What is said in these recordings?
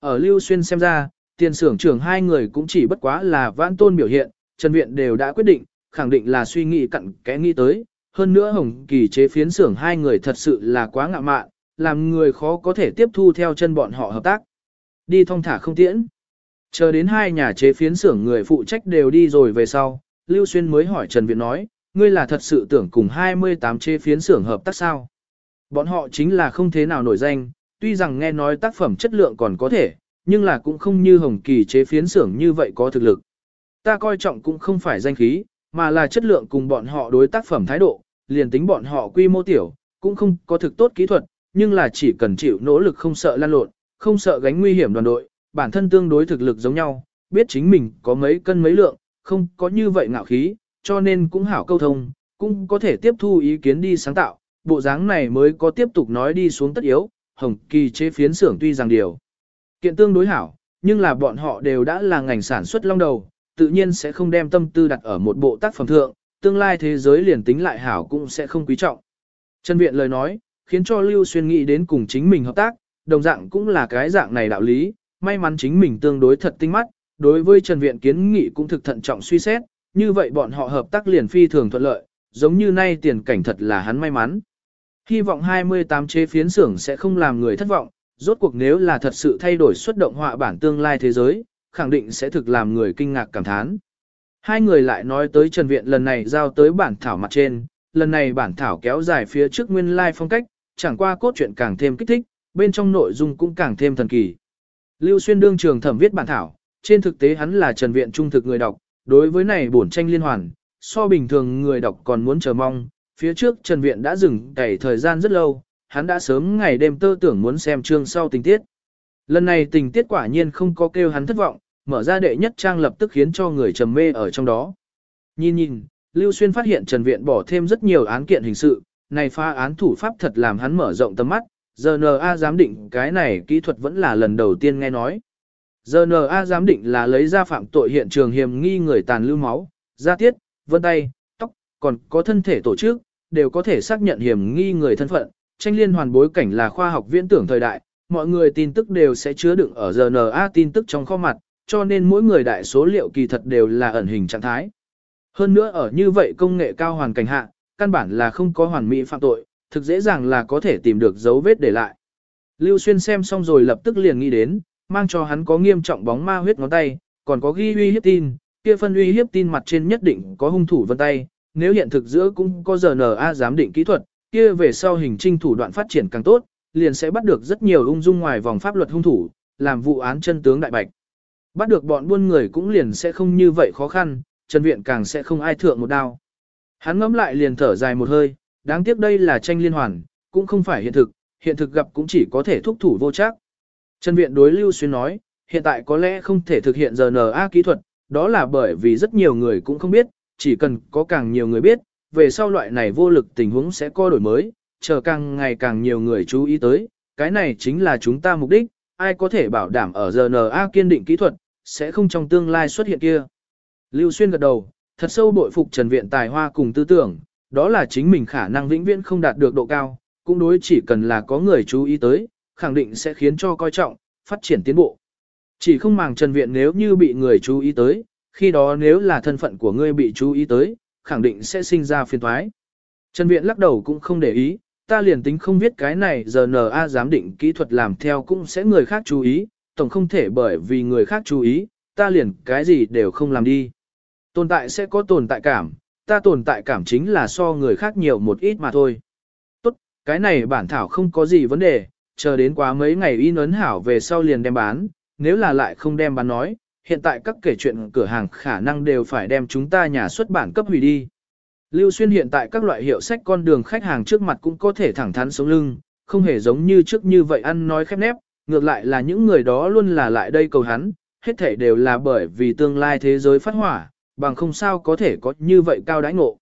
Ở Lưu Xuyên xem ra, tiền xưởng trưởng hai người cũng chỉ bất quá là vãn tôn biểu hiện, Trần Viện đều đã quyết định, khẳng định là suy nghĩ cặn kẽ nghĩ tới. Hơn nữa Hồng Kỳ chế phiến xưởng hai người thật sự là quá ngạ mạn, làm người khó có thể tiếp thu theo chân bọn họ hợp tác. Đi thong thả không tiễn. Chờ đến hai nhà chế phiến xưởng người phụ trách đều đi rồi về sau, Lưu Xuyên mới hỏi Trần Viện nói, ngươi là thật sự tưởng cùng 28 chế phiến xưởng hợp tác sao? Bọn họ chính là không thế nào nổi danh, tuy rằng nghe nói tác phẩm chất lượng còn có thể, nhưng là cũng không như Hồng Kỳ chế phiến xưởng như vậy có thực lực. Ta coi trọng cũng không phải danh khí, mà là chất lượng cùng bọn họ đối tác phẩm thái độ, liền tính bọn họ quy mô tiểu, cũng không có thực tốt kỹ thuật, nhưng là chỉ cần chịu nỗ lực không sợ lan lộn, không sợ gánh nguy hiểm đoàn đội, bản thân tương đối thực lực giống nhau, biết chính mình có mấy cân mấy lượng, không có như vậy ngạo khí, cho nên cũng hảo câu thông, cũng có thể tiếp thu ý kiến đi sáng tạo, bộ dáng này mới có tiếp tục nói đi xuống tất yếu, hồng kỳ chế phiến xưởng tuy rằng điều kiện tương đối hảo, nhưng là bọn họ đều đã là ngành sản xuất long đầu, tự nhiên sẽ không đem tâm tư đặt ở một bộ tác phẩm thượng, tương lai thế giới liền tính lại hảo cũng sẽ không quý trọng. Trần Viện lời nói, khiến cho Lưu Xuyên nghĩ đến cùng chính mình hợp tác, đồng dạng cũng là cái dạng này đạo lý, may mắn chính mình tương đối thật tinh mắt, đối với Trần Viện kiến nghị cũng thực thận trọng suy xét, như vậy bọn họ hợp tác liền phi thường thuận lợi, giống như nay tiền cảnh thật là hắn may mắn. Hy vọng 28 chế phiến xưởng sẽ không làm người thất vọng, rốt cuộc nếu là thật sự thay đổi xuất động họa bản tương lai thế giới, khẳng định sẽ thực làm người kinh ngạc cảm thán. Hai người lại nói tới Trần Viện lần này giao tới bản thảo mặt trên, lần này bản thảo kéo dài phía trước nguyên lai like phong cách, chẳng qua cốt truyện càng thêm kích thích, bên trong nội dung cũng càng thêm thần kỳ. Lưu Xuyên đương trường thẩm viết bản thảo, trên thực tế hắn là Trần Viện trung thực người đọc, đối với này bổn tranh liên hoàn, so bình thường người đọc còn muốn chờ mong, phía trước Trần Viện đã dừng cày thời gian rất lâu, hắn đã sớm ngày đêm tơ tưởng muốn xem chương sau tình tiết. Lần này tình tiết quả nhiên không có kêu hắn thất vọng, mở ra đệ nhất trang lập tức khiến cho người trầm mê ở trong đó. Nhìn nhìn, Lưu Xuyên phát hiện Trần Viện bỏ thêm rất nhiều án kiện hình sự, này pha án thủ pháp thật làm hắn mở rộng tầm mắt, GNA giám định cái này kỹ thuật vẫn là lần đầu tiên nghe nói. GNA giám định là lấy ra phạm tội hiện trường hiểm nghi người tàn lưu máu, da tiết, vân tay, tóc, còn có thân thể tổ chức, đều có thể xác nhận hiểm nghi người thân phận. Tranh liên hoàn bối cảnh là khoa học viễn tưởng thời đại, mọi người tin tức đều sẽ chứa đựng ở RNA tin tức trong kho mặt, cho nên mỗi người đại số liệu kỳ thật đều là ẩn hình trạng thái. Hơn nữa ở như vậy công nghệ cao hoàn cảnh hạ, căn bản là không có hoàn mỹ phạm tội, thực dễ dàng là có thể tìm được dấu vết để lại. Lưu Xuyên xem xong rồi lập tức liền nghĩ đến, mang cho hắn có nghiêm trọng bóng ma huyết ngón tay, còn có ghi uy hiếp tin, kia phân uy hiếp tin mặt trên nhất định có hung thủ vân tay, nếu hiện thực giữa cũng có RNA giám định kỹ thuật, kia về sau hình trinh thủ đoạn phát triển càng tốt, liền sẽ bắt được rất nhiều ung dung ngoài vòng pháp luật hung thủ, làm vụ án chân tướng đại bạch. Bắt được bọn buôn người cũng liền sẽ không như vậy khó khăn, Trần Viện càng sẽ không ai thượng một đao. Hắn ngẫm lại liền thở dài một hơi, đáng tiếc đây là tranh liên hoàn, cũng không phải hiện thực, hiện thực gặp cũng chỉ có thể thúc thủ vô chắc. Trần Viện đối Lưu Xuyên nói, hiện tại có lẽ không thể thực hiện RNA kỹ thuật, đó là bởi vì rất nhiều người cũng không biết, chỉ cần có càng nhiều người biết, về sau loại này vô lực tình huống sẽ co đổi mới, chờ càng ngày càng nhiều người chú ý tới, cái này chính là chúng ta mục đích, ai có thể bảo đảm ở GNA kiên định kỹ thuật, sẽ không trong tương lai xuất hiện kia. Lưu Xuyên gật đầu, thật sâu bội phục Trần Viện tài hoa cùng tư tưởng, đó là chính mình khả năng vĩnh viễn không đạt được độ cao, cũng đối chỉ cần là có người chú ý tới, khẳng định sẽ khiến cho coi trọng, phát triển tiến bộ. Chỉ không màng Trần Viện nếu như bị người chú ý tới, khi đó nếu là thân phận của ngươi bị chú ý tới, khẳng định sẽ sinh ra phiền thoái. Trần Viện lắc đầu cũng không để ý, ta liền tính không biết cái này giờ NA giám định kỹ thuật làm theo cũng sẽ người khác chú ý, tổng không thể bởi vì người khác chú ý, ta liền cái gì đều không làm đi. Tồn tại sẽ có tồn tại cảm, ta tồn tại cảm chính là so người khác nhiều một ít mà thôi. Tốt, cái này bản thảo không có gì vấn đề, chờ đến quá mấy ngày in ấn hảo về sau liền đem bán, nếu là lại không đem bán nói, hiện tại các kể chuyện cửa hàng khả năng đều phải đem chúng ta nhà xuất bản cấp hủy đi. Lưu Xuyên hiện tại các loại hiệu sách con đường khách hàng trước mặt cũng có thể thẳng thắn sống lưng, không hề giống như trước như vậy ăn nói khép nép, ngược lại là những người đó luôn là lại đây cầu hắn, hết thể đều là bởi vì tương lai thế giới phát hỏa, bằng không sao có thể có như vậy cao đãi ngộ.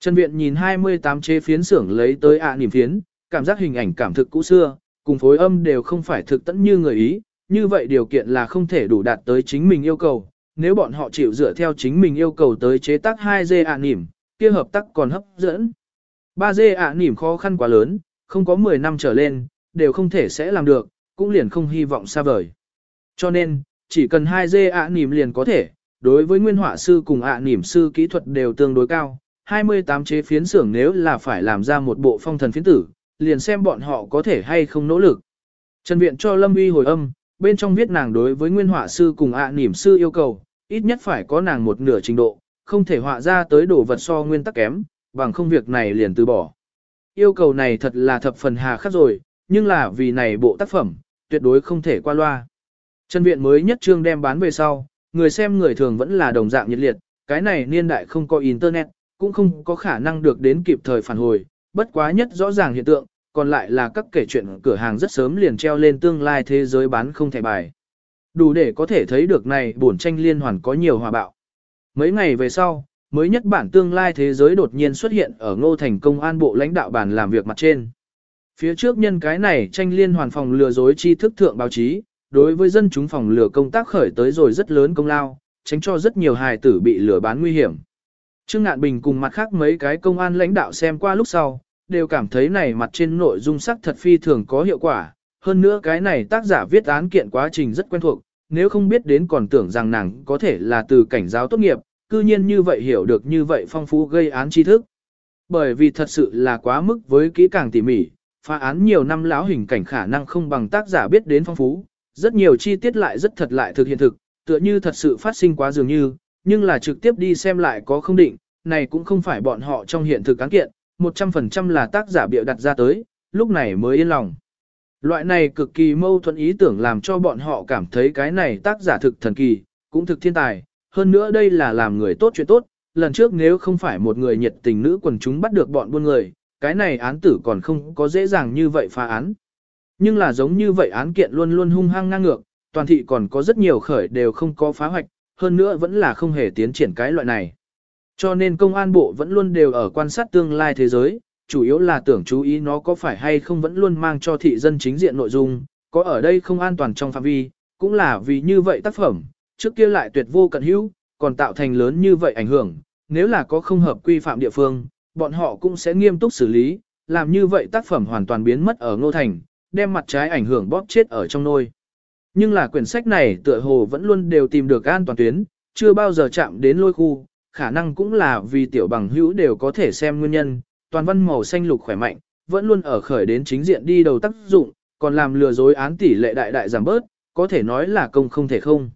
Trần Viện nhìn 28 chế phiến xưởng lấy tới ạ niềm phiến, cảm giác hình ảnh cảm thực cũ xưa, cùng phối âm đều không phải thực tẫn như người ý, như vậy điều kiện là không thể đủ đạt tới chính mình yêu cầu, nếu bọn họ chịu dựa theo chính mình yêu cầu tới chế tác 2G ạ nỉm, kia hợp tác còn hấp dẫn. 3G ạ nỉm khó khăn quá lớn, không có 10 năm trở lên, đều không thể sẽ làm được, cũng liền không hy vọng xa vời. Cho nên, chỉ cần hai dê ạ nỉm liền có thể, đối với nguyên họa sư cùng ạ nỉm sư kỹ thuật đều tương đối cao. 28 chế phiến xưởng nếu là phải làm ra một bộ phong thần phiến tử, liền xem bọn họ có thể hay không nỗ lực. Trần Viện cho Lâm Uy hồi âm, bên trong viết nàng đối với nguyên họa sư cùng ạ nỉm sư yêu cầu, ít nhất phải có nàng một nửa trình độ, không thể họa ra tới đồ vật so nguyên tắc kém, bằng không việc này liền từ bỏ. Yêu cầu này thật là thập phần hà khắc rồi, nhưng là vì này bộ tác phẩm, tuyệt đối không thể qua loa. chân Viện mới nhất trương đem bán về sau, người xem người thường vẫn là đồng dạng nhiệt liệt, cái này niên đại không có internet, cũng không có khả năng được đến kịp thời phản hồi, bất quá nhất rõ ràng hiện tượng, còn lại là các kể chuyện cửa hàng rất sớm liền treo lên tương lai thế giới bán không thể bài. Đủ để có thể thấy được này bổn tranh liên hoàn có nhiều hòa bạo. Mấy ngày về sau, mới nhất bản tương lai thế giới đột nhiên xuất hiện ở ngô thành công an bộ lãnh đạo bàn làm việc mặt trên. Phía trước nhân cái này tranh liên hoàn phòng lừa dối tri thức thượng báo chí, đối với dân chúng phòng lừa công tác khởi tới rồi rất lớn công lao, tránh cho rất nhiều hài tử bị lừa bán nguy hiểm. Trương Ngạn Bình cùng mặt khác mấy cái công an lãnh đạo xem qua lúc sau, đều cảm thấy này mặt trên nội dung sắc thật phi thường có hiệu quả, hơn nữa cái này tác giả viết án kiện quá trình rất quen thuộc, nếu không biết đến còn tưởng rằng nàng có thể là từ cảnh giáo tốt nghiệp, cư nhiên như vậy hiểu được như vậy phong phú gây án tri thức. Bởi vì thật sự là quá mức với kỹ càng tỉ mỉ, phá án nhiều năm lão hình cảnh khả năng không bằng tác giả biết đến phong phú, rất nhiều chi tiết lại rất thật lại thực hiện thực, tựa như thật sự phát sinh quá dường như, nhưng là trực tiếp đi xem lại có không định, này cũng không phải bọn họ trong hiện thực án kiện, 100% là tác giả bịa đặt ra tới, lúc này mới yên lòng. Loại này cực kỳ mâu thuẫn ý tưởng làm cho bọn họ cảm thấy cái này tác giả thực thần kỳ, cũng thực thiên tài, hơn nữa đây là làm người tốt chuyện tốt, lần trước nếu không phải một người nhiệt tình nữ quần chúng bắt được bọn buôn người, cái này án tử còn không có dễ dàng như vậy phá án. Nhưng là giống như vậy án kiện luôn luôn hung hăng ngang ngược, toàn thị còn có rất nhiều khởi đều không có phá hoạch, hơn nữa vẫn là không hề tiến triển cái loại này. Cho nên công an bộ vẫn luôn đều ở quan sát tương lai thế giới, chủ yếu là tưởng chú ý nó có phải hay không vẫn luôn mang cho thị dân chính diện nội dung, có ở đây không an toàn trong phạm vi, cũng là vì như vậy tác phẩm, trước kia lại tuyệt vô cận hữu, còn tạo thành lớn như vậy ảnh hưởng, nếu là có không hợp quy phạm địa phương, bọn họ cũng sẽ nghiêm túc xử lý, làm như vậy tác phẩm hoàn toàn biến mất ở ngô thành, đem mặt trái ảnh hưởng bóp chết ở trong nôi. Nhưng là quyển sách này tựa hồ vẫn luôn đều tìm được an toàn tuyến, chưa bao giờ chạm đến lôi khu, khả năng cũng là vì tiểu bằng hữu đều có thể xem nguyên nhân, toàn văn màu xanh lục khỏe mạnh, vẫn luôn ở khởi đến chính diện đi đầu tác dụng, còn làm lừa dối án tỷ lệ đại đại giảm bớt, có thể nói là công không thể không.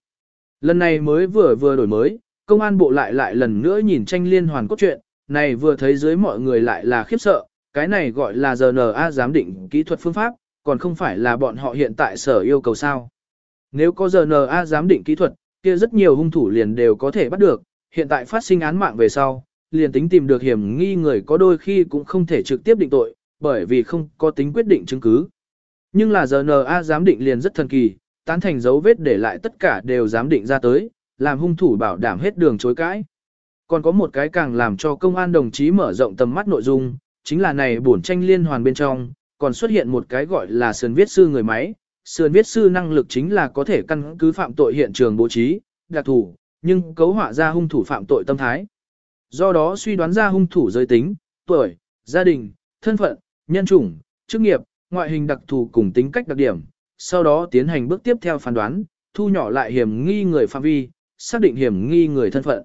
Lần này mới vừa vừa đổi mới, công an bộ lại lại lần nữa nhìn tranh liên hoàn cốt truyện, này vừa thấy dưới mọi người lại là khiếp sợ, cái này gọi là GNA giám định kỹ thuật phương pháp, còn không phải là bọn họ hiện tại sở yêu cầu sao. Nếu có GNA giám định kỹ thuật, kia rất nhiều hung thủ liền đều có thể bắt được, hiện tại phát sinh án mạng về sau, liền tính tìm được hiểm nghi người có đôi khi cũng không thể trực tiếp định tội, bởi vì không có tính quyết định chứng cứ. Nhưng là GNA giám định liền rất thần kỳ, tán thành dấu vết để lại tất cả đều giám định ra tới, làm hung thủ bảo đảm hết đường chối cãi. Còn có một cái càng làm cho công an đồng chí mở rộng tầm mắt nội dung, chính là này bổn tranh liên hoàn bên trong, còn xuất hiện một cái gọi là sườn viết sư người máy. Sườn viết sư năng lực chính là có thể căn cứ phạm tội hiện trường bố trí, đặc thủ, nhưng cấu họa ra hung thủ phạm tội tâm thái. Do đó suy đoán ra hung thủ giới tính, tuổi, gia đình, thân phận, nhân chủng, chức nghiệp, ngoại hình đặc thù cùng tính cách đặc điểm, sau đó tiến hành bước tiếp theo phán đoán, thu nhỏ lại hiểm nghi người phạm vi, xác định hiểm nghi người thân phận.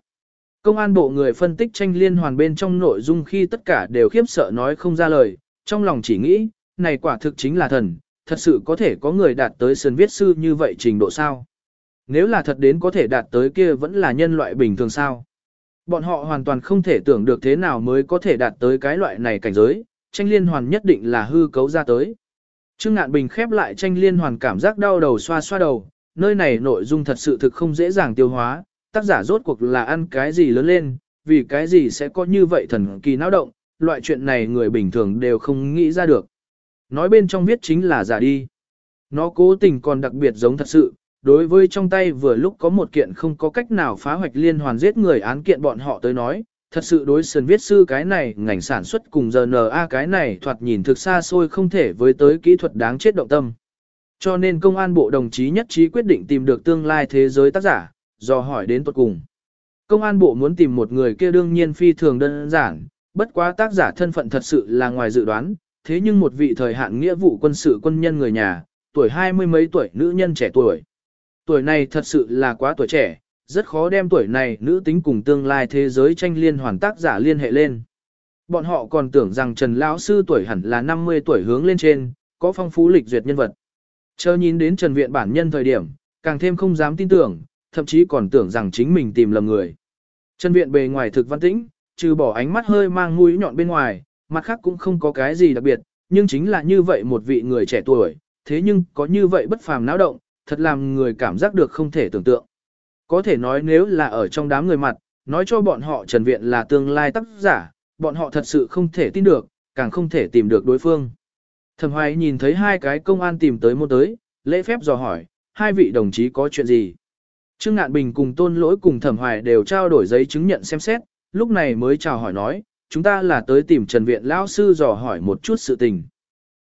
Công an bộ người phân tích tranh liên hoàn bên trong nội dung khi tất cả đều khiếp sợ nói không ra lời, trong lòng chỉ nghĩ, này quả thực chính là thần, thật sự có thể có người đạt tới sơn viết sư như vậy trình độ sao. Nếu là thật đến có thể đạt tới kia vẫn là nhân loại bình thường sao. Bọn họ hoàn toàn không thể tưởng được thế nào mới có thể đạt tới cái loại này cảnh giới, tranh liên hoàn nhất định là hư cấu ra tới. Trương Ngạn Bình khép lại tranh liên hoàn cảm giác đau đầu xoa xoa đầu, nơi này nội dung thật sự thực không dễ dàng tiêu hóa, tác giả rốt cuộc là ăn cái gì lớn lên, vì cái gì sẽ có như vậy thần kỳ náo động, loại chuyện này người bình thường đều không nghĩ ra được. Nói bên trong viết chính là giả đi. Nó cố tình còn đặc biệt giống thật sự, đối với trong tay vừa lúc có một kiện không có cách nào phá hoạch liên hoàn giết người án kiện bọn họ tới nói, thật sự đối sơn viết sư cái này ngành sản xuất cùng GNA cái này thoạt nhìn thực xa xôi không thể với tới kỹ thuật đáng chết động tâm. Cho nên công an bộ đồng chí nhất trí quyết định tìm được tương lai thế giới tác giả, do hỏi đến tuật cùng. Công an bộ muốn tìm một người kia đương nhiên phi thường đơn giản, bất quá tác giả thân phận thật sự là ngoài dự đoán, thế nhưng một vị thời hạn nghĩa vụ quân sự quân nhân người nhà, tuổi hai mươi mấy tuổi nữ nhân trẻ tuổi tuổi này thật sự là quá tuổi trẻ, rất khó đem tuổi này nữ tính cùng tương lai thế giới tranh liên hoàn tác giả liên hệ lên. Bọn họ còn tưởng rằng Trần Lão Sư tuổi hẳn là 50 tuổi hướng lên trên, có phong phú lịch duyệt nhân vật. Chờ nhìn đến Trần Viện bản nhân thời điểm, càng thêm không dám tin tưởng, thậm chí còn tưởng rằng chính mình tìm lầm người. Trần Viện bề ngoài thực văn tĩnh, trừ bỏ ánh mắt hơi mang mũi nhọn bên ngoài, mặt khác cũng không có cái gì đặc biệt, nhưng chính là như vậy một vị người trẻ tuổi, thế nhưng có như vậy bất phàm náo động, thật làm người cảm giác được không thể tưởng tượng. Có thể nói nếu là ở trong đám người mặt, nói cho bọn họ Trần Viện là tương lai tác giả, bọn họ thật sự không thể tin được, càng không thể tìm được đối phương. Thẩm Hoài nhìn thấy hai cái công an tìm tới môn tới, lễ phép dò hỏi, hai vị đồng chí có chuyện gì? Trương Ngạn Bình cùng Tôn Lỗi cùng Thẩm Hoài đều trao đổi giấy chứng nhận xem xét, lúc này mới chào hỏi nói, chúng ta là tới tìm Trần Viện Lão Sư dò hỏi một chút sự tình.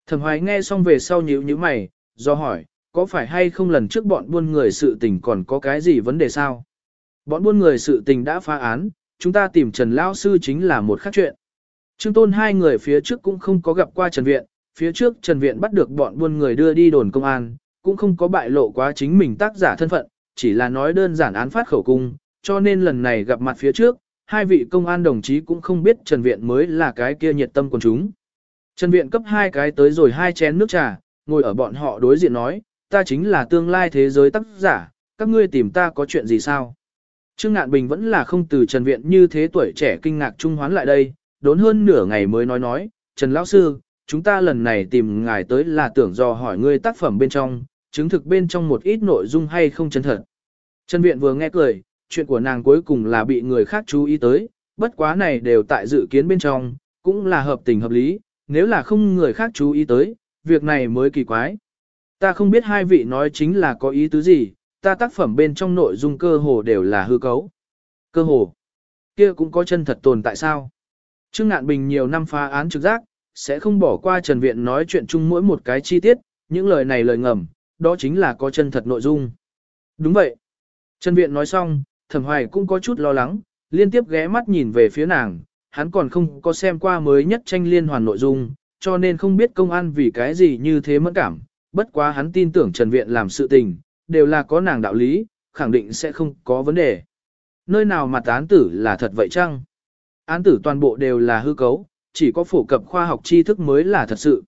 Thẩm Hoài nghe xong về sau nhíu nhíu mày, dò hỏi, có phải hay không lần trước bọn buôn người sự tình còn có cái gì vấn đề sao? Bọn buôn người sự tình đã phá án, chúng ta tìm Trần Lão Sư chính là một khác chuyện. Trương Tôn hai người phía trước cũng không có gặp qua Trần Viện, phía trước Trần Viện bắt được bọn buôn người đưa đi đồn công an, cũng không có bại lộ quá chính mình tác giả thân phận, chỉ là nói đơn giản án phát khẩu cung, cho nên lần này gặp mặt phía trước, hai vị công an đồng chí cũng không biết Trần Viện mới là cái kia nhiệt tâm của chúng. Trần Viện cấp hai cái tới rồi hai chén nước trà, ngồi ở bọn họ đối diện nói, ta chính là tương lai thế giới tác giả, các ngươi tìm ta có chuyện gì sao? Trương Ngạn Bình vẫn là không từ Trần Viện như thế tuổi trẻ kinh ngạc trung hoán lại đây, đốn hơn nửa ngày mới nói nói, Trần Lão Sư, chúng ta lần này tìm ngài tới là tưởng do hỏi ngươi tác phẩm bên trong, chứng thực bên trong một ít nội dung hay không chân thật. Trần Viện vừa nghe cười, chuyện của nàng cuối cùng là bị người khác chú ý tới, bất quá này đều tại dự kiến bên trong, cũng là hợp tình hợp lý, nếu là không người khác chú ý tới, việc này mới kỳ quái. Ta không biết hai vị nói chính là có ý tứ gì, ta tác phẩm bên trong nội dung cơ hồ đều là hư cấu. Cơ hồ, kia cũng có chân thật tồn tại sao? Trương Ngạn Bình nhiều năm phá án trực giác, sẽ không bỏ qua Trần Viện nói chuyện chung mỗi một cái chi tiết, những lời này lời ngầm, đó chính là có chân thật nội dung. Đúng vậy. Trần Viện nói xong, Thẩm Hoài cũng có chút lo lắng, liên tiếp ghé mắt nhìn về phía nàng, hắn còn không có xem qua mới nhất tranh liên hoàn nội dung, cho nên không biết công an vì cái gì như thế mẫn cảm, bất quá hắn tin tưởng Trần Viện làm sự tình, đều là có nàng đạo lý, khẳng định sẽ không có vấn đề. Nơi nào mà án tử là thật vậy chăng? Án tử toàn bộ đều là hư cấu, chỉ có phổ cập khoa học tri thức mới là thật sự.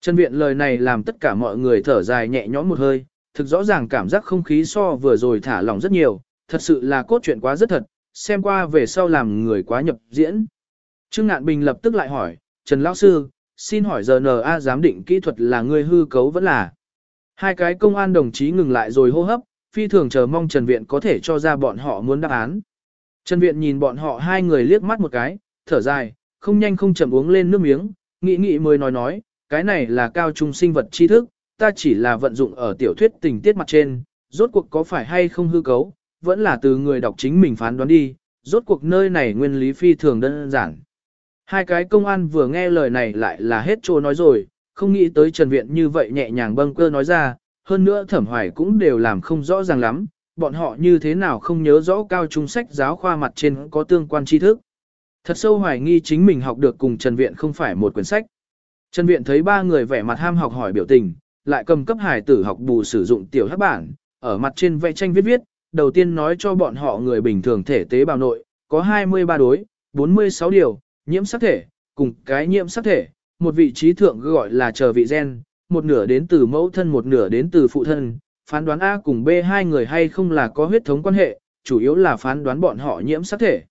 Trần Viện lời này làm tất cả mọi người thở dài nhẹ nhõm một hơi, thực rõ ràng cảm giác không khí so vừa rồi thả lỏng rất nhiều, thật sự là cốt truyện quá rất thật, xem qua về sau làm người quá nhập diễn. Trương Ngạn Bình lập tức lại hỏi, Trần Lão Sư, xin hỏi giờ giám định kỹ thuật là người hư cấu vẫn là. Hai cái công an đồng chí ngừng lại rồi hô hấp, phi thường chờ mong Trần Viện có thể cho ra bọn họ muốn đáp án. Trần Viện nhìn bọn họ hai người liếc mắt một cái, thở dài, không nhanh không chậm uống lên nước miếng, nghĩ nghĩ mới nói nói, cái này là cao trung sinh vật tri thức, ta chỉ là vận dụng ở tiểu thuyết tình tiết mặt trên, rốt cuộc có phải hay không hư cấu, vẫn là từ người đọc chính mình phán đoán đi, rốt cuộc nơi này nguyên lý phi thường đơn giản. Hai cái công an vừa nghe lời này lại là hết trô nói rồi, không nghĩ tới Trần Viện như vậy nhẹ nhàng bâng cơ nói ra, hơn nữa thẩm hoài cũng đều làm không rõ ràng lắm, bọn họ như thế nào không nhớ rõ cao trung sách giáo khoa mặt trên có tương quan tri thức. Thật sâu hoài nghi chính mình học được cùng Trần Viện không phải một quyển sách. Trần Viện thấy ba người vẻ mặt ham học hỏi biểu tình, lại cầm cấp hải tử học bù sử dụng tiểu hắc bản, ở mặt trên vẽ tranh viết viết, đầu tiên nói cho bọn họ người bình thường thể tế bào nội, có 23 đối, 46 điều, nhiễm sắc thể, cùng cái nhiễm sắc thể, một vị trí thượng gọi là chờ vị gen, một nửa đến từ mẫu thân một nửa đến từ phụ thân, phán đoán A cùng B hai người hay không là có huyết thống quan hệ, chủ yếu là phán đoán bọn họ nhiễm sắc thể.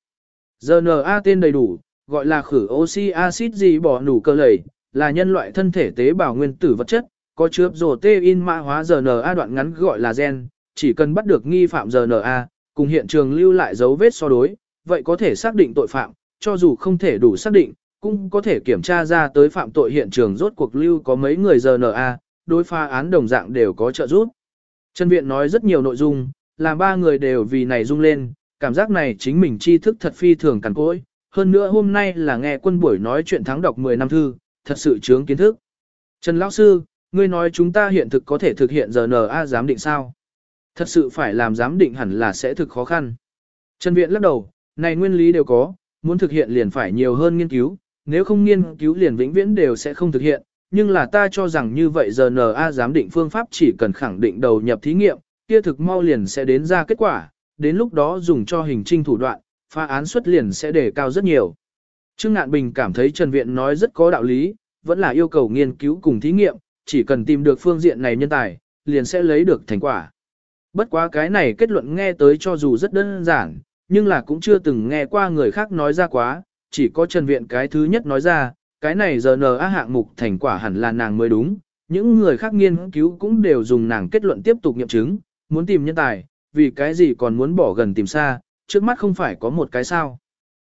RNA tên đầy đủ, gọi là khử oxy acid gì bỏ nủ cơ lầy, là nhân loại thân thể tế bào nguyên tử vật chất, có chứa protein mã hóa RNA đoạn ngắn gọi là gen, chỉ cần bắt được nghi phạm RNA, cùng hiện trường lưu lại dấu vết so đối, vậy có thể xác định tội phạm, cho dù không thể đủ xác định, cũng có thể kiểm tra ra tới phạm tội hiện trường rốt cuộc lưu có mấy người RNA, đối pha án đồng dạng đều có trợ giúp. Trần Viện nói rất nhiều nội dung, làm ba người đều vì này rung lên, cảm giác này chính mình tri thức thật phi thường cằn cỗi. Hơn nữa hôm nay là nghe quân buổi nói chuyện thắng đọc 10 năm thư, thật sự chướng kiến thức. Trần Lão Sư, ngươi nói chúng ta hiện thực có thể thực hiện RNA giám định sao? Thật sự phải làm giám định hẳn là sẽ thực khó khăn. Trần Viện lắc đầu, này nguyên lý đều có, muốn thực hiện liền phải nhiều hơn nghiên cứu, nếu không nghiên cứu liền vĩnh viễn đều sẽ không thực hiện, nhưng là ta cho rằng như vậy RNA giám định phương pháp chỉ cần khẳng định đầu nhập thí nghiệm, kia thực mau liền sẽ đến ra kết quả, đến lúc đó dùng cho hình trinh thủ đoạn, phá án suất liền sẽ đề cao rất nhiều. Trương Ngạn Bình cảm thấy Trần Viện nói rất có đạo lý, vẫn là yêu cầu nghiên cứu cùng thí nghiệm, chỉ cần tìm được phương diện này nhân tài, liền sẽ lấy được thành quả. Bất quá cái này kết luận nghe tới cho dù rất đơn giản, nhưng là cũng chưa từng nghe qua người khác nói ra quá, chỉ có Trần Viện cái thứ nhất nói ra, cái này giờ nờ á hạng mục thành quả hẳn là nàng mới đúng, những người khác nghiên cứu cũng đều dùng nàng kết luận tiếp tục nghiệm chứng, muốn tìm nhân tài, vì cái gì còn muốn bỏ gần tìm xa, trước mắt không phải có một cái sao.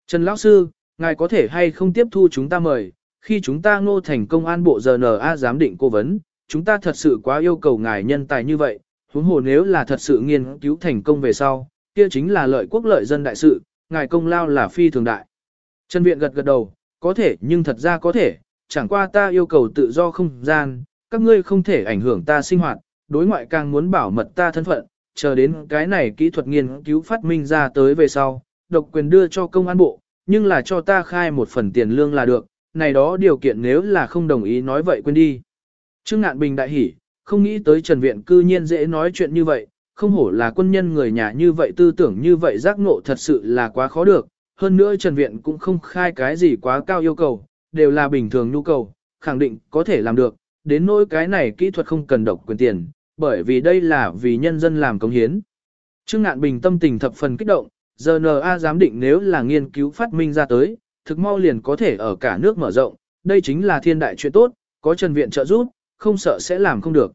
Trần Lão Sư, ngài có thể hay không tiếp thu chúng ta mời, khi chúng ta ngô thành công an bộ GNA giám định cố vấn, chúng ta thật sự quá yêu cầu ngài nhân tài như vậy, huống hồ nếu là thật sự nghiên cứu thành công về sau, kia chính là lợi quốc lợi dân đại sự, ngài công lao là phi thường đại. Trần Viện gật gật đầu, có thể nhưng thật ra có thể, chẳng qua ta yêu cầu tự do không gian, các ngươi không thể ảnh hưởng ta sinh hoạt, đối ngoại càng muốn bảo mật ta thân phận, chờ đến cái này kỹ thuật nghiên cứu phát minh ra tới về sau, độc quyền đưa cho công an bộ, nhưng là cho ta khai một phần tiền lương là được, này đó điều kiện nếu là không đồng ý nói vậy quên đi. Trương Ngạn Bình đại hỉ, không nghĩ tới Trần Viện cư nhiên dễ nói chuyện như vậy, không hổ là quân nhân người nhà như vậy tư tưởng như vậy giác ngộ thật sự là quá khó được, hơn nữa Trần Viện cũng không khai cái gì quá cao yêu cầu, đều là bình thường nhu cầu, khẳng định có thể làm được, đến nỗi cái này kỹ thuật không cần độc quyền tiền, bởi vì đây là vì nhân dân làm công hiến. Trương Ngạn Bình tâm tình thập phần kích động, GNA giám định nếu là nghiên cứu phát minh ra tới, thực mau liền có thể ở cả nước mở rộng, đây chính là thiên đại chuyện tốt, có Trần Viện trợ giúp, không sợ sẽ làm không được.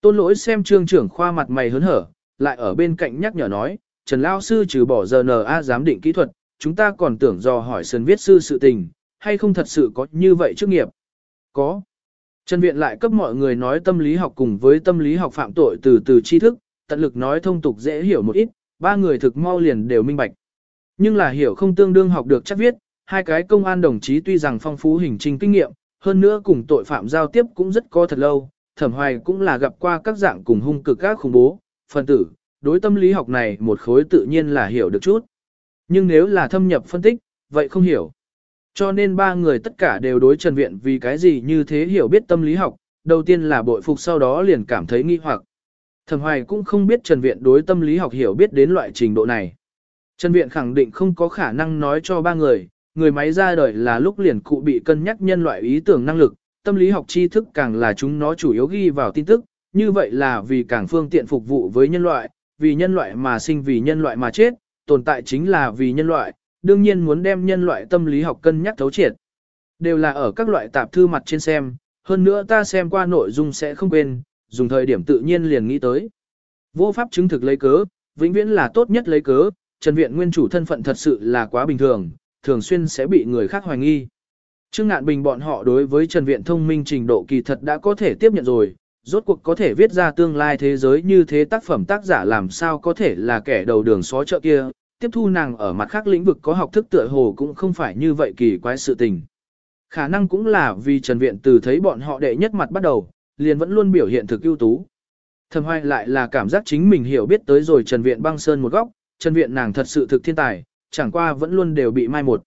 Tôn lỗi xem trương trưởng khoa mặt mày hớn hở, lại ở bên cạnh nhắc nhở nói, Trần Lao Sư trừ bỏ GNA giám định kỹ thuật, chúng ta còn tưởng dò hỏi sơn viết sư sự tình, hay không thật sự có như vậy chức nghiệp? Có. Trần Viện lại cấp mọi người nói tâm lý học cùng với tâm lý học phạm tội từ từ tri thức, tận lực nói thông tục dễ hiểu một ít, ba người thực mau liền đều minh bạch. Nhưng là hiểu không tương đương học được chắc viết, hai cái công an đồng chí tuy rằng phong phú hình trình kinh nghiệm, hơn nữa cùng tội phạm giao tiếp cũng rất có thật lâu, thẩm hoài cũng là gặp qua các dạng cùng hung cực các khủng bố, phân tử, đối tâm lý học này một khối tự nhiên là hiểu được chút. Nhưng nếu là thâm nhập phân tích, vậy không hiểu. Cho nên ba người tất cả đều đối Trần Viện vì cái gì như thế hiểu biết tâm lý học, đầu tiên là bội phục sau đó liền cảm thấy nghi hoặc. Thẩm Hoài cũng không biết Trần Viện đối tâm lý học hiểu biết đến loại trình độ này. Trần Viện khẳng định không có khả năng nói cho ba người, người máy ra đời là lúc liền cụ bị cân nhắc nhân loại ý tưởng năng lực, tâm lý học tri thức càng là chúng nó chủ yếu ghi vào tin tức, như vậy là vì càng phương tiện phục vụ với nhân loại, vì nhân loại mà sinh vì nhân loại mà chết, tồn tại chính là vì nhân loại, đương nhiên muốn đem nhân loại tâm lý học cân nhắc thấu triệt. Đều là ở các loại tạp thư mặt trên xem, hơn nữa ta xem qua nội dung sẽ không quên, dùng thời điểm tự nhiên liền nghĩ tới. Vô pháp chứng thực lấy cớ, vĩnh viễn là tốt nhất lấy cớ, Trần Viện nguyên chủ thân phận thật sự là quá bình thường, thường xuyên sẽ bị người khác hoài nghi. Trương Ngạn Bình bọn họ đối với Trần Viện thông minh trình độ kỳ thật đã có thể tiếp nhận rồi, rốt cuộc có thể viết ra tương lai thế giới như thế tác phẩm tác giả làm sao có thể là kẻ đầu đường xó chợ kia, tiếp thu nàng ở mặt khác lĩnh vực có học thức tựa hồ cũng không phải như vậy kỳ quái sự tình. Khả năng cũng là vì Trần Viện từ thấy bọn họ đệ nhất mặt bắt đầu, liền vẫn luôn biểu hiện thực ưu tú. Thầm hoài lại là cảm giác chính mình hiểu biết tới rồi Trần Viện băng sơn một góc, Trần Viện nàng thật sự thực thiên tài, chẳng qua vẫn luôn đều bị mai một.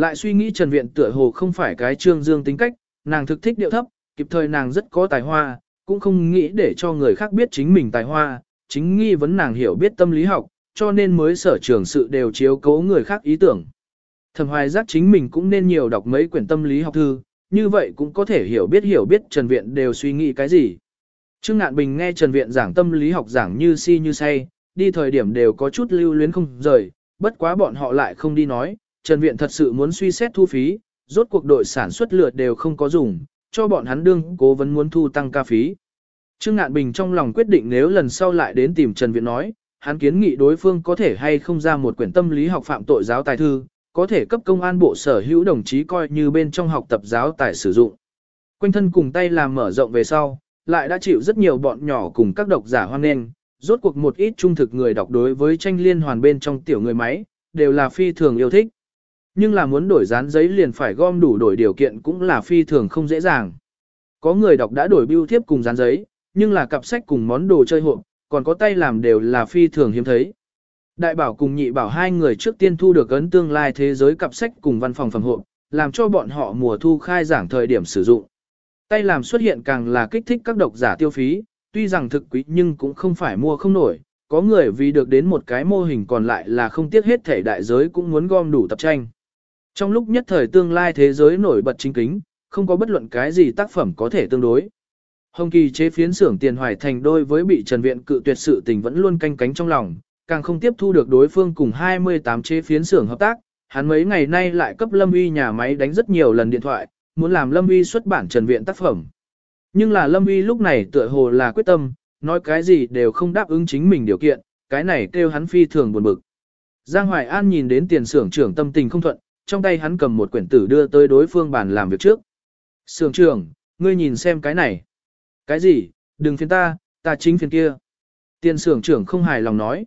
Lại suy nghĩ Trần Viện tựa hồ không phải cái trương dương tính cách, nàng thực thích điệu thấp, kịp thời nàng rất có tài hoa, cũng không nghĩ để cho người khác biết chính mình tài hoa, chính nghi vấn nàng hiểu biết tâm lý học, cho nên mới sở trường sự đều chiếu cố người khác ý tưởng. Thẩm hoài giác chính mình cũng nên nhiều đọc mấy quyển tâm lý học thư, như vậy cũng có thể hiểu biết hiểu biết Trần Viện đều suy nghĩ cái gì. Trương Ngạn Bình nghe Trần Viện giảng tâm lý học giảng như si như say, đi thời điểm đều có chút lưu luyến không rời, bất quá bọn họ lại không đi nói, Trần Viện thật sự muốn suy xét thu phí, rốt cuộc đội sản xuất lượt đều không có dùng, cho bọn hắn đương cố vấn muốn thu tăng ca phí. Trương Ngạn Bình trong lòng quyết định nếu lần sau lại đến tìm Trần Viện nói, hắn kiến nghị đối phương có thể hay không ra một quyển tâm lý học phạm tội giáo tài thư, có thể cấp công an bộ sở hữu đồng chí coi như bên trong học tập giáo tài sử dụng. Quanh thân cùng tay làm mở rộng về sau, lại đã chịu rất nhiều bọn nhỏ cùng các độc giả hoan nghênh, rốt cuộc một ít trung thực người đọc đối với tranh liên hoàn bên trong tiểu người máy, đều là phi thường yêu thích. Nhưng là muốn đổi dán giấy liền phải gom đủ đổi điều kiện cũng là phi thường không dễ dàng. Có người đọc đã đổi bưu thiếp cùng dán giấy, nhưng là cặp sách cùng món đồ chơi hộp, còn có tay làm đều là phi thường hiếm thấy. Đại bảo cùng nhị bảo hai người trước tiên thu được ấn tương lai thế giới cặp sách cùng văn phòng phẩm hộp, làm cho bọn họ mùa thu khai giảng thời điểm sử dụng. Tay làm xuất hiện càng là kích thích các độc giả tiêu phí, tuy rằng thực quý nhưng cũng không phải mua không nổi, có người vì được đến một cái mô hình còn lại là không tiếc hết thể đại giới cũng muốn gom đủ tập tranh. Trong lúc nhất thời tương lai thế giới nổi bật chính kính, không có bất luận cái gì tác phẩm có thể tương đối. Hồng Kỳ chế phiến xưởng tiền hoài thành đôi với bị Trần Viện cự tuyệt sự tình vẫn luôn canh cánh trong lòng, càng không tiếp thu được đối phương cùng 28 chế phiến xưởng hợp tác, hắn mấy ngày nay lại cấp Lâm Uy nhà máy đánh rất nhiều lần điện thoại, muốn làm Lâm Uy xuất bản Trần Viện tác phẩm. Nhưng là Lâm Uy lúc này tựa hồ là quyết tâm, nói cái gì đều không đáp ứng chính mình điều kiện, cái này kêu hắn phi thường buồn bực. Giang Hoài An nhìn đến tiền xưởng trưởng tâm tình không thuận, trong tay hắn cầm một quyển tử đưa tới đối phương bàn làm việc trước. Sưởng trưởng, ngươi nhìn xem cái này. Cái gì, đừng phiền ta, ta chính phiền kia. Tiền sưởng trưởng không hài lòng nói.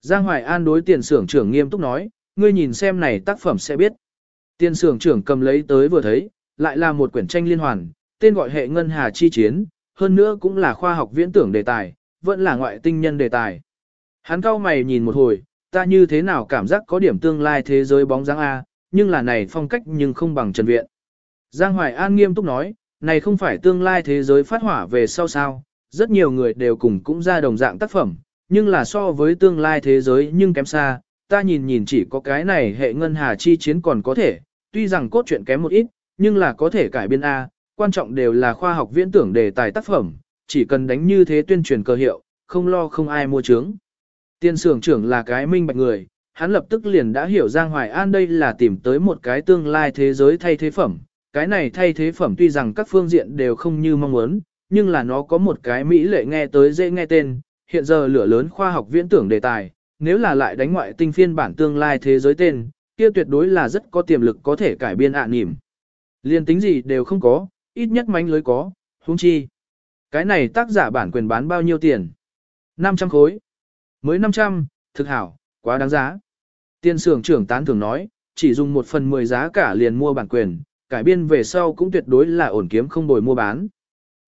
Giang Hoài An đối tiền sưởng trưởng nghiêm túc nói, ngươi nhìn xem này tác phẩm sẽ biết. Tiền sưởng trưởng cầm lấy tới vừa thấy, lại là một quyển tranh liên hoàn, tên gọi hệ ngân hà chi chiến, hơn nữa cũng là khoa học viễn tưởng đề tài, vẫn là ngoại tinh nhân đề tài. Hắn cao mày nhìn một hồi, ta như thế nào cảm giác có điểm tương lai thế giới bóng dáng A, nhưng là này phong cách nhưng không bằng Trần Viện. Giang Hoài An nghiêm túc nói, này không phải tương lai thế giới phát hỏa về sau sao, rất nhiều người đều cùng cũng ra đồng dạng tác phẩm, nhưng là so với tương lai thế giới nhưng kém xa, ta nhìn nhìn chỉ có cái này hệ ngân hà chi chiến còn có thể, tuy rằng cốt truyện kém một ít, nhưng là có thể cải biên A, quan trọng đều là khoa học viễn tưởng đề tài tác phẩm, chỉ cần đánh như thế tuyên truyền cơ hiệu, không lo không ai mua trướng. Tiên sưởng trưởng là cái minh bạch người, hắn lập tức liền đã hiểu Giang Hoài An đây là tìm tới một cái tương lai thế giới thay thế phẩm. Cái này thay thế phẩm tuy rằng các phương diện đều không như mong muốn, nhưng là nó có một cái mỹ lệ nghe tới dễ nghe tên, hiện giờ lửa lớn khoa học viễn tưởng đề tài, nếu là lại đánh ngoại tinh phiên bản tương lai thế giới tên, kia tuyệt đối là rất có tiềm lực có thể cải biên ạ à nỉm. Liên tính gì đều không có, ít nhất mánh lưới có, huống chi. Cái này tác giả bản quyền bán bao nhiêu tiền? 500 khối. Mới 500, thực hảo, quá đáng giá. Tiên sưởng trưởng tán thường nói, chỉ dùng một phần 10 giá cả liền mua bản quyền, cải biên về sau cũng tuyệt đối là ổn kiếm không bồi mua bán.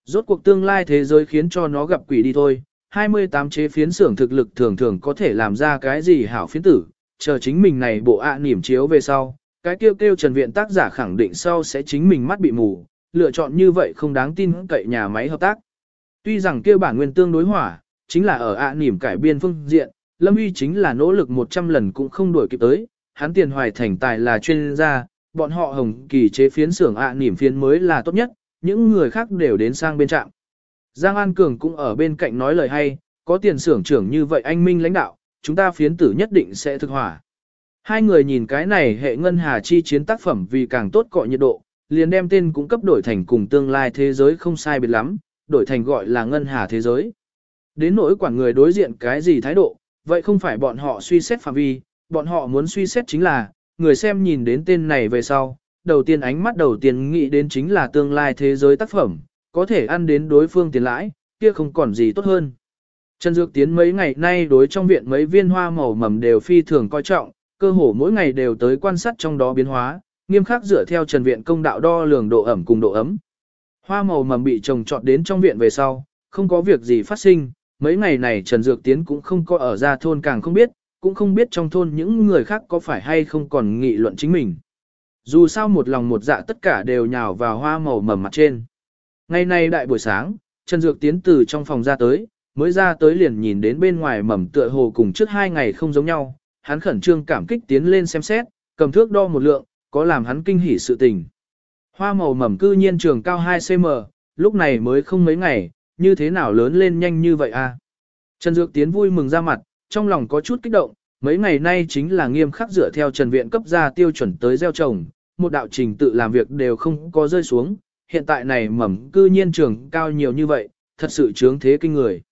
Rốt cuộc tương lai thế giới khiến cho nó gặp quỷ đi thôi, 28 chế phiến xưởng thực lực thường thường có thể làm ra cái gì hảo phiến tử, chờ chính mình này bộ ạ niềm chiếu về sau, cái kêu kêu trần viện tác giả khẳng định sau sẽ chính mình mắt bị mù, lựa chọn như vậy không đáng tin cậy nhà máy hợp tác. Tuy rằng kêu bản nguyên tương đối hỏa, chính là ở ạ niềm cải biên phương diện, Lâm Uy chính là nỗ lực 100 lần cũng không đuổi kịp tới, hắn tiền hoài thành tài là chuyên gia, bọn họ hồng kỳ chế phiến xưởng ạ niềm phiến mới là tốt nhất, những người khác đều đến sang bên trạm. Giang An Cường cũng ở bên cạnh nói lời hay, có tiền xưởng trưởng như vậy anh Minh lãnh đạo, chúng ta phiến tử nhất định sẽ thực hỏa. Hai người nhìn cái này hệ ngân hà chi chiến tác phẩm vì càng tốt cọ nhiệt độ, liền đem tên cũng cấp đổi thành cùng tương lai thế giới không sai biệt lắm, đổi thành gọi là ngân hà thế giới. Đến nỗi quản người đối diện cái gì thái độ, vậy không phải bọn họ suy xét phạm vi, bọn họ muốn suy xét chính là, người xem nhìn đến tên này về sau, đầu tiên ánh mắt đầu tiên nghĩ đến chính là tương lai thế giới tác phẩm, có thể ăn đến đối phương tiền lãi, kia không còn gì tốt hơn. Trần Dược Tiến mấy ngày nay đối trong viện mấy viên hoa màu mầm đều phi thường coi trọng, cơ hồ mỗi ngày đều tới quan sát trong đó biến hóa, nghiêm khắc dựa theo Trần Viện công đạo đo lường độ ẩm cùng độ ấm. Hoa màu mầm bị trồng trọt đến trong viện về sau, không có việc gì phát sinh, mấy ngày này Trần Dược Tiến cũng không có ở ra thôn càng không biết, cũng không biết trong thôn những người khác có phải hay không còn nghị luận chính mình. Dù sao một lòng một dạ tất cả đều nhào vào hoa màu mầm mặt trên. Ngày nay đại buổi sáng, Trần Dược Tiến từ trong phòng ra tới, mới ra tới liền nhìn đến bên ngoài mầm tựa hồ cùng trước hai ngày không giống nhau, hắn khẩn trương cảm kích tiến lên xem xét, cầm thước đo một lượng, có làm hắn kinh hỉ sự tình. Hoa màu mầm cư nhiên trường cao 2cm, lúc này mới không mấy ngày, như thế nào lớn lên nhanh như vậy a? Trần Dược Tiến vui mừng ra mặt, trong lòng có chút kích động, mấy ngày nay chính là nghiêm khắc dựa theo Trần Viện cấp ra tiêu chuẩn tới gieo trồng, một đạo trình tự làm việc đều không có rơi xuống, hiện tại này mầm cư nhiên trường cao nhiều như vậy, thật sự chướng thế kinh người.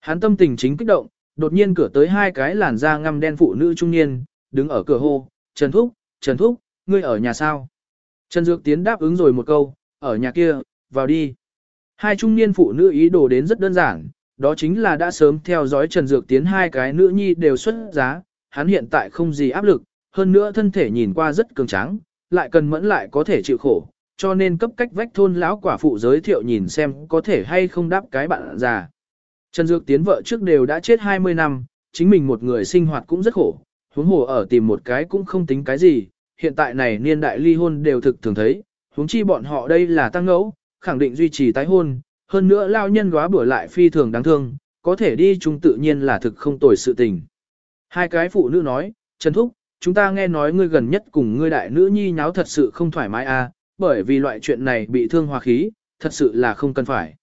Hắn tâm tình chính kích động, đột nhiên cửa tới hai cái làn da ngăm đen phụ nữ trung niên, đứng ở cửa hô, Trần Thúc, Trần Thúc, ngươi ở nhà sao? Trần Dược Tiến đáp ứng rồi một câu, ở nhà kia, vào đi. Hai trung niên phụ nữ ý đồ đến rất đơn giản, đó chính là đã sớm theo dõi Trần Dược Tiến hai cái nữ nhi đều xuất giá, hắn hiện tại không gì áp lực, hơn nữa thân thể nhìn qua rất cường tráng, lại cần mẫn lại có thể chịu khổ, cho nên cấp cách vách thôn lão quả phụ giới thiệu nhìn xem có thể hay không đáp cái bạn già. Trần Dược Tiến vợ trước đều đã chết 20 năm, chính mình một người sinh hoạt cũng rất khổ, huống hồ ở tìm một cái cũng không tính cái gì, hiện tại này niên đại ly hôn đều thực thường thấy, huống chi bọn họ đây là tăng ngẫu, khẳng định duy trì tái hôn, hơn nữa lao nhân góa bữa lại phi thường đáng thương, có thể đi chung tự nhiên là thực không tồi sự tình. Hai cái phụ nữ nói, Trần Thúc, chúng ta nghe nói ngươi gần nhất cùng ngươi đại nữ nhi nháo thật sự không thoải mái à, bởi vì loại chuyện này bị thương hòa khí, thật sự là không cần phải.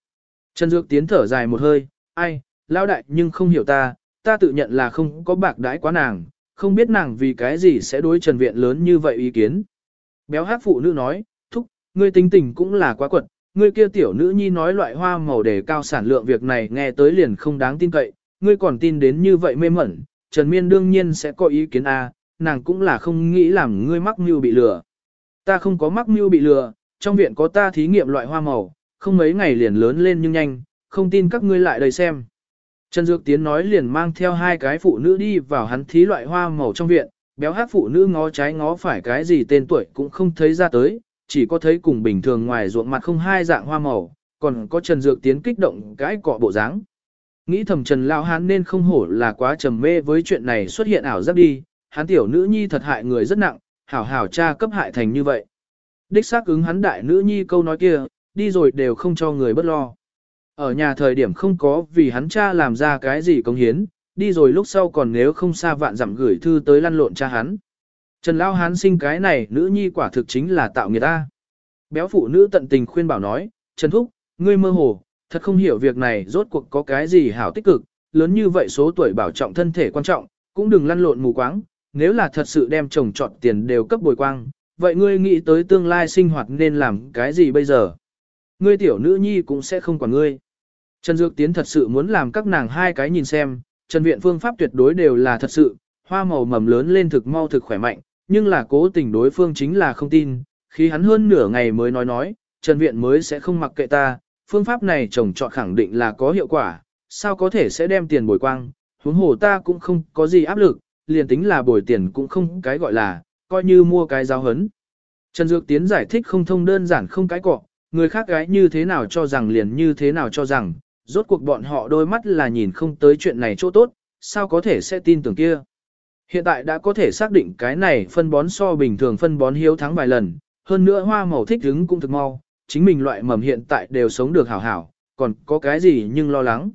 Trần Dược tiến thở dài một hơi, ai, lao đại nhưng không hiểu ta, ta tự nhận là không có bạc đãi quá nàng, không biết nàng vì cái gì sẽ đối Trần Viện lớn như vậy ý kiến. Béo hát phụ nữ nói, thúc, ngươi tính tình cũng là quá quật, ngươi kia tiểu nữ nhi nói loại hoa màu đề cao sản lượng việc này nghe tới liền không đáng tin cậy, ngươi còn tin đến như vậy mê mẩn, Trần Miên đương nhiên sẽ có ý kiến A, nàng cũng là không nghĩ làm ngươi mắc mưu bị lừa. Ta không có mắc mưu bị lừa, trong viện có ta thí nghiệm loại hoa màu, không mấy ngày liền lớn lên nhưng nhanh, không tin các ngươi lại đây xem. Trần Dược Tiến nói liền mang theo hai cái phụ nữ đi vào hắn thí loại hoa màu trong viện, béo hát phụ nữ ngó trái ngó phải cái gì tên tuổi cũng không thấy ra tới, chỉ có thấy cùng bình thường ngoài ruộng mặt không hai dạng hoa màu, còn có Trần Dược Tiến kích động cái cọ bộ dáng. Nghĩ thầm Trần Lao Hán nên không hổ là quá trầm mê với chuyện này xuất hiện ảo giác đi, hắn tiểu nữ nhi thật hại người rất nặng, hảo hảo cha cấp hại thành như vậy. Đích xác ứng hắn đại nữ nhi câu nói kia, đi rồi đều không cho người bất lo. Ở nhà thời điểm không có vì hắn cha làm ra cái gì công hiến, đi rồi lúc sau còn nếu không xa vạn dặm gửi thư tới lăn lộn cha hắn. Trần Lao Hán sinh cái này nữ nhi quả thực chính là tạo người ta. Béo phụ nữ tận tình khuyên bảo nói, Trần Thúc, ngươi mơ hồ, thật không hiểu việc này rốt cuộc có cái gì hảo tích cực, lớn như vậy số tuổi bảo trọng thân thể quan trọng, cũng đừng lăn lộn mù quáng, nếu là thật sự đem chồng chọn tiền đều cấp bồi quang, vậy ngươi nghĩ tới tương lai sinh hoạt nên làm cái gì bây giờ? Ngươi tiểu nữ nhi cũng sẽ không quản ngươi. Trần Dược Tiến thật sự muốn làm các nàng hai cái nhìn xem, Trần Viện phương pháp tuyệt đối đều là thật sự, hoa màu mầm lớn lên thực mau thực khỏe mạnh, nhưng là cố tình đối phương chính là không tin, khi hắn hơn nửa ngày mới nói nói, Trần Viện mới sẽ không mặc kệ ta, phương pháp này trồng trọt khẳng định là có hiệu quả, sao có thể sẽ đem tiền bồi quang, huống hồ ta cũng không có gì áp lực, liền tính là bồi tiền cũng không cái gọi là, coi như mua cái giáo hấn. Trần Dược Tiến giải thích không thông đơn giản không cái cọ, người khác gái như thế nào cho rằng liền như thế nào cho rằng, rốt cuộc bọn họ đôi mắt là nhìn không tới chuyện này chỗ tốt, sao có thể sẽ tin tưởng kia. Hiện tại đã có thể xác định cái này phân bón so bình thường phân bón hiếu thắng vài lần, hơn nữa hoa màu thích hứng cũng thực mau, chính mình loại mầm hiện tại đều sống được hảo hảo, còn có cái gì nhưng lo lắng.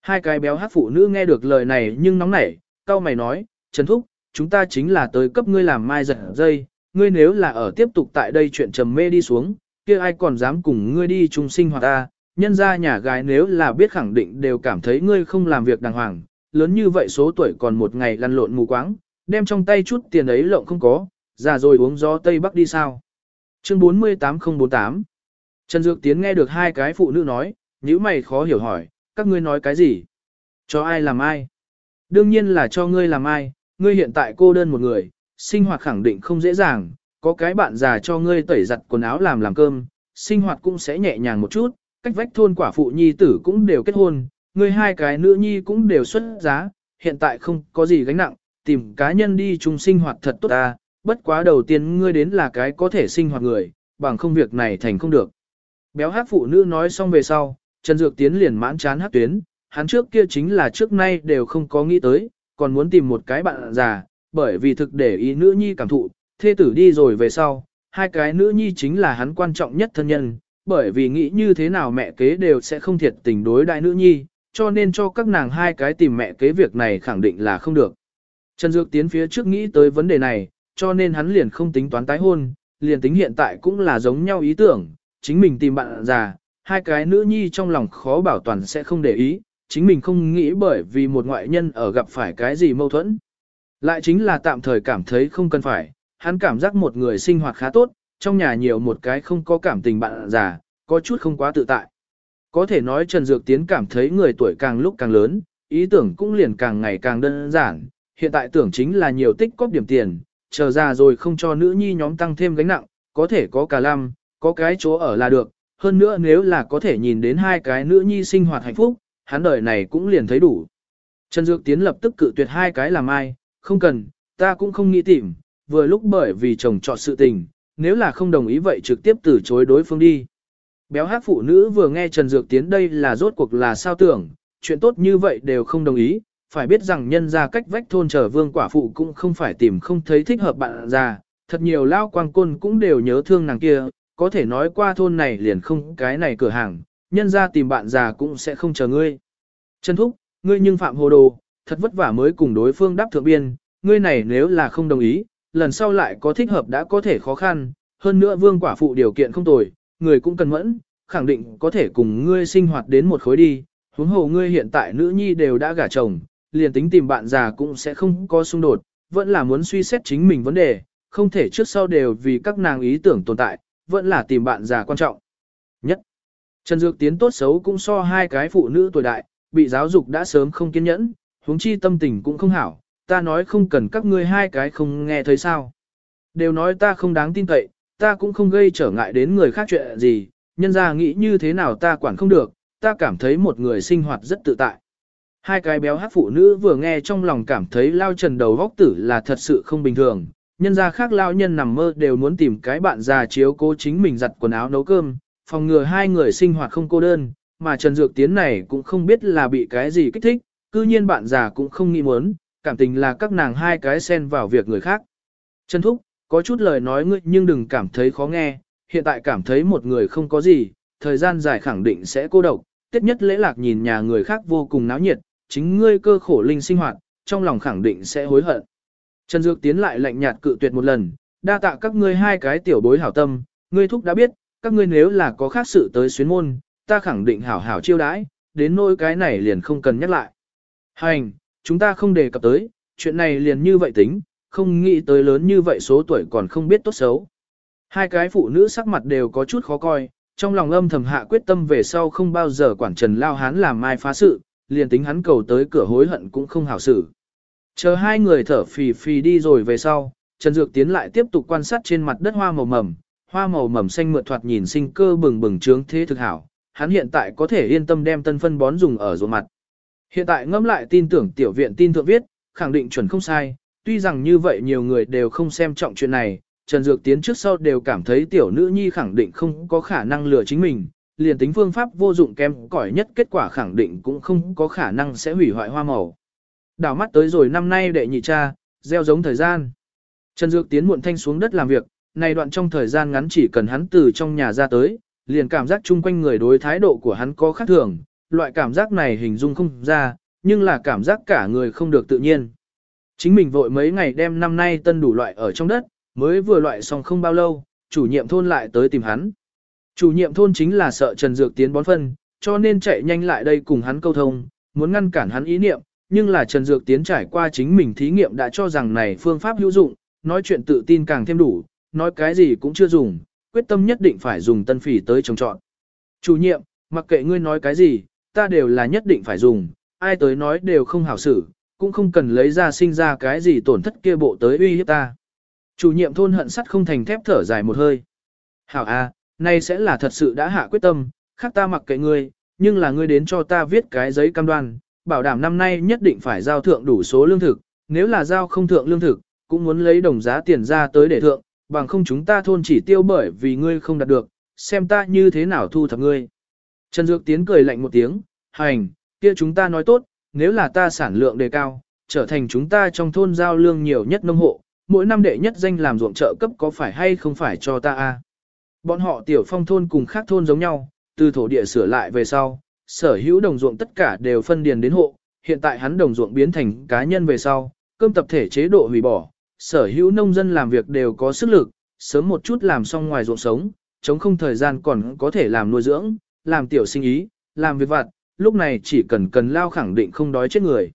Hai cái béo hát phụ nữ nghe được lời này nhưng nóng nảy, cao mày nói, Trần Thúc, chúng ta chính là tới cấp ngươi làm mai giật dây, ngươi nếu là ở tiếp tục tại đây chuyện trầm mê đi xuống, kia ai còn dám cùng ngươi đi chung sinh hoạt ta, nhân ra nhà gái nếu là biết khẳng định đều cảm thấy ngươi không làm việc đàng hoàng, lớn như vậy số tuổi còn một ngày lăn lộn mù quáng, đem trong tay chút tiền ấy lộng không có, già rồi uống gió Tây Bắc đi sao. Chương 48048 Trần Dược Tiến nghe được hai cái phụ nữ nói, nếu mày khó hiểu hỏi, các ngươi nói cái gì? Cho ai làm ai? Đương nhiên là cho ngươi làm ai, ngươi hiện tại cô đơn một người, sinh hoạt khẳng định không dễ dàng, có cái bạn già cho ngươi tẩy giặt quần áo làm làm cơm, sinh hoạt cũng sẽ nhẹ nhàng một chút, cách vách thôn quả phụ nhi tử cũng đều kết hôn, ngươi hai cái nữ nhi cũng đều xuất giá, hiện tại không có gì gánh nặng, tìm cá nhân đi chung sinh hoạt thật tốt ta, bất quá đầu tiên ngươi đến là cái có thể sinh hoạt người, bằng không việc này thành không được. Béo hát phụ nữ nói xong về sau, Trần Dược Tiến liền mãn chán hát tuyến, hắn trước kia chính là trước nay đều không có nghĩ tới, còn muốn tìm một cái bạn già, bởi vì thực để ý nữ nhi cảm thụ, thê tử đi rồi về sau, hai cái nữ nhi chính là hắn quan trọng nhất thân nhân, bởi vì nghĩ như thế nào mẹ kế đều sẽ không thiệt tình đối đại nữ nhi, cho nên cho các nàng hai cái tìm mẹ kế việc này khẳng định là không được. Trần Dược tiến phía trước nghĩ tới vấn đề này, cho nên hắn liền không tính toán tái hôn, liền tính hiện tại cũng là giống nhau ý tưởng, chính mình tìm bạn già, hai cái nữ nhi trong lòng khó bảo toàn sẽ không để ý, chính mình không nghĩ bởi vì một ngoại nhân ở gặp phải cái gì mâu thuẫn. Lại chính là tạm thời cảm thấy không cần phải, hắn cảm giác một người sinh hoạt khá tốt, trong nhà nhiều một cái không có cảm tình bạn già, có chút không quá tự tại. Có thể nói Trần Dược Tiến cảm thấy người tuổi càng lúc càng lớn, ý tưởng cũng liền càng ngày càng đơn giản, hiện tại tưởng chính là nhiều tích cóp điểm tiền, chờ ra rồi không cho nữ nhi nhóm tăng thêm gánh nặng, có thể có cả lăm, có cái chỗ ở là được, hơn nữa nếu là có thể nhìn đến hai cái nữ nhi sinh hoạt hạnh phúc, hắn đời này cũng liền thấy đủ. Trần Dược Tiến lập tức cự tuyệt hai cái làm ai, không cần, ta cũng không nghĩ tìm, vừa lúc bởi vì chồng chọn sự tình, nếu là không đồng ý vậy trực tiếp từ chối đối phương đi. Béo hát phụ nữ vừa nghe Trần Dược Tiến đây là rốt cuộc là sao tưởng, chuyện tốt như vậy đều không đồng ý, phải biết rằng nhân ra cách vách thôn trở vương quả phụ cũng không phải tìm không thấy thích hợp bạn già, thật nhiều lao quang côn cũng đều nhớ thương nàng kia, có thể nói qua thôn này liền không cái này cửa hàng, nhân ra tìm bạn già cũng sẽ không chờ ngươi. Trần Thúc, ngươi nhưng phạm hồ đồ, thật vất vả mới cùng đối phương đáp thượng biên, ngươi này nếu là không đồng ý, lần sau lại có thích hợp đã có thể khó khăn, hơn nữa vương quả phụ điều kiện không tồi, người cũng cần mẫn, khẳng định có thể cùng ngươi sinh hoạt đến một khối đi, huống hồ ngươi hiện tại nữ nhi đều đã gả chồng, liền tính tìm bạn già cũng sẽ không có xung đột, vẫn là muốn suy xét chính mình vấn đề, không thể trước sau đều vì các nàng ý tưởng tồn tại, vẫn là tìm bạn già quan trọng. Nhất, Trần Dược Tiến tốt xấu cũng so hai cái phụ nữ tuổi đại, bị giáo dục đã sớm không kiên nhẫn, huống chi tâm tình cũng không hảo, ta nói không cần các ngươi hai cái không nghe thấy sao. Đều nói ta không đáng tin cậy, ta cũng không gây trở ngại đến người khác chuyện gì, nhân ra nghĩ như thế nào ta quản không được, ta cảm thấy một người sinh hoạt rất tự tại. Hai cái béo hát phụ nữ vừa nghe trong lòng cảm thấy lao trần đầu vóc tử là thật sự không bình thường, nhân ra khác lao nhân nằm mơ đều muốn tìm cái bạn già chiếu cố chính mình giặt quần áo nấu cơm, phòng ngừa hai người sinh hoạt không cô đơn, mà Trần Dược Tiến này cũng không biết là bị cái gì kích thích, cư nhiên bạn già cũng không nghĩ muốn, cảm tình là các nàng hai cái xen vào việc người khác. Trần Thúc, có chút lời nói ngươi nhưng đừng cảm thấy khó nghe, hiện tại cảm thấy một người không có gì, thời gian dài khẳng định sẽ cô độc, tiết nhất lễ lạc nhìn nhà người khác vô cùng náo nhiệt, chính ngươi cơ khổ linh sinh hoạt, trong lòng khẳng định sẽ hối hận. Trần Dược tiến lại lạnh nhạt cự tuyệt một lần, đa tạ các ngươi hai cái tiểu bối hảo tâm, ngươi thúc đã biết, các ngươi nếu là có khác sự tới xuyến môn, ta khẳng định hảo hảo chiêu đãi, đến nỗi cái này liền không cần nhắc lại. Hành, chúng ta không đề cập tới, chuyện này liền như vậy tính, không nghĩ tới lớn như vậy số tuổi còn không biết tốt xấu. Hai cái phụ nữ sắc mặt đều có chút khó coi, trong lòng âm thầm hạ quyết tâm về sau không bao giờ quản Trần Lao Hán làm mai phá sự, liền tính hắn cầu tới cửa hối hận cũng không hảo xử. Chờ hai người thở phì phì đi rồi về sau, Trần Dược tiến lại tiếp tục quan sát trên mặt đất hoa màu mầm, hoa màu mầm xanh mượt thoạt nhìn sinh cơ bừng bừng trướng thế thực hảo, hắn hiện tại có thể yên tâm đem tân phân bón dùng ở ruộng mặt. Hiện tại ngẫm lại tin tưởng tiểu viện tin thượng viết, khẳng định chuẩn không sai, tuy rằng như vậy nhiều người đều không xem trọng chuyện này, Trần Dược Tiến trước sau đều cảm thấy tiểu nữ nhi khẳng định không có khả năng lừa chính mình, liền tính phương pháp vô dụng kém cỏi nhất kết quả khẳng định cũng không có khả năng sẽ hủy hoại hoa màu. Đảo mắt tới rồi năm nay đệ nhị cha, gieo giống thời gian. Trần Dược Tiến muộn thanh xuống đất làm việc, này đoạn trong thời gian ngắn chỉ cần hắn từ trong nhà ra tới, liền cảm giác chung quanh người đối thái độ của hắn có khác thường, loại cảm giác này hình dung không ra, nhưng là cảm giác cả người không được tự nhiên. Chính mình vội mấy ngày đem năm nay tân đủ loại ở trong đất, mới vừa loại xong không bao lâu, chủ nhiệm thôn lại tới tìm hắn. Chủ nhiệm thôn chính là sợ Trần Dược tiến bón phân, cho nên chạy nhanh lại đây cùng hắn câu thông, muốn ngăn cản hắn ý niệm, nhưng là Trần Dược tiến trải qua chính mình thí nghiệm đã cho rằng này phương pháp hữu dụng, nói chuyện tự tin càng thêm đủ, nói cái gì cũng chưa dùng, quyết tâm nhất định phải dùng tân phỉ tới trồng trọn. Chủ nhiệm, mặc kệ ngươi nói cái gì, ta đều là nhất định phải dùng, ai tới nói đều không hảo xử, cũng không cần lấy ra sinh ra cái gì tổn thất kia bộ tới uy hiếp ta. Chủ nhiệm thôn hận sắt không thành thép thở dài một hơi. Hảo a, à, nay sẽ là thật sự đã hạ quyết tâm, khác ta mặc kệ ngươi, nhưng là ngươi đến cho ta viết cái giấy cam đoan, bảo đảm năm nay nhất định phải giao thượng đủ số lương thực, nếu là giao không thượng lương thực, cũng muốn lấy đồng giá tiền ra tới để thượng, bằng không chúng ta thôn chỉ tiêu bởi vì ngươi không đạt được, xem ta như thế nào thu thập ngươi. Trần Dược Tiến cười lạnh một tiếng, hành, kia chúng ta nói tốt, nếu là ta sản lượng đề cao, trở thành chúng ta trong thôn giao lương nhiều nhất nông hộ, mỗi năm đệ nhất danh làm ruộng trợ cấp có phải hay không phải cho ta a? Bọn họ tiểu phong thôn cùng khác thôn giống nhau, từ thổ địa sửa lại về sau, sở hữu đồng ruộng tất cả đều phân điền đến hộ, hiện tại hắn đồng ruộng biến thành cá nhân về sau, cơm tập thể chế độ hủy bỏ, sở hữu nông dân làm việc đều có sức lực, sớm một chút làm xong ngoài ruộng sống, chống không thời gian còn có thể làm nuôi dưỡng, làm tiểu sinh ý, làm việc vặt, lúc này chỉ cần cần lao khẳng định không đói chết người.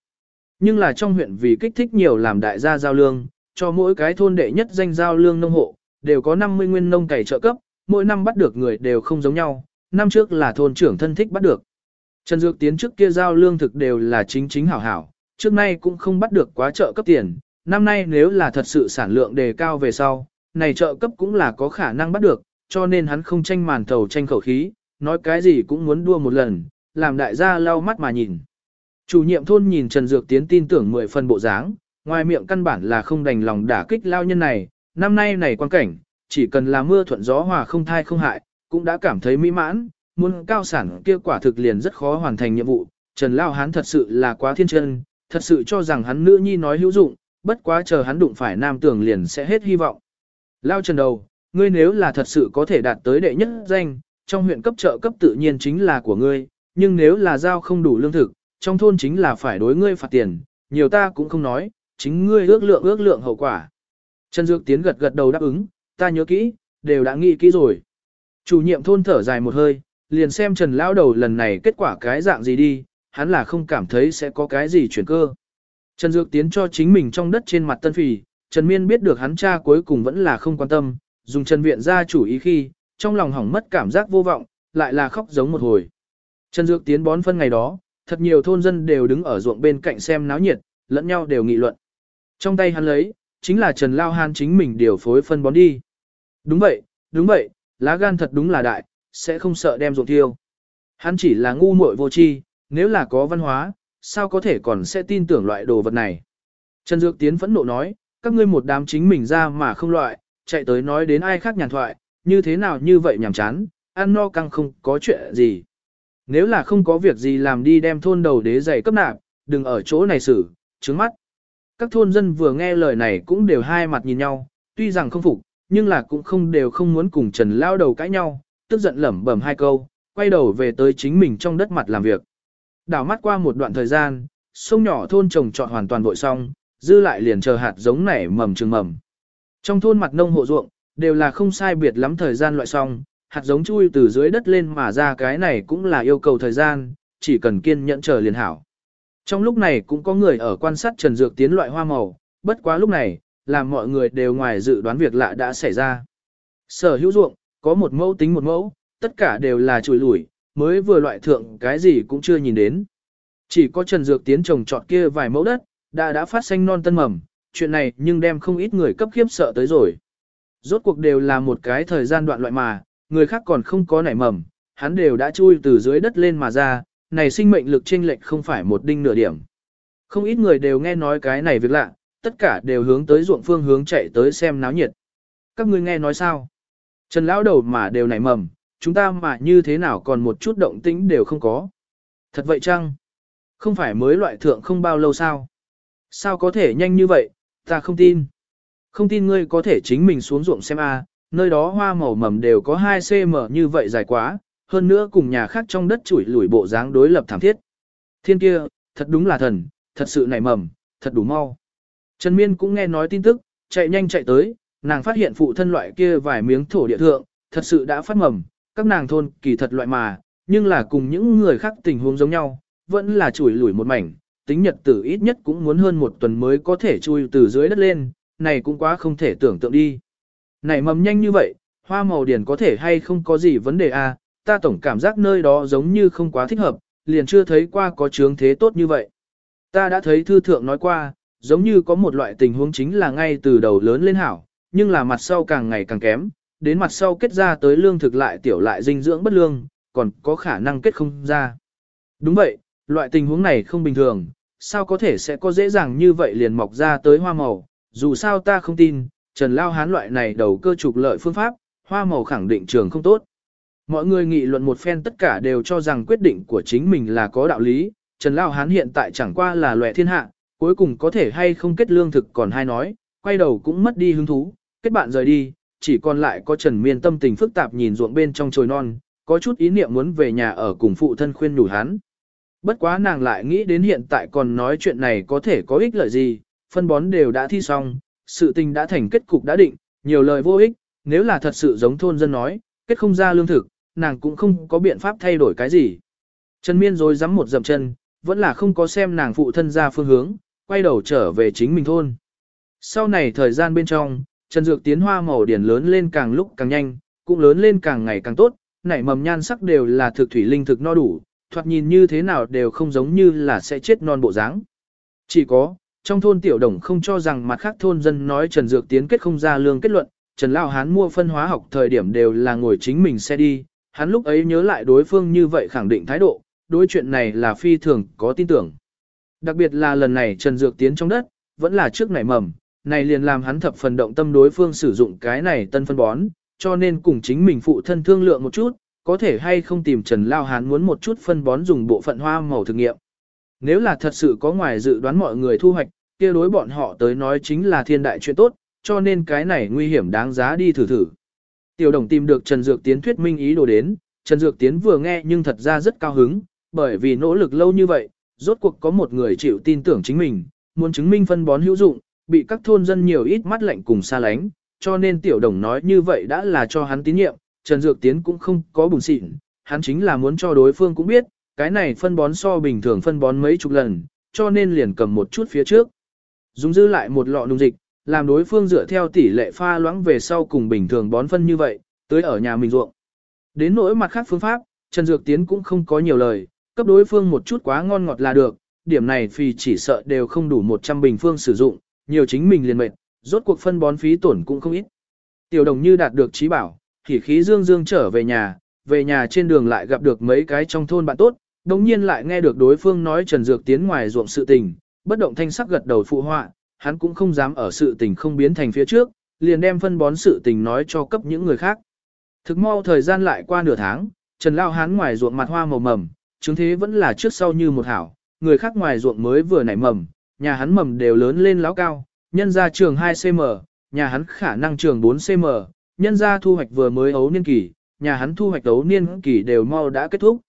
Nhưng là trong huyện vì kích thích nhiều làm đại gia giao lương, cho mỗi cái thôn đệ nhất danh giao lương nông hộ, đều có 50 nguyên nông cày trợ cấp, mỗi năm bắt được người đều không giống nhau, năm trước là thôn trưởng thân thích bắt được. Trần Dược Tiến trước kia giao lương thực đều là chính chính hảo hảo, trước nay cũng không bắt được quá trợ cấp tiền, năm nay nếu là thật sự sản lượng đề cao về sau, này trợ cấp cũng là có khả năng bắt được, cho nên hắn không tranh màn thầu tranh khẩu khí, nói cái gì cũng muốn đua một lần, làm đại gia lau mắt mà nhìn. Chủ nhiệm thôn nhìn Trần Dược Tiến tin tưởng mười phần bộ dáng, ngoài miệng căn bản là không đành lòng đả kích lao nhân này, năm nay này quan cảnh, chỉ cần là mưa thuận gió hòa không thai không hại, cũng đã cảm thấy mỹ mãn, muốn cao sản kia quả thực liền rất khó hoàn thành nhiệm vụ. Trần Lao Hán thật sự là quá thiên chân, thật sự cho rằng hắn nữ nhi nói hữu dụng, bất quá chờ hắn đụng phải nam tưởng liền sẽ hết hy vọng. Lao Trần đầu, ngươi nếu là thật sự có thể đạt tới đệ nhất danh, trong huyện cấp trợ cấp tự nhiên chính là của ngươi, nhưng nếu là giao không đủ lương thực, trong thôn chính là phải đối ngươi phạt tiền, nhiều ta cũng không nói, chính ngươi ước lượng ước lượng hậu quả. Trần Dược Tiến gật gật đầu đáp ứng, ta nhớ kỹ, đều đã nghĩ kỹ rồi. Chủ nhiệm thôn thở dài một hơi, liền xem Trần Lão Đầu lần này kết quả cái dạng gì đi, hắn là không cảm thấy sẽ có cái gì chuyển cơ. Trần Dược Tiến cho chính mình trong đất trên mặt tân phì, Trần Miên biết được hắn cha cuối cùng vẫn là không quan tâm, dùng Trần Viện ra chủ ý khi, trong lòng hỏng mất cảm giác vô vọng, lại là khóc giống một hồi. Trần Dược Tiến bón phân ngày đó, thật nhiều thôn dân đều đứng ở ruộng bên cạnh xem náo nhiệt, lẫn nhau đều nghị luận. Trong tay hắn lấy, chính là Trần Lao Han chính mình điều phối phân bón đi. Đúng vậy, đúng vậy, lá gan thật đúng là đại, sẽ không sợ đem ruộng thiêu. Hắn chỉ là ngu muội vô tri, nếu là có văn hóa, sao có thể còn sẽ tin tưởng loại đồ vật này. Trần Dược Tiến phẫn nộ nói, các ngươi một đám chính mình ra mà không loại, chạy tới nói đến ai khác nhàn thoại, như thế nào như vậy nhảm chán, ăn no căng không có chuyện gì. Nếu là không có việc gì làm đi đem thôn đầu đế giày cấp nạp, đừng ở chỗ này xử, trứng mắt. Các thôn dân vừa nghe lời này cũng đều hai mặt nhìn nhau, tuy rằng không phục, nhưng là cũng không đều không muốn cùng Trần lao đầu cãi nhau, tức giận lẩm bẩm hai câu, quay đầu về tới chính mình trong đất mặt làm việc. Đảo mắt qua một đoạn thời gian, sông nhỏ thôn trồng trọt hoàn toàn vội xong, dư lại liền chờ hạt giống nảy mầm trường mầm. Trong thôn mặt nông hộ ruộng, đều là không sai biệt lắm thời gian loại xong, hạt giống chui từ dưới đất lên mà ra cái này cũng là yêu cầu thời gian, chỉ cần kiên nhẫn chờ liền hảo. Trong lúc này cũng có người ở quan sát Trần Dược tiến loại hoa màu, bất quá lúc này, làm mọi người đều ngoài dự đoán việc lạ đã xảy ra. Sở hữu ruộng, có một mẫu tính một mẫu, tất cả đều là chùi lủi, mới vừa loại thượng cái gì cũng chưa nhìn đến. Chỉ có Trần Dược tiến trồng trọt kia vài mẫu đất, đã đã phát xanh non tân mầm, chuyện này nhưng đem không ít người cấp khiếp sợ tới rồi. Rốt cuộc đều là một cái thời gian đoạn loại mà, người khác còn không có nảy mầm, hắn đều đã chui từ dưới đất lên mà ra, này sinh mệnh lực chênh lệch không phải một đinh nửa điểm. Không ít người đều nghe nói cái này việc lạ, tất cả đều hướng tới ruộng phương hướng chạy tới xem náo nhiệt. Các ngươi nghe nói sao? Trần lão đầu mà đều nảy mầm, chúng ta mà như thế nào còn một chút động tĩnh đều không có. Thật vậy chăng? Không phải mới loại thượng không bao lâu sao? Sao có thể nhanh như vậy, ta không tin. Không tin ngươi có thể chính mình xuống ruộng xem a, nơi đó hoa màu mầm đều có 2cm như vậy dài quá, hơn nữa cùng nhà khác trong đất chủi lủi bộ dáng đối lập thảm thiết. Thiên kia, thật đúng là thần, thật sự nảy mầm, thật đủ mau. Trần Miên cũng nghe nói tin tức, chạy nhanh chạy tới, nàng phát hiện phụ thân loại kia vài miếng thổ địa thượng, thật sự đã phát mầm, các nàng thôn kỳ thật loại mà, nhưng là cùng những người khác tình huống giống nhau, vẫn là chủi lủi một mảnh, tính nhật tử ít nhất cũng muốn hơn một tuần mới có thể chui từ dưới đất lên, này cũng quá không thể tưởng tượng đi. Này mầm nhanh như vậy, hoa màu điển có thể hay không có gì vấn đề à, ta tổng cảm giác nơi đó giống như không quá thích hợp, liền chưa thấy qua có chướng thế tốt như vậy. Ta đã thấy thư thượng nói qua, giống như có một loại tình huống chính là ngay từ đầu lớn lên hảo, nhưng là mặt sau càng ngày càng kém, đến mặt sau kết ra tới lương thực lại tiểu lại dinh dưỡng bất lương, còn có khả năng kết không ra. Đúng vậy, loại tình huống này không bình thường, sao có thể sẽ có dễ dàng như vậy liền mọc ra tới hoa màu, dù sao ta không tin, Trần Lao Hán loại này đầu cơ trục lợi phương pháp, hoa màu khẳng định trường không tốt. Mọi người nghị luận một phen tất cả đều cho rằng quyết định của chính mình là có đạo lý, Trần Lao Hán hiện tại chẳng qua là loại thiên hạ, cuối cùng có thể hay không kết lương thực còn hay nói, quay đầu cũng mất đi hứng thú, kết bạn rời đi, chỉ còn lại có Trần Miên tâm tình phức tạp nhìn ruộng bên trong trồi non, có chút ý niệm muốn về nhà ở cùng phụ thân khuyên nhủ hắn. Bất quá nàng lại nghĩ đến hiện tại còn nói chuyện này có thể có ích lợi gì, phân bón đều đã thi xong, sự tình đã thành kết cục đã định, nhiều lời vô ích, nếu là thật sự giống thôn dân nói, kết không ra lương thực, nàng cũng không có biện pháp thay đổi cái gì. Trần Miên rồi dám một dậm chân, vẫn là không có xem nàng phụ thân ra phương hướng, quay đầu trở về chính mình thôn. Sau này thời gian bên trong, Trần Dược tiến hoa màu điển lớn lên càng lúc càng nhanh, cũng lớn lên càng ngày càng tốt, nảy mầm nhan sắc đều là thực thủy linh thực no đủ, thoạt nhìn như thế nào đều không giống như là sẽ chết non bộ dáng. Chỉ có, trong thôn tiểu đồng không cho rằng mặt khác thôn dân nói Trần Dược tiến kết không ra lương kết luận, Trần Lão Hán mua phân hóa học thời điểm đều là ngồi chính mình xe đi, hắn lúc ấy nhớ lại đối phương như vậy khẳng định thái độ, đối chuyện này là phi thường có tin tưởng. Đặc biệt là lần này Trần Dược tiến trong đất, vẫn là trước nảy mầm, này liền làm hắn thập phần động tâm đối phương sử dụng cái này tân phân bón, cho nên cùng chính mình phụ thân thương lượng một chút, có thể hay không tìm Trần Lao Hán muốn một chút phân bón dùng bộ phận hoa màu thực nghiệm. Nếu là thật sự có ngoài dự đoán mọi người thu hoạch, kia đối bọn họ tới nói chính là thiên đại chuyện tốt, cho nên cái này nguy hiểm đáng giá đi thử thử. Tiểu đồng tìm được Trần Dược Tiến thuyết minh ý đồ đến, Trần Dược Tiến vừa nghe nhưng thật ra rất cao hứng, bởi vì nỗ lực lâu như vậy, rốt cuộc có một người chịu tin tưởng chính mình, muốn chứng minh phân bón hữu dụng, bị các thôn dân nhiều ít mắt lạnh cùng xa lánh, cho nên tiểu đồng nói như vậy đã là cho hắn tín nhiệm, Trần Dược Tiến cũng không có bùn xịn, hắn chính là muốn cho đối phương cũng biết, cái này phân bón so bình thường phân bón mấy chục lần, cho nên liền cầm một chút phía trước. Dùng dư lại một lọ nung dịch, làm đối phương dựa theo tỷ lệ pha loãng về sau cùng bình thường bón phân như vậy, tới ở nhà mình ruộng. Đến nỗi mặt khác phương pháp, Trần Dược Tiến cũng không có nhiều lời, cấp đối phương một chút quá ngon ngọt là được, điểm này vì chỉ sợ đều không đủ 100 bình phương sử dụng, nhiều chính mình liền mệt, rốt cuộc phân bón phí tổn cũng không ít. Tiểu đồng như đạt được trí bảo, thì khí dương dương trở về nhà, về nhà trên đường lại gặp được mấy cái trong thôn bạn tốt, đồng nhiên lại nghe được đối phương nói Trần Dược Tiến ngoài ruộng sự tình, bất động thanh sắc gật đầu phụ họa, hắn cũng không dám ở sự tình không biến thành phía trước, liền đem phân bón sự tình nói cho cấp những người khác. Thực mau thời gian lại qua nửa tháng, Trần Lao Hán ngoài ruộng mặt hoa màu mầm, chứng thế vẫn là trước sau như một hảo, người khác ngoài ruộng mới vừa nảy mầm, nhà hắn mầm đều lớn lên láo cao, nhân ra trường 2cm, nhà hắn khả năng trường 4cm, nhân ra thu hoạch vừa mới ấu niên kỳ, nhà hắn thu hoạch ấu niên kỳ đều mau đã kết thúc.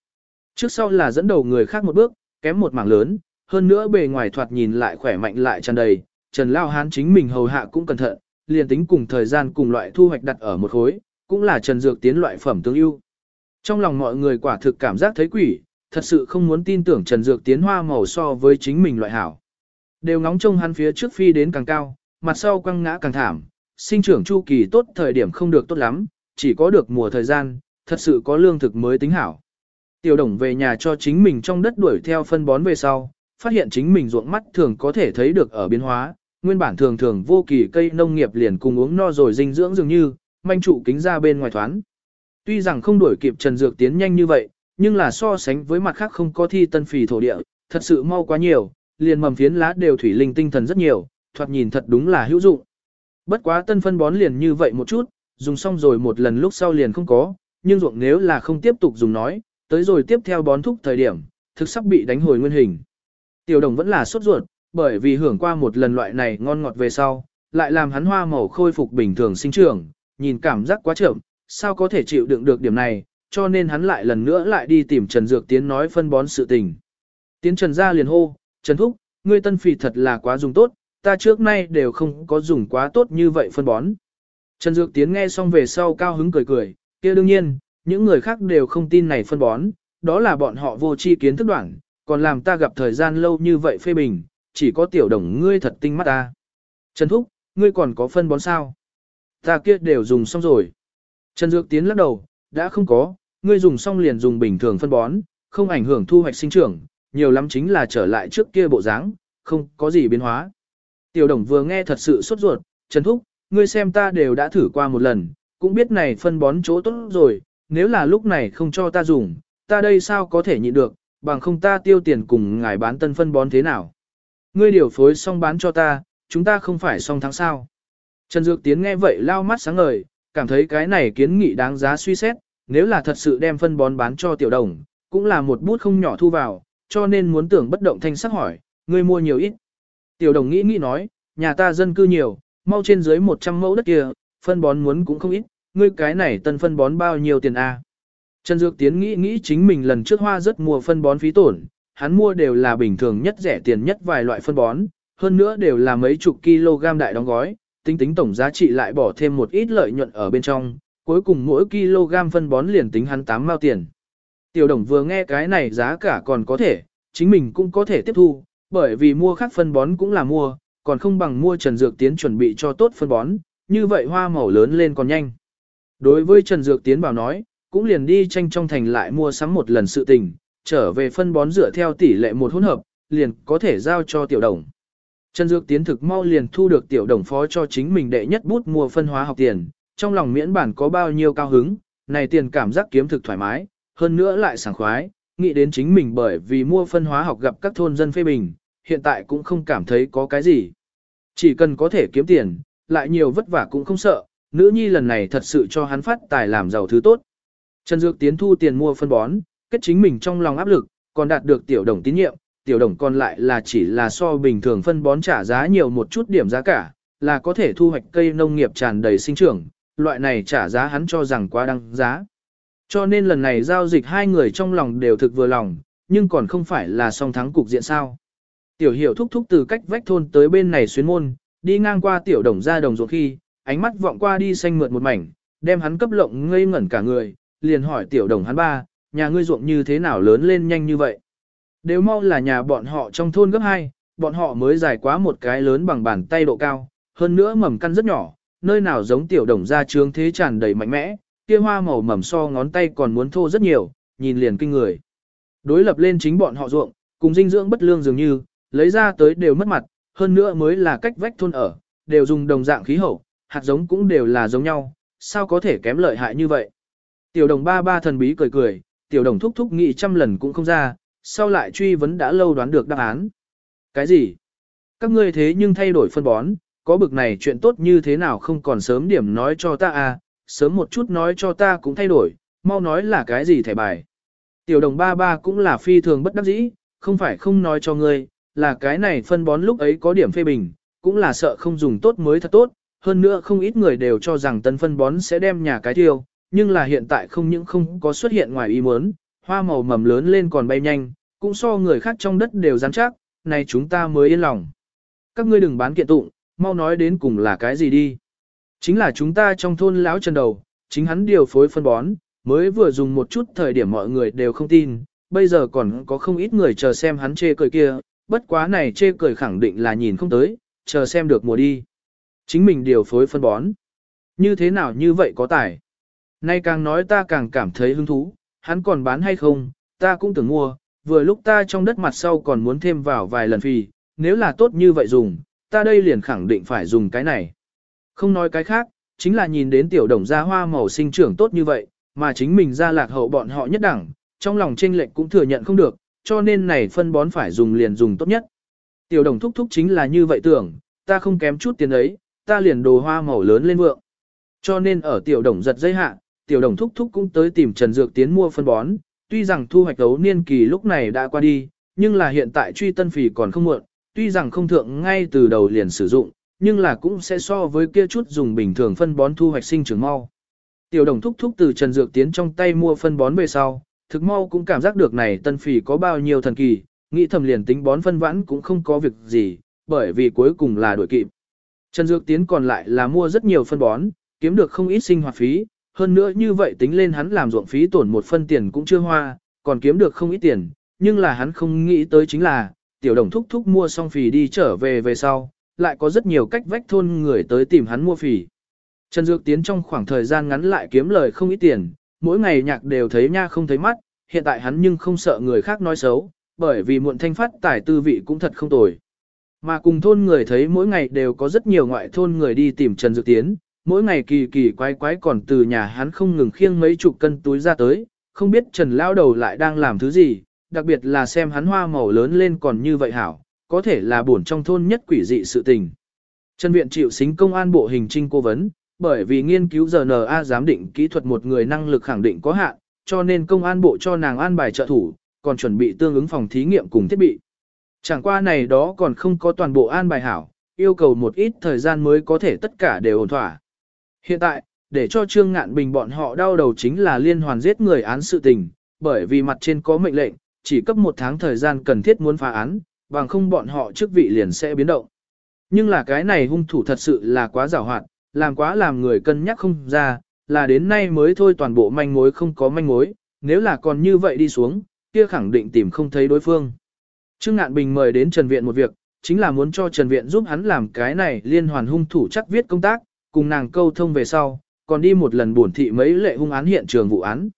Trước sau là dẫn đầu người khác một bước, kém một mảng lớn, hơn nữa bề ngoài thoạt nhìn lại khỏe mạnh lại tràn đầy, Trần Lao Hán chính mình hầu hạ cũng cẩn thận, liền tính cùng thời gian cùng loại thu hoạch đặt ở một khối, cũng là Trần Dược tiến loại phẩm tương ưu. Trong lòng mọi người quả thực cảm giác thấy quỷ, thật sự không muốn tin tưởng Trần Dược tiến hoa màu so với chính mình loại hảo. Đều ngóng trông hắn phía trước phi đến càng cao, mặt sau quăng ngã càng thảm, sinh trưởng chu kỳ tốt thời điểm không được tốt lắm, chỉ có được mùa thời gian, thật sự có lương thực mới tính hảo. Tiểu đồng về nhà cho chính mình trong đất đuổi theo phân bón về sau, phát hiện chính mình ruộng mắt thường có thể thấy được ở biến hóa, nguyên bản thường thường vô kỳ cây nông nghiệp liền cùng uống no rồi dinh dưỡng dường như, manh trụ kính ra bên ngoài thoán. Tuy rằng không đuổi kịp Trần Dược tiến nhanh như vậy, nhưng là so sánh với mặt khác không có thi tân phì thổ địa, thật sự mau quá nhiều, liền mầm phiến lá đều thủy linh tinh thần rất nhiều, thoạt nhìn thật đúng là hữu dụng. Bất quá tân phân bón liền như vậy một chút, dùng xong rồi một lần lúc sau liền không có, nhưng ruộng nếu là không tiếp tục dùng nói, tới rồi tiếp theo bón thúc thời điểm, thực sắp bị đánh hồi nguyên hình. Tiểu đồng vẫn là sốt ruột, bởi vì hưởng qua một lần loại này ngon ngọt về sau, lại làm hắn hoa màu khôi phục bình thường sinh trưởng, nhìn cảm giác quá chậm, sao có thể chịu đựng được điểm này, cho nên hắn lại lần nữa lại đi tìm Trần Dược Tiến nói phân bón sự tình. Tiến Trần ra liền hô, Trần Thúc, ngươi tân phì thật là quá dùng tốt, ta trước nay đều không có dùng quá tốt như vậy phân bón. Trần Dược Tiến nghe xong về sau cao hứng cười cười, kia đương nhiên, những người khác đều không tin này phân bón, đó là bọn họ vô tri kiến thức đoạn, còn làm ta gặp thời gian lâu như vậy phê bình, chỉ có tiểu đồng ngươi thật tinh mắt ta. Trần Thúc, ngươi còn có phân bón sao? Ta kia đều dùng xong rồi. Trần Dược Tiến lắc đầu, đã không có, ngươi dùng xong liền dùng bình thường phân bón, không ảnh hưởng thu hoạch sinh trưởng, nhiều lắm chính là trở lại trước kia bộ dáng, không có gì biến hóa. Tiểu đồng vừa nghe thật sự sốt ruột, Trần Thúc, ngươi xem ta đều đã thử qua một lần, cũng biết này phân bón chỗ tốt rồi, nếu là lúc này không cho ta dùng, ta đây sao có thể nhịn được, bằng không ta tiêu tiền cùng ngài bán tân phân bón thế nào. Ngươi điều phối xong bán cho ta, chúng ta không phải xong tháng sao. Trần Dược Tiến nghe vậy lao mắt sáng ngời, cảm thấy cái này kiến nghị đáng giá suy xét, nếu là thật sự đem phân bón bán cho tiểu đồng, cũng là một bút không nhỏ thu vào, cho nên muốn tưởng bất động thanh sắc hỏi, ngươi mua nhiều ít. Tiểu đồng nghĩ nghĩ nói, nhà ta dân cư nhiều, mau trên dưới 100 mẫu đất kia, phân bón muốn cũng không ít, ngươi cái này tân phân bón bao nhiêu tiền a? Trần Dược Tiến nghĩ nghĩ chính mình lần trước hoa rất mua phân bón phí tổn, hắn mua đều là bình thường nhất rẻ tiền nhất vài loại phân bón, hơn nữa đều là mấy chục kg đại đóng gói, tính tính tổng giá trị lại bỏ thêm một ít lợi nhuận ở bên trong, cuối cùng mỗi kg phân bón liền tính hắn 8 mao tiền. Tiểu đồng vừa nghe cái này giá cả còn có thể, chính mình cũng có thể tiếp thu, bởi vì mua khác phân bón cũng là mua, còn không bằng mua Trần Dược Tiến chuẩn bị cho tốt phân bón, như vậy hoa màu lớn lên còn nhanh. Đối với Trần Dược Tiến bảo nói, cũng liền đi tranh trong thành lại mua sắm một lần sự tình, trở về phân bón dựa theo tỷ lệ một hỗn hợp, liền có thể giao cho tiểu đồng. Trần Dược Tiến thực mau liền thu được tiểu đồng phó cho chính mình đệ nhất bút mua phân hóa học tiền, trong lòng miễn bản có bao nhiêu cao hứng, này tiền cảm giác kiếm thực thoải mái, hơn nữa lại sảng khoái, nghĩ đến chính mình bởi vì mua phân hóa học gặp các thôn dân phê bình, hiện tại cũng không cảm thấy có cái gì. Chỉ cần có thể kiếm tiền, lại nhiều vất vả cũng không sợ, nữ nhi lần này thật sự cho hắn phát tài làm giàu thứ tốt. Trần Dược Tiến thu tiền mua phân bón, kết chính mình trong lòng áp lực, còn đạt được tiểu đồng tín nhiệm, tiểu đồng còn lại là chỉ là so bình thường phân bón trả giá nhiều một chút điểm giá cả, là có thể thu hoạch cây nông nghiệp tràn đầy sinh trưởng, loại này trả giá hắn cho rằng quá đăng giá. Cho nên lần này giao dịch hai người trong lòng đều thực vừa lòng, nhưng còn không phải là song thắng cục diện sao. Tiểu hiểu thúc thúc từ cách vách thôn tới bên này xuyên môn, đi ngang qua tiểu đồng ra đồng ruộng khi, ánh mắt vọng qua đi xanh mượt một mảnh, đem hắn cấp lộng ngây ngẩn cả người, liền hỏi tiểu đồng hắn ba, nhà ngươi ruộng như thế nào lớn lên nhanh như vậy. Đều mau là nhà bọn họ trong thôn gấp hai, bọn họ mới dài quá một cái lớn bằng bàn tay độ cao, hơn nữa mầm căn rất nhỏ, nơi nào giống tiểu đồng ra trướng thế tràn đầy mạnh mẽ, kia hoa màu mầm so ngón tay còn muốn thô rất nhiều, nhìn liền kinh người. Đối lập lên chính bọn họ ruộng, cùng dinh dưỡng bất lương dường như, lấy ra tới đều mất mặt, hơn nữa mới là cách vách thôn ở, đều dùng đồng dạng khí hậu, hạt giống cũng đều là giống nhau, sao có thể kém lợi hại như vậy. Tiểu đồng ba ba thần bí cười cười, tiểu đồng thúc thúc nghĩ trăm lần cũng không ra, sau lại truy vấn đã lâu đoán được đáp án. Cái gì? Các ngươi thế nhưng thay đổi phân bón, có bực này chuyện tốt như thế nào không còn sớm điểm nói cho ta à, sớm một chút nói cho ta cũng thay đổi, mau nói là cái gì thẻ bài. Tiểu đồng ba ba cũng là phi thường bất đắc dĩ, không phải không nói cho ngươi, là cái này phân bón lúc ấy có điểm phê bình, cũng là sợ không dùng tốt mới thật tốt, hơn nữa không ít người đều cho rằng tân phân bón sẽ đem nhà cái tiêu, nhưng là hiện tại không những không có xuất hiện ngoài ý muốn, hoa màu mầm lớn lên còn bay nhanh, cũng so người khác trong đất đều rắn chắc, này chúng ta mới yên lòng. Các ngươi đừng bán kiện tụng, mau nói đến cùng là cái gì đi. Chính là chúng ta trong thôn lão trần đầu, chính hắn điều phối phân bón, mới vừa dùng một chút thời điểm mọi người đều không tin, bây giờ còn có không ít người chờ xem hắn chê cười kia, bất quá này chê cười khẳng định là nhìn không tới, chờ xem được mùa đi. Chính mình điều phối phân bón. Như thế nào như vậy có tài. Nay càng nói ta càng cảm thấy hứng thú, hắn còn bán hay không, ta cũng tưởng mua, vừa lúc ta trong đất mặt sau còn muốn thêm vào vài lần phì, nếu là tốt như vậy dùng, ta đây liền khẳng định phải dùng cái này. Không nói cái khác, chính là nhìn đến tiểu đồng gia hoa màu sinh trưởng tốt như vậy, mà chính mình ra lạc hậu bọn họ nhất đẳng, trong lòng tranh lệch cũng thừa nhận không được, cho nên này phân bón phải dùng liền dùng tốt nhất. Tiểu đồng thúc thúc chính là như vậy tưởng, ta không kém chút tiền ấy, ta liền đồ hoa màu lớn lên vượng. Cho nên ở tiểu đồng giật dây hạ, tiểu đồng thúc thúc cũng tới tìm Trần Dược Tiến mua phân bón, tuy rằng thu hoạch đấu niên kỳ lúc này đã qua đi, nhưng là hiện tại truy tân phì còn không muộn, tuy rằng không thượng ngay từ đầu liền sử dụng, nhưng là cũng sẽ so với kia chút dùng bình thường phân bón thu hoạch sinh trưởng mau. Tiểu đồng thúc thúc từ Trần Dược Tiến trong tay mua phân bón về sau, thực mau cũng cảm giác được này tân phì có bao nhiêu thần kỳ, nghĩ thầm liền tính bón phân vãn cũng không có việc gì, bởi vì cuối cùng là đổi kịp. Trần Dược Tiến còn lại là mua rất nhiều phân bón, kiếm được không ít sinh hoạt phí, hơn nữa như vậy tính lên hắn làm ruộng phí tổn một phân tiền cũng chưa hoa, còn kiếm được không ít tiền, nhưng là hắn không nghĩ tới chính là, tiểu đồng thúc thúc mua xong phì đi trở về về sau, lại có rất nhiều cách vách thôn người tới tìm hắn mua phì. Trần Dược Tiến trong khoảng thời gian ngắn lại kiếm lời không ít tiền, mỗi ngày nhạc đều thấy nha không thấy mắt, hiện tại hắn nhưng không sợ người khác nói xấu, bởi vì muộn thanh phát tài tư vị cũng thật không tồi. Mà cùng thôn người thấy mỗi ngày đều có rất nhiều ngoại thôn người đi tìm Trần Dược Tiến, mỗi ngày kỳ kỳ quái quái còn từ nhà hắn không ngừng khiêng mấy chục cân túi ra tới, không biết Trần Lao Đầu lại đang làm thứ gì, đặc biệt là xem hắn hoa màu lớn lên còn như vậy hảo, có thể là buồn trong thôn nhất quỷ dị sự tình. Trần Viện chịu xính công an bộ hình trinh cố vấn, bởi vì nghiên cứu RNA giám định kỹ thuật một người năng lực khẳng định có hạn, cho nên công an bộ cho nàng an bài trợ thủ, còn chuẩn bị tương ứng phòng thí nghiệm cùng thiết bị. Chẳng qua này đó còn không có toàn bộ an bài hảo, yêu cầu một ít thời gian mới có thể tất cả đều ổn thỏa. Hiện tại, để cho Trương Ngạn Bình bọn họ đau đầu chính là liên hoàn giết người án sự tình, bởi vì mặt trên có mệnh lệnh, chỉ cấp một tháng thời gian cần thiết muốn phá án, bằng không bọn họ chức vị liền sẽ biến động. Nhưng là cái này hung thủ thật sự là quá giàu hoạt, làm quá làm người cân nhắc không ra, là đến nay mới thôi toàn bộ manh mối không có manh mối, nếu là còn như vậy đi xuống, kia khẳng định tìm không thấy đối phương. Trương Ngạn Bình mời đến Trần Viện một việc, chính là muốn cho Trần Viện giúp hắn làm cái này liên hoàn hung thủ chắc viết công tác, cùng nàng câu thông về sau, còn đi một lần buồn thị mấy lệ hung án hiện trường vụ án.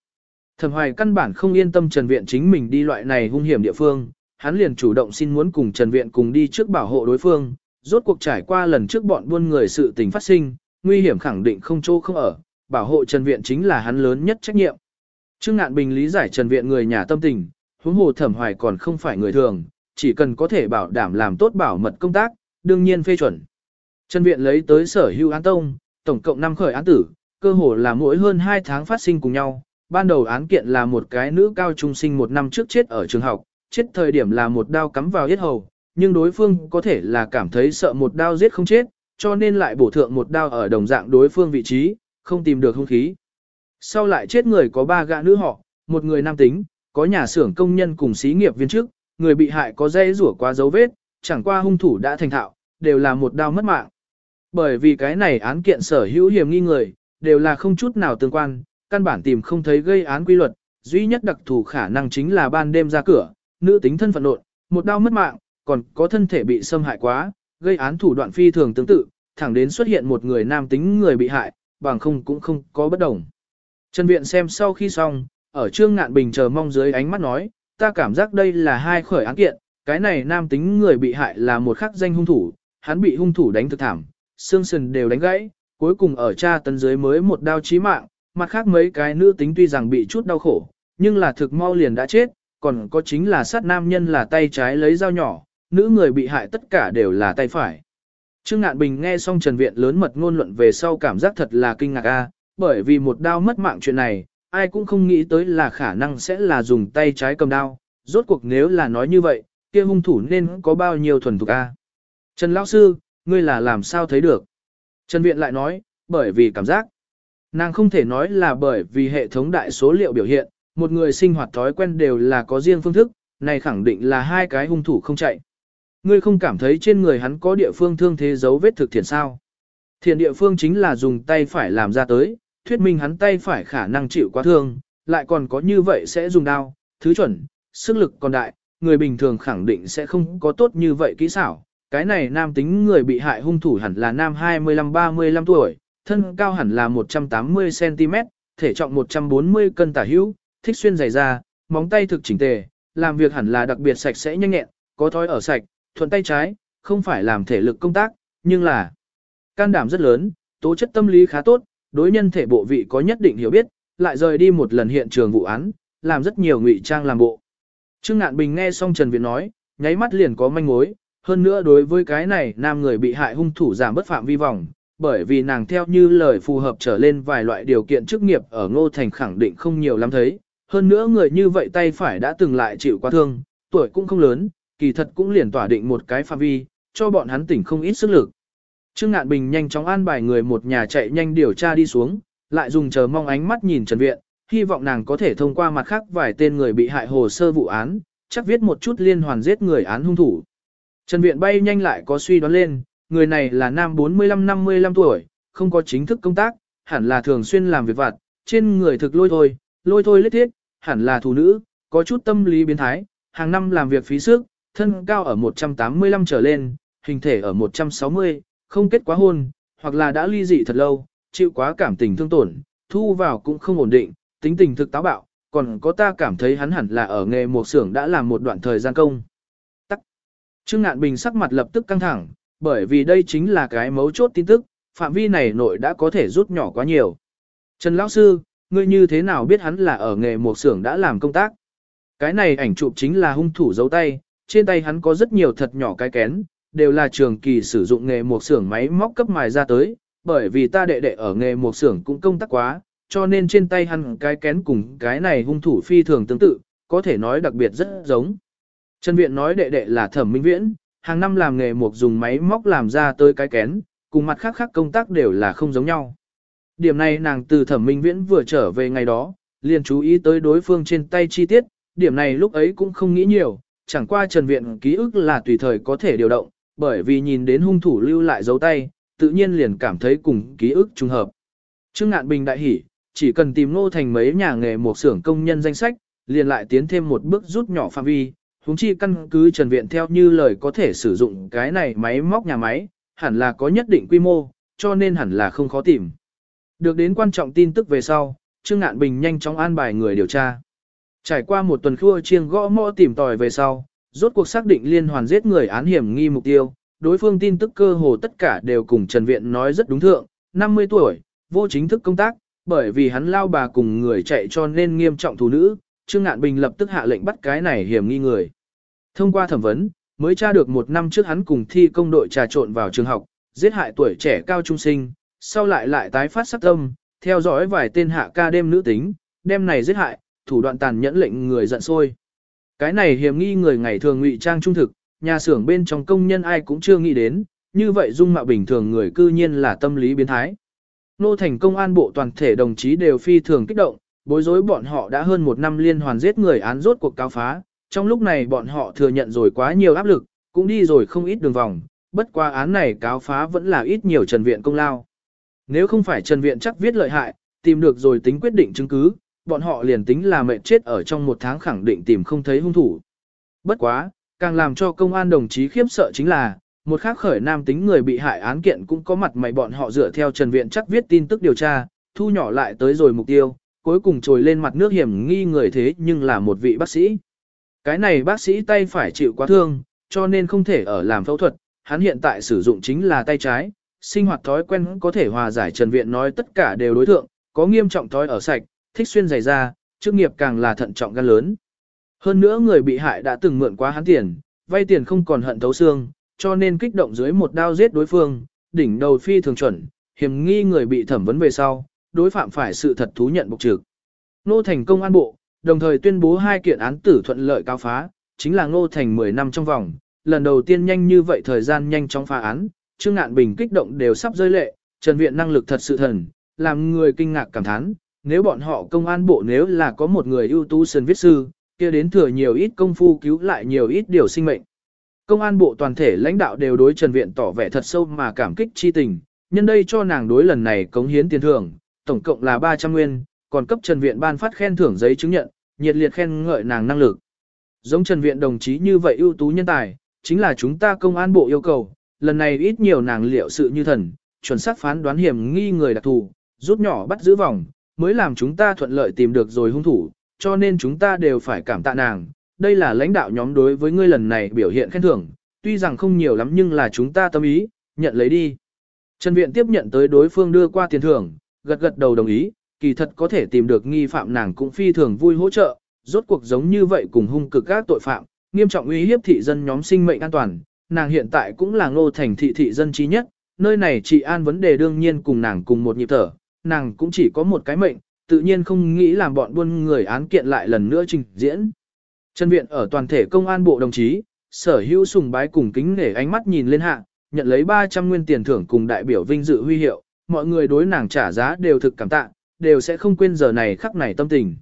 Thẩm Hoài căn bản không yên tâm Trần Viện chính mình đi loại này hung hiểm địa phương, hắn liền chủ động xin muốn cùng Trần Viện cùng đi trước bảo hộ đối phương, rốt cuộc trải qua lần trước bọn buôn người sự tình phát sinh, nguy hiểm khẳng định không chỗ không ở, bảo hộ Trần Viện chính là hắn lớn nhất trách nhiệm. Trương Ngạn Bình lý giải Trần Viện người nhà tâm tình, huống hồ Thẩm Hoài còn không phải người thường, chỉ cần có thể bảo đảm làm tốt bảo mật công tác, đương nhiên phê chuẩn. Trần Viện lấy tới sở hữu án tông, tổng cộng 5 khởi án tử, cơ hồ là mỗi hơn 2 tháng phát sinh cùng nhau. Ban đầu án kiện là một cái nữ cao trung sinh một năm trước chết ở trường học, chết thời điểm là một đao cắm vào yết hầu, nhưng đối phương có thể là cảm thấy sợ một đao giết không chết, cho nên lại bổ thượng một đao ở đồng dạng đối phương vị trí, không tìm được hung khí. Sau lại chết người có ba gã nữ họ, một người nam tính, có nhà xưởng công nhân cùng xí nghiệp viên chức, người bị hại có dây rủa qua dấu vết, chẳng qua hung thủ đã thành thạo, đều là một đau mất mạng. Bởi vì cái này án kiện sở hữu hiểm nghi người, đều là không chút nào tương quan, căn bản tìm không thấy gây án quy luật, duy nhất đặc thù khả năng chính là ban đêm ra cửa, nữ tính thân phận nộn, một đau mất mạng, còn có thân thể bị xâm hại quá, gây án thủ đoạn phi thường tương tự, thẳng đến xuất hiện một người nam tính người bị hại, bằng không cũng không có bất đồng. Trần Viện xem sau khi xong, ở Trương Ngạn Bình chờ mong dưới ánh mắt nói, ta cảm giác đây là hai khởi án kiện, cái này nam tính người bị hại là một khắc danh hung thủ, hắn bị hung thủ đánh thực thảm, xương sườn đều đánh gãy, cuối cùng ở cha tấn dưới mới một đao chí mạng, mặt khác mấy cái nữ tính tuy rằng bị chút đau khổ, nhưng là thực mau liền đã chết, còn có chính là sát nam nhân là tay trái lấy dao nhỏ, nữ người bị hại tất cả đều là tay phải. Trương Ngạn Bình nghe xong Trần Viện lớn mật ngôn luận về sau cảm giác thật là kinh ngạc a, bởi vì một đao mất mạng chuyện này, ai cũng không nghĩ tới là khả năng sẽ là dùng tay trái cầm đao, rốt cuộc nếu là nói như vậy, kia hung thủ nên có bao nhiêu thuần thục a. Trần Lão Sư, ngươi là làm sao thấy được? Trần Viện lại nói, bởi vì cảm giác. Nàng không thể nói là bởi vì hệ thống đại số liệu biểu hiện, một người sinh hoạt thói quen đều là có riêng phương thức, này khẳng định là hai cái hung thủ không chạy. Ngươi không cảm thấy trên người hắn có địa phương thương thế dấu vết thực thiện sao? Thiện địa phương chính là dùng tay phải làm ra tới, thuyết minh hắn tay phải khả năng chịu quá thương, lại còn có như vậy sẽ dùng đao, thứ chuẩn, sức lực còn đại, người bình thường khẳng định sẽ không có tốt như vậy kỹ xảo. Cái này nam tính người bị hại hung thủ hẳn là nam 25-35 tuổi, thân cao hẳn là 180cm, thể trọng 140 cân tả hữu, thích xuyên giày da, móng tay thực chỉnh tề, làm việc hẳn là đặc biệt sạch sẽ nhanh nhẹn, có thói ở sạch, thuận tay trái, không phải làm thể lực công tác, nhưng là can đảm rất lớn, tố chất tâm lý khá tốt, đối nhân thể bộ vị có nhất định hiểu biết, lại rời đi một lần hiện trường vụ án, làm rất nhiều ngụy trang làm bộ. Trương Ngạn Bình nghe xong Trần Việt nói, nháy mắt liền có manh mối, hơn nữa đối với cái này nam người bị hại hung thủ giảm bất phạm vi vòng, bởi vì nàng theo như lời phù hợp trở lên vài loại điều kiện chức nghiệp ở Ngô Thành khẳng định không nhiều lắm thấy, hơn nữa người như vậy tay phải đã từng lại chịu quá thương, tuổi cũng không lớn, kỳ thật cũng liền tỏa định một cái phạm vi, cho bọn hắn tỉnh không ít sức lực. Trương Ngạn Bình nhanh chóng an bài người một nhà chạy nhanh điều tra đi xuống, lại dùng chờ mong ánh mắt nhìn Trần Viện, hy vọng nàng có thể thông qua mặt khác vài tên người bị hại hồ sơ vụ án, chắc viết một chút liên hoàn giết người án hung thủ. Trần Viện bay nhanh lại có suy đoán lên, người này là nam 45-55 tuổi, không có chính thức công tác, hẳn là thường xuyên làm việc vặt, trên người thực lôi thôi, lôi thôi lết thiết, hẳn là thủ nữ, có chút tâm lý biến thái, hàng năm làm việc phí sức, thân cao ở 185 trở lên, hình thể ở 160, không kết quá hôn, hoặc là đã ly dị thật lâu, chịu quá cảm tình thương tổn, thu vào cũng không ổn định, tính tình thực táo bạo, còn có ta cảm thấy hắn hẳn là ở nghề một xưởng đã làm một đoạn thời gian công. Tắc. Trương Ngạn Bình sắc mặt lập tức căng thẳng, bởi vì đây chính là cái mấu chốt tin tức, phạm vi này nội đã có thể rút nhỏ quá nhiều. Trần Lão Sư, ngươi như thế nào biết hắn là ở nghề một xưởng đã làm công tác? Cái này ảnh chụp chính là hung thủ giấu tay, trên tay hắn có rất nhiều thật nhỏ cái kén, đều là trường kỳ sử dụng nghề một xưởng máy móc cấp mài ra tới, bởi vì ta đệ đệ ở nghề một xưởng cũng công tác quá, cho nên trên tay hắn cái kén cùng cái này hung thủ phi thường tương tự, có thể nói đặc biệt rất giống. Trần Viện nói đệ đệ là thẩm minh viễn, hàng năm làm nghề một dùng máy móc làm ra tới cái kén, cùng mặt khác khác công tác đều là không giống nhau. Điểm này nàng từ thẩm minh viễn vừa trở về ngày đó, liền chú ý tới đối phương trên tay chi tiết, điểm này lúc ấy cũng không nghĩ nhiều, chẳng qua Trần Viện ký ức là tùy thời có thể điều động, bởi vì nhìn đến hung thủ lưu lại dấu tay, tự nhiên liền cảm thấy cùng ký ức trùng hợp. Trương Ngạn Bình đại hỉ, chỉ cần tìm Ngô Thành mấy nhà nghề một xưởng công nhân danh sách, liền lại tiến thêm một bước rút nhỏ phạm vi, huống chi căn cứ Trần Viện theo như lời có thể sử dụng cái này máy móc nhà máy, hẳn là có nhất định quy mô, cho nên hẳn là không khó tìm. Được đến quan trọng tin tức về sau, Trương Ngạn Bình nhanh chóng an bài người điều tra. Trải qua một tuần khua chiêng gõ mõ tìm tòi về sau, rốt cuộc xác định liên hoàn giết người án hiểm nghi mục tiêu, đối phương tin tức cơ hồ tất cả đều cùng Trần Viện nói rất đúng thượng, 50 tuổi, vô chính thức công tác, bởi vì hắn lao bà cùng người chạy cho nên nghiêm trọng thù nữ, Trương Ngạn Bình lập tức hạ lệnh bắt cái này hiểm nghi người. Thông qua thẩm vấn, mới tra được một năm trước hắn cùng thi công đội trà trộn vào trường học, giết hại tuổi trẻ cao trung sinh, sau lại lại tái phát sát tâm, theo dõi vài tên hạ ca đêm nữ tính, đêm này giết hại, thủ đoạn tàn nhẫn lệnh người giận sôi. Cái này hiểm nghi người ngày thường ngụy trang trung thực, nhà xưởng bên trong công nhân ai cũng chưa nghĩ đến, như vậy dung mạo bình thường người cư nhiên là tâm lý biến thái. nô thành công an bộ toàn thể đồng chí đều phi thường kích động, bối rối bọn họ đã hơn một năm liên hoàn giết người án rốt cuộc cáo phá, trong lúc này bọn họ thừa nhận rồi quá nhiều áp lực, cũng đi rồi không ít đường vòng, bất qua án này cáo phá vẫn là ít nhiều Trần Viện công lao. Nếu không phải Trần Viện chắc viết lợi hại, tìm được rồi tính quyết định chứng cứ, bọn họ liền tính là mệnh chết ở trong một tháng khẳng định tìm không thấy hung thủ. Bất quá, càng làm cho công an đồng chí khiếp sợ chính là, một khác khởi nam tính người bị hại án kiện cũng có mặt mày bọn họ dựa theo Trần Viện chắc viết tin tức điều tra, thu nhỏ lại tới rồi mục tiêu, cuối cùng trồi lên mặt nước hiểm nghi người thế nhưng là một vị bác sĩ. Cái này bác sĩ tay phải chịu quá thương, cho nên không thể ở làm phẫu thuật, hắn hiện tại sử dụng chính là tay trái, sinh hoạt thói quen có thể hòa giải Trần Viện nói tất cả đều đối thượng, có nghiêm trọng thói ở sạch, thích xuyên giày ra, chức nghiệp càng là thận trọng gan lớn. Hơn nữa người bị hại đã từng mượn quá hắn tiền, vay tiền không còn hận thấu xương, cho nên kích động dưới một đao giết đối phương, đỉnh đầu phi thường chuẩn, hiểm nghi người bị thẩm vấn về sau, đối phạm phải sự thật thú nhận bộc trực. Nô Thành công an bộ, đồng thời tuyên bố hai kiện án tử thuận lợi cao phá, chính là Ngô Thành 10 năm trong vòng, lần đầu tiên nhanh như vậy thời gian nhanh chóng phá án, Trương Ngạn Bình kích động đều sắp rơi lệ, Trần Viện năng lực thật sự thần, làm người kinh ngạc cảm thán, nếu bọn họ công an bộ nếu là có một người ưu tú sơn viết sư, kia đến thừa nhiều ít công phu cứu lại nhiều ít điều sinh mệnh. Công an bộ toàn thể lãnh đạo đều đối Trần Viện tỏ vẻ thật sâu mà cảm kích chi tình, nhân đây cho nàng đối lần này cống hiến tiền thưởng, tổng cộng là 300 nguyên, còn cấp Trần Viện ban phát khen thưởng giấy chứng nhận, nhiệt liệt khen ngợi nàng năng lực. Giống Trần Viện đồng chí như vậy ưu tú nhân tài, chính là chúng ta công an bộ yêu cầu, lần này ít nhiều nàng liệu sự như thần, chuẩn xác phán đoán hiểm nghi người đặc thù, rút nhỏ bắt giữ vòng, mới làm chúng ta thuận lợi tìm được rồi hung thủ, cho nên chúng ta đều phải cảm tạ nàng. Đây là lãnh đạo nhóm đối với ngươi lần này biểu hiện khen thưởng, tuy rằng không nhiều lắm nhưng là chúng ta tâm ý, nhận lấy đi. Trần Viện tiếp nhận tới đối phương đưa qua tiền thưởng, gật gật đầu đồng ý, kỳ thật có thể tìm được nghi phạm nàng cũng phi thường vui hỗ trợ, rốt cuộc giống như vậy cùng hung cực các tội phạm, nghiêm trọng uy hiếp thị dân nhóm sinh mệnh an toàn, nàng hiện tại cũng là ngô thành thị thị dân trí nhất, nơi này trị an vấn đề đương nhiên cùng nàng cùng một nhịp thở, nàng cũng chỉ có một cái mệnh, tự nhiên không nghĩ làm bọn buôn người án kiện lại lần nữa trình diễn. Trần Viện ở toàn thể công an bộ đồng chí, sở hữu sùng bái cùng kính nể ánh mắt nhìn lên hạ, nhận lấy 300 nguyên tiền thưởng cùng đại biểu vinh dự huy hiệu, mọi người đối nàng trả giá đều thực cảm tạ, đều sẽ không quên giờ này khắc này tâm tình.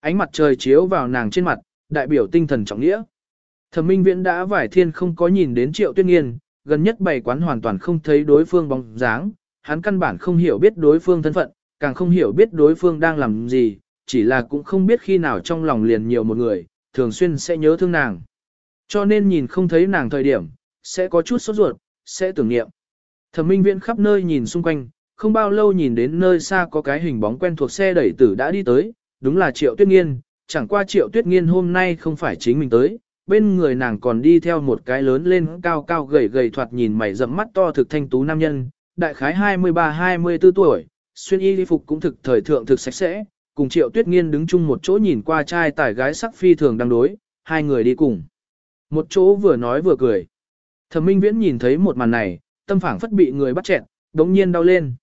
Ánh mặt trời chiếu vào nàng trên mặt, đại biểu tinh thần trọng nghĩa. Thẩm Minh Viễn đã vải thiên không có nhìn đến Triệu Tuyết Nghiên, gần nhất bày quán hoàn toàn không thấy đối phương bóng dáng, hắn căn bản không hiểu biết đối phương thân phận, càng không hiểu biết đối phương đang làm gì, chỉ là cũng không biết khi nào trong lòng liền nhiều một người, thường xuyên sẽ nhớ thương nàng. Cho nên nhìn không thấy nàng thời điểm, sẽ có chút sốt ruột, sẽ tưởng niệm. Thẩm Minh Viễn khắp nơi nhìn xung quanh, không bao lâu nhìn đến nơi xa có cái hình bóng quen thuộc xe đẩy tử đã đi tới, đúng là Triệu Tuyết Nghiên, chẳng qua Triệu Tuyết Nghiên hôm nay không phải chính mình tới, bên người nàng còn đi theo một cái lớn lên cao cao gầy gầy thoạt nhìn mày rậm mắt to thực thanh tú nam nhân, đại khái 23-24 tuổi, xuyên y phục cũng thực thời thượng thực sạch sẽ, cùng Triệu Tuyết Nghiên đứng chung một chỗ nhìn qua trai tải gái sắc phi thường đang đối, hai người đi cùng. Một chỗ vừa nói vừa cười. Thẩm Minh Viễn nhìn thấy một màn này, tâm phảng phất bị người bắt chẹn, đống nhiên đau lên.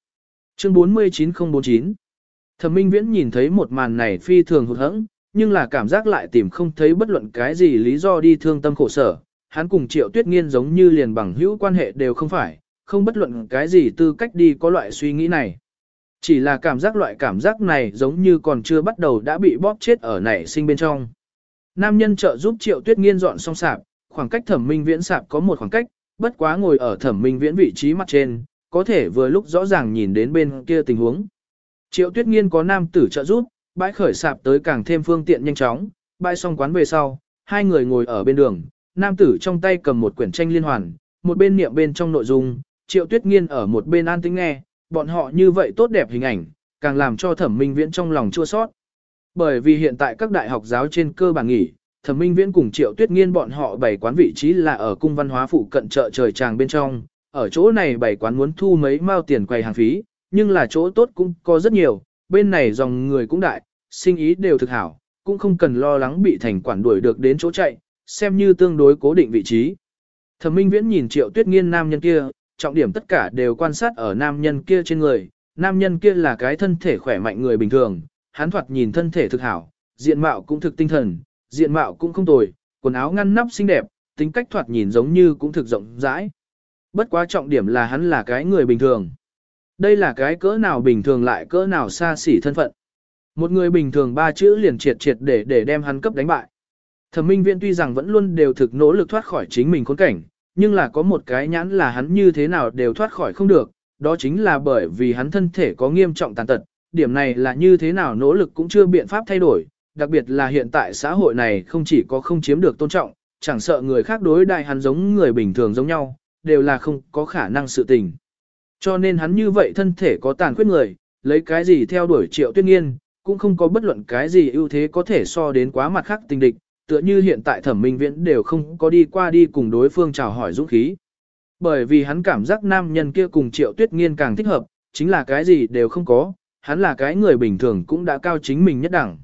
Chương 49049 Thẩm Minh Viễn nhìn thấy một màn này phi thường hụt hẫng, nhưng là cảm giác lại tìm không thấy bất luận cái gì lý do đi thương tâm khổ sở. Hắn cùng Triệu Tuyết Nghiên giống như liền bằng hữu quan hệ đều không phải, không bất luận cái gì tư cách đi có loại suy nghĩ này. Chỉ là cảm giác loại cảm giác này giống như còn chưa bắt đầu đã bị bóp chết ở nảy sinh bên trong. Nam nhân trợ giúp Triệu Tuyết Nghiên dọn xong sạp, khoảng cách Thẩm Minh Viễn sạp có một khoảng cách, bất quá ngồi ở Thẩm Minh Viễn vị trí mặt trên, có thể vừa lúc rõ ràng nhìn đến bên kia tình huống. Triệu Tuyết Nghiên có nam tử trợ giúp, bãi khởi sạp tới càng thêm phương tiện nhanh chóng, bãi xong quán về sau, hai người ngồi ở bên đường, nam tử trong tay cầm một quyển tranh liên hoàn, một bên niệm bên trong nội dung, Triệu Tuyết Nghiên ở một bên an tĩnh nghe, bọn họ như vậy tốt đẹp hình ảnh, càng làm cho Thẩm Minh Viễn trong lòng chua sót. Bởi vì hiện tại các đại học giáo trên cơ bản nghỉ, Thẩm Minh Viễn cùng Triệu Tuyết Nghiên bọn họ bày quán vị trí là ở cung văn hóa phụ cận chợ trời tràng bên trong, ở chỗ này bày quán muốn thu mấy mao tiền quầy hàng phí, nhưng là chỗ tốt cũng có rất nhiều, bên này dòng người cũng đại, sinh ý đều thực hảo, cũng không cần lo lắng bị thành quản đuổi được đến chỗ chạy, xem như tương đối cố định vị trí. Thẩm Minh Viễn nhìn Triệu Tuyết Nghiên nam nhân kia, trọng điểm tất cả đều quan sát ở nam nhân kia trên người, nam nhân kia là cái thân thể khỏe mạnh người bình thường, hắn thoạt nhìn thân thể thực hảo, diện mạo cũng thực tinh thần, diện mạo cũng không tồi, quần áo ngăn nắp xinh đẹp, tính cách thoạt nhìn giống như cũng thực rộng rãi. Bất quá trọng điểm là hắn là cái người bình thường. Đây là cái cỡ nào bình thường lại cỡ nào xa xỉ thân phận. Một người bình thường ba chữ liền triệt triệt để để đem hắn cấp đánh bại. Thẩm minh viện tuy rằng vẫn luôn đều thực nỗ lực thoát khỏi chính mình khốn cảnh, nhưng là có một cái nhãn là hắn như thế nào đều thoát khỏi không được, đó chính là bởi vì hắn thân thể có nghiêm trọng tàn tật, điểm này là như thế nào nỗ lực cũng chưa biện pháp thay đổi, đặc biệt là hiện tại xã hội này không chỉ có không chiếm được tôn trọng, chẳng sợ người khác đối đại hắn giống người bình thường giống nhau, đều là không có khả năng sự tình. Cho nên hắn như vậy thân thể có tàn khuyết người, lấy cái gì theo đuổi triệu tuyết nghiên, cũng không có bất luận cái gì ưu thế có thể so đến quá mặt khác tình địch, tựa như hiện tại thẩm minh viễn đều không có đi qua đi cùng đối phương chào hỏi dũng khí. Bởi vì hắn cảm giác nam nhân kia cùng triệu tuyết nghiên càng thích hợp, chính là cái gì đều không có, hắn là cái người bình thường cũng đã cao chính mình nhất đẳng.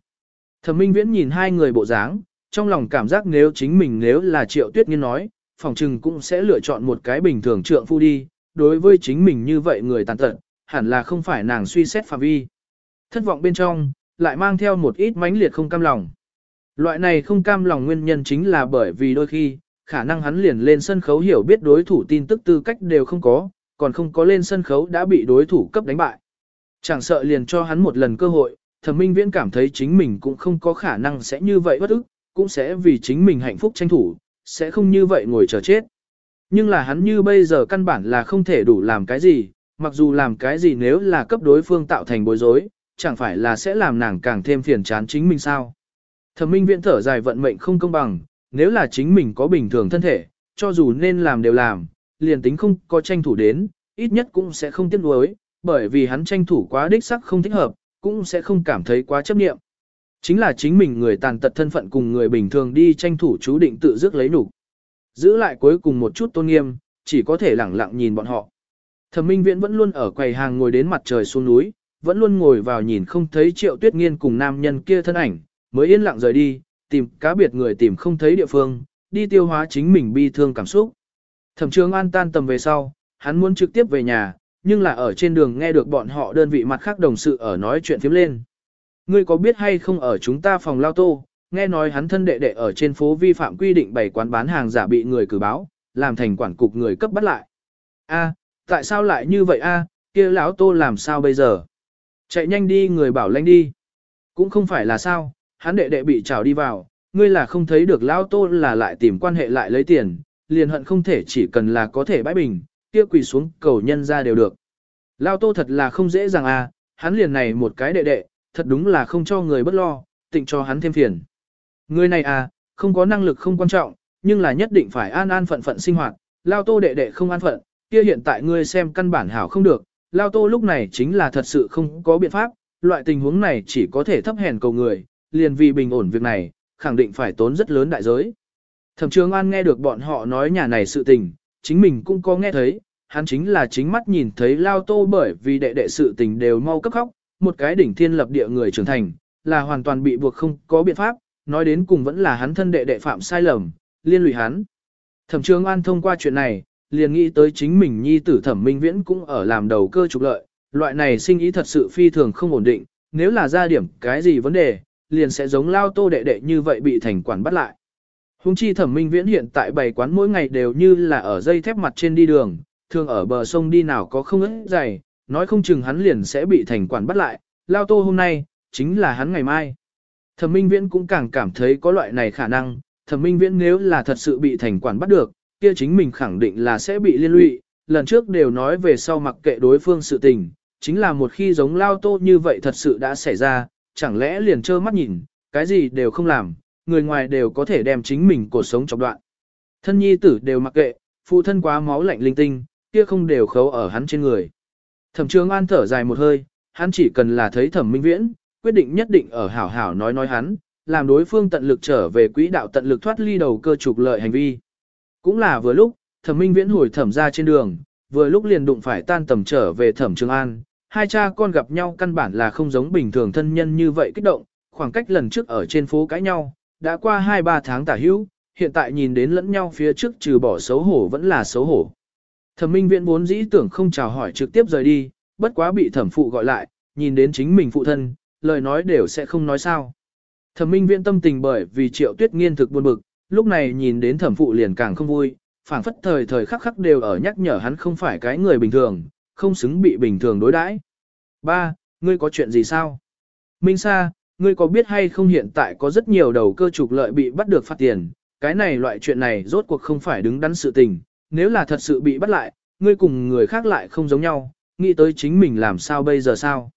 Thẩm minh viễn nhìn hai người bộ dáng, trong lòng cảm giác nếu chính mình nếu là triệu tuyết nghiên nói, phòng trừng cũng sẽ lựa chọn một cái bình thường trượng phu đi, đối với chính mình như vậy người tàn tật, hẳn là không phải nàng suy xét phạm vi. Thất vọng bên trong, lại mang theo một ít mãnh liệt không cam lòng. Loại này không cam lòng nguyên nhân chính là bởi vì đôi khi, khả năng hắn liền lên sân khấu hiểu biết đối thủ tin tức tư cách đều không có, còn không có lên sân khấu đã bị đối thủ cấp đánh bại. Chẳng sợ liền cho hắn một lần cơ hội, thẩm minh viễn cảm thấy chính mình cũng không có khả năng sẽ như vậy bất ức, cũng sẽ vì chính mình hạnh phúc tranh thủ, sẽ không như vậy ngồi chờ chết. Nhưng là hắn như bây giờ căn bản là không thể đủ làm cái gì, mặc dù làm cái gì nếu là cấp đối phương tạo thành bối rối, chẳng phải là sẽ làm nàng càng thêm phiền chán chính mình sao. Thẩm minh viện thở dài vận mệnh không công bằng, nếu là chính mình có bình thường thân thể, cho dù nên làm đều làm, liền tính không có tranh thủ đến, ít nhất cũng sẽ không tiếc nuối, bởi vì hắn tranh thủ quá đích sắc không thích hợp, cũng sẽ không cảm thấy quá chấp niệm. Chính là chính mình người tàn tật thân phận cùng người bình thường đi tranh thủ chú định tự dứt lấy nục Giữ lại cuối cùng một chút tôn nghiêm, chỉ có thể lẳng lặng nhìn bọn họ. Thẩm Minh Viễn vẫn luôn ở quầy hàng ngồi đến mặt trời xuống núi, vẫn luôn ngồi vào nhìn không thấy Triệu Tuyết Nghiên cùng nam nhân kia thân ảnh, mới yên lặng rời đi, tìm cá biệt người tìm không thấy địa phương, đi tiêu hóa chính mình bi thương cảm xúc. Thẩm Trường An tan tầm về sau, hắn muốn trực tiếp về nhà, nhưng là ở trên đường nghe được bọn họ đơn vị mặt khác đồng sự ở nói chuyện phiếm lên. Ngươi có biết hay không ở chúng ta phòng lao tô, nghe nói hắn thân đệ đệ ở trên phố vi phạm quy định bày quán bán hàng giả bị người cử báo, làm thành quản cục người cấp bắt lại. A, tại sao lại như vậy a? kia lão tô làm sao bây giờ? Chạy nhanh đi người bảo lãnh đi. Cũng không phải là sao, hắn đệ đệ bị trào đi vào, ngươi là không thấy được lão tô là lại tìm quan hệ lại lấy tiền, liền hận không thể chỉ cần là có thể bãi bình, kia quỳ xuống cầu nhân ra đều được. Lão tô thật là không dễ dàng à, hắn liền này một cái đệ đệ, thật đúng là không cho người bất lo, tịnh cho hắn thêm phiền. Người này à, không có năng lực không quan trọng, nhưng là nhất định phải an an phận phận sinh hoạt, lao tô đệ đệ không an phận, kia hiện tại ngươi xem căn bản hảo không được, lao tô lúc này chính là thật sự không có biện pháp, loại tình huống này chỉ có thể thấp hèn cầu người, liền vì bình ổn việc này, khẳng định phải tốn rất lớn đại giới. Thẩm trường an nghe được bọn họ nói nhà này sự tình, chính mình cũng có nghe thấy, hắn chính là chính mắt nhìn thấy lao tô bởi vì đệ đệ sự tình đều mau cấp khóc, một cái đỉnh thiên lập địa người trưởng thành, là hoàn toàn bị buộc không có biện pháp, nói đến cùng vẫn là hắn thân đệ đệ phạm sai lầm, liên lụy hắn. Thẩm Trường An thông qua chuyện này, liền nghĩ tới chính mình nhi tử Thẩm Minh Viễn cũng ở làm đầu cơ trục lợi, loại này sinh ý thật sự phi thường không ổn định, nếu là ra điểm cái gì vấn đề, liền sẽ giống lao tô đệ đệ như vậy bị thành quản bắt lại. Hùng chi Thẩm Minh Viễn hiện tại bày quán mỗi ngày đều như là ở dây thép mặt trên đi đường, thường ở bờ sông đi nào có không ức dày, nói không chừng hắn liền sẽ bị thành quản bắt lại, lao tô hôm nay, chính là hắn ngày mai. Thẩm Minh Viễn cũng càng cảm thấy có loại này khả năng, Thẩm Minh Viễn nếu là thật sự bị thành quản bắt được, kia chính mình khẳng định là sẽ bị liên lụy, lần trước đều nói về sau mặc kệ đối phương sự tình, chính là một khi giống lao tô như vậy thật sự đã xảy ra, chẳng lẽ liền trơ mắt nhìn, cái gì đều không làm, người ngoài đều có thể đem chính mình cuộc sống chọc đoạn. Thân nhi tử đều mặc kệ, phụ thân quá máu lạnh linh tinh, kia không đều khấu ở hắn trên người. Thẩm Trường An thở dài một hơi, hắn chỉ cần là thấy Thẩm Minh Viễn, quyết định nhất định ở hảo hảo nói nói hắn, làm đối phương tận lực trở về quỹ đạo tận lực thoát ly đầu cơ trục lợi hành vi. Cũng là vừa lúc, thẩm minh viễn hồi thẩm ra trên đường, vừa lúc liền đụng phải tan tầm trở về thẩm Trường An, hai cha con gặp nhau căn bản là không giống bình thường thân nhân như vậy kích động, khoảng cách lần trước ở trên phố cãi nhau, đã qua 2-3 tháng tả hữu, hiện tại nhìn đến lẫn nhau phía trước trừ bỏ xấu hổ vẫn là xấu hổ. Thẩm minh viễn vốn dĩ tưởng không chào hỏi trực tiếp rời đi, bất quá bị thẩm phụ gọi lại, nhìn đến chính mình phụ thân, lời nói đều sẽ không nói sao. Thẩm minh viễn tâm tình bởi vì triệu tuyết nghiên thực buồn bực, lúc này nhìn đến thẩm phụ liền càng không vui, phảng phất thời thời khắc khắc đều ở nhắc nhở hắn không phải cái người bình thường, không xứng bị bình thường đối đãi. Ba, ngươi có chuyện gì sao? Minh Sa, ngươi có biết hay không hiện tại có rất nhiều đầu cơ trục lợi bị bắt được phạt tiền, cái này loại chuyện này rốt cuộc không phải đứng đắn sự tình, nếu là thật sự bị bắt lại, ngươi cùng người khác lại không giống nhau, nghĩ tới chính mình làm sao bây giờ sao?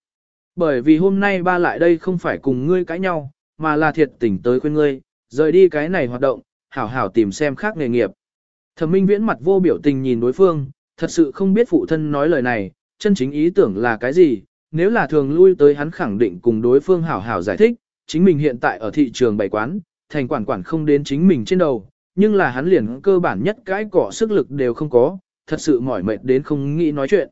Bởi vì hôm nay ba lại đây không phải cùng ngươi cãi nhau, mà là thiệt tình tới khuyên ngươi, rời đi cái này hoạt động, hảo hảo tìm xem khác nghề nghiệp. Thẩm Minh Viễn mặt vô biểu tình nhìn đối phương, thật sự không biết phụ thân nói lời này, chân chính ý tưởng là cái gì, nếu là thường lui tới hắn khẳng định cùng đối phương hảo hảo giải thích, chính mình hiện tại ở thị trường bày quán, thành quản quản không đến chính mình trên đầu, nhưng là hắn liền cơ bản nhất cái cỏ sức lực đều không có, thật sự mỏi mệt đến không nghĩ nói chuyện.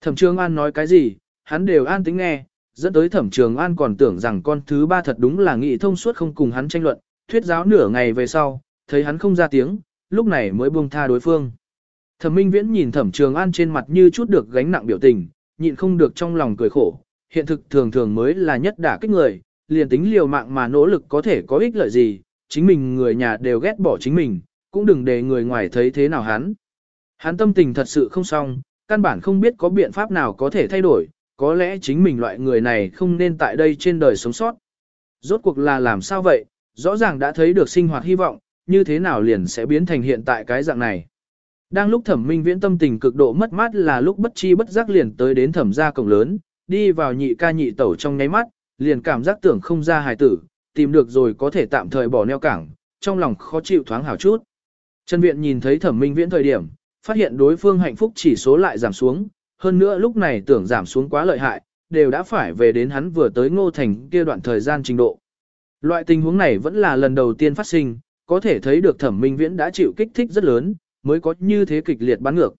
Thẩm Trường An nói cái gì, hắn đều an tính nghe, dẫn tới Thẩm Trường An còn tưởng rằng con thứ ba thật đúng là nghĩ thông suốt không cùng hắn tranh luận, thuyết giáo nửa ngày về sau, thấy hắn không ra tiếng, lúc này mới buông tha đối phương. Thẩm Minh Viễn nhìn Thẩm Trường An trên mặt như chút được gánh nặng biểu tình, nhịn không được trong lòng cười khổ, hiện thực thường thường mới là nhất đả kích người, liền tính liều mạng mà nỗ lực có thể có ích lợi gì, chính mình người nhà đều ghét bỏ chính mình, cũng đừng để người ngoài thấy thế nào hắn. Hắn tâm tình thật sự không xong, căn bản không biết có biện pháp nào có thể thay đổi, có lẽ chính mình loại người này không nên tại đây trên đời sống sót. Rốt cuộc là làm sao vậy, rõ ràng đã thấy được sinh hoạt hy vọng, như thế nào liền sẽ biến thành hiện tại cái dạng này. Đang lúc thẩm minh viễn tâm tình cực độ mất mát là lúc bất chi bất giác liền tới đến thẩm gia cổng lớn, đi vào nhị ca nhị tẩu trong nháy mắt, liền cảm giác tưởng không ra hài tử, tìm được rồi có thể tạm thời bỏ neo cảng, trong lòng khó chịu thoáng hảo chút. Trần Viện nhìn thấy thẩm minh viễn thời điểm, phát hiện đối phương hạnh phúc chỉ số lại giảm xuống, hơn nữa lúc này tưởng giảm xuống quá lợi hại, đều đã phải về đến hắn vừa tới ngô thành kia đoạn thời gian trình độ. Loại tình huống này vẫn là lần đầu tiên phát sinh, có thể thấy được thẩm minh viễn đã chịu kích thích rất lớn, mới có như thế kịch liệt bắn ngược.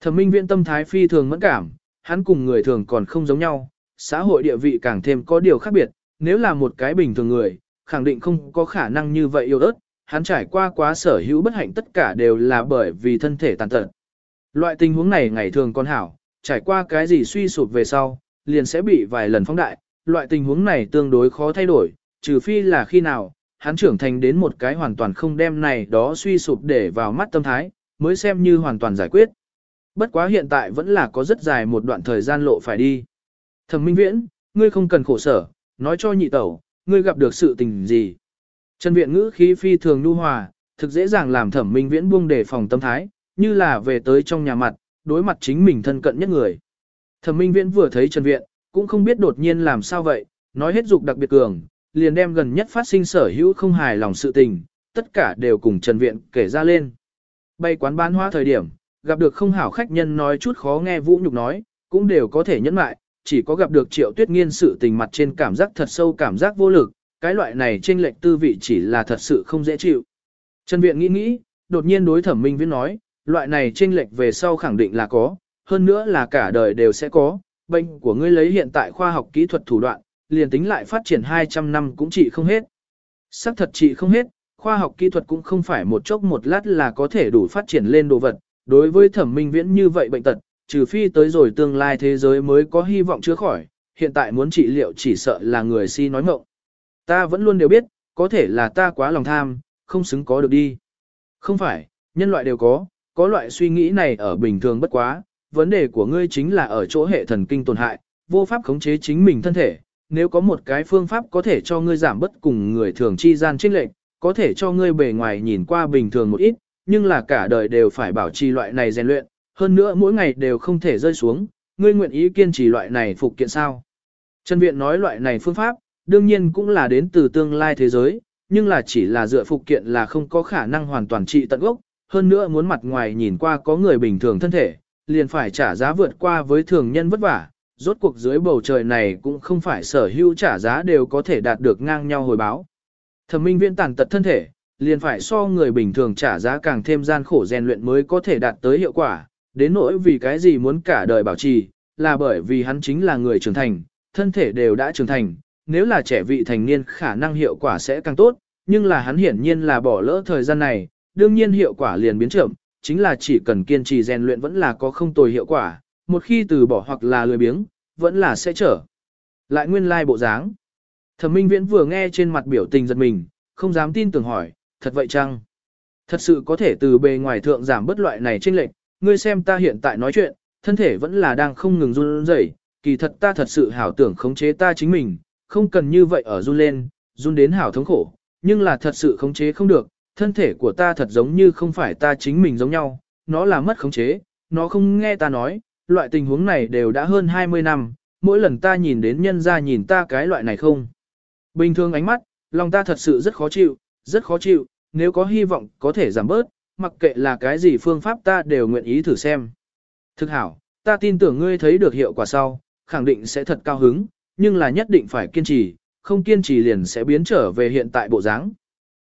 Thẩm minh viễn tâm thái phi thường mẫn cảm, hắn cùng người thường còn không giống nhau, xã hội địa vị càng thêm có điều khác biệt, nếu là một cái bình thường người, khẳng định không có khả năng như vậy yêu ớt, hắn trải qua quá sở hữu bất hạnh tất cả đều là bởi vì thân thể tàn tật. Loại tình huống này ngày thường còn hảo, trải qua cái gì suy sụp về sau, liền sẽ bị vài lần phóng đại, loại tình huống này tương đối khó thay đổi, trừ phi là khi nào, hắn trưởng thành đến một cái hoàn toàn không đem này đó suy sụp để vào mắt tâm thái, mới xem như hoàn toàn giải quyết. Bất quá hiện tại vẫn là có rất dài một đoạn thời gian lộ phải đi. Thẩm Minh Viễn, ngươi không cần khổ sở, nói cho nhị tẩu, ngươi gặp được sự tình gì. Trần Viện ngữ khí phi thường nhu hòa, thực dễ dàng làm Thẩm Minh Viễn buông đề phòng tâm thái, như là về tới trong nhà mặt, đối mặt chính mình thân cận nhất người. Thẩm Minh Viễn vừa thấy Trần Viện, cũng không biết đột nhiên làm sao vậy, nói hết dục đặc biệt cường, liền đem gần nhất phát sinh sở hữu không hài lòng sự tình, tất cả đều cùng Trần Viện kể ra lên. Bay quán bán hóa thời điểm, gặp được không hảo khách nhân nói chút khó nghe vũ nhục nói, cũng đều có thể nhẫn lại chỉ có gặp được triệu tuyết nghiên sự tình mặt trên cảm giác thật sâu cảm giác vô lực, cái loại này trên lệnh tư vị chỉ là thật sự không dễ chịu. Trần Viện nghĩ nghĩ, đột nhiên đối thẩm minh viễn nói, loại này trên lệch về sau khẳng định là có, hơn nữa là cả đời đều sẽ có, bệnh của ngươi lấy hiện tại khoa học kỹ thuật thủ đoạn, liền tính lại phát triển 200 năm cũng trị không hết. Sắc thật trị không hết, khoa học kỹ thuật cũng không phải một chốc một lát là có thể đủ phát triển lên đồ vật. Đối với thẩm minh viễn như vậy bệnh tật, trừ phi tới rồi tương lai thế giới mới có hy vọng chữa khỏi, hiện tại muốn trị liệu chỉ sợ là người si nói mộng. Ta vẫn luôn đều biết, có thể là ta quá lòng tham, không xứng có được đi. Không phải, nhân loại đều có, có loại suy nghĩ này ở bình thường bất quá, vấn đề của ngươi chính là ở chỗ hệ thần kinh tổn hại, vô pháp khống chế chính mình thân thể. Nếu có một cái phương pháp có thể cho ngươi giảm bất cùng người thường chi gian trinh lệch, có thể cho ngươi bề ngoài nhìn qua bình thường một ít, nhưng là cả đời đều phải bảo trì loại này rèn luyện, hơn nữa mỗi ngày đều không thể rơi xuống, ngươi nguyện ý kiên trì loại này phục kiện sao. Trần Viện nói loại này phương pháp, đương nhiên cũng là đến từ tương lai thế giới, nhưng là chỉ là dựa phục kiện là không có khả năng hoàn toàn trị tận gốc, hơn nữa muốn mặt ngoài nhìn qua có người bình thường thân thể, liền phải trả giá vượt qua với thường nhân vất vả, rốt cuộc dưới bầu trời này cũng không phải sở hữu trả giá đều có thể đạt được ngang nhau hồi báo. Thẩm minh viễn tàn tật thân thể, liền phải so người bình thường trả giá càng thêm gian khổ rèn luyện mới có thể đạt tới hiệu quả, đến nỗi vì cái gì muốn cả đời bảo trì, là bởi vì hắn chính là người trưởng thành, thân thể đều đã trưởng thành, nếu là trẻ vị thành niên khả năng hiệu quả sẽ càng tốt, nhưng là hắn hiển nhiên là bỏ lỡ thời gian này, đương nhiên hiệu quả liền biến chậm, chính là chỉ cần kiên trì rèn luyện vẫn là có không tồi hiệu quả, một khi từ bỏ hoặc là lười biếng, vẫn là sẽ trở lại nguyên lai bộ dáng. Thẩm Minh Viễn vừa nghe trên mặt biểu tình giật mình, không dám tin tưởng hỏi, thật vậy chăng? Thật sự có thể từ bề ngoài thượng giảm bất loại này chênh lệch, ngươi xem ta hiện tại nói chuyện, thân thể vẫn là đang không ngừng run rẩy, kỳ thật ta thật sự hảo tưởng khống chế ta chính mình, không cần như vậy ở run lên, run đến hảo thống khổ, nhưng là thật sự khống chế không được, thân thể của ta thật giống như không phải ta chính mình giống nhau, nó là mất khống chế, nó không nghe ta nói, loại tình huống này đều đã hơn 20 năm, mỗi lần ta nhìn đến nhân ra nhìn ta cái loại này không. Bình thường ánh mắt, lòng ta thật sự rất khó chịu, rất khó chịu, nếu có hy vọng có thể giảm bớt, mặc kệ là cái gì phương pháp ta đều nguyện ý thử xem. Thực hảo, ta tin tưởng ngươi thấy được hiệu quả sau, khẳng định sẽ thật cao hứng, nhưng là nhất định phải kiên trì, không kiên trì liền sẽ biến trở về hiện tại bộ dáng.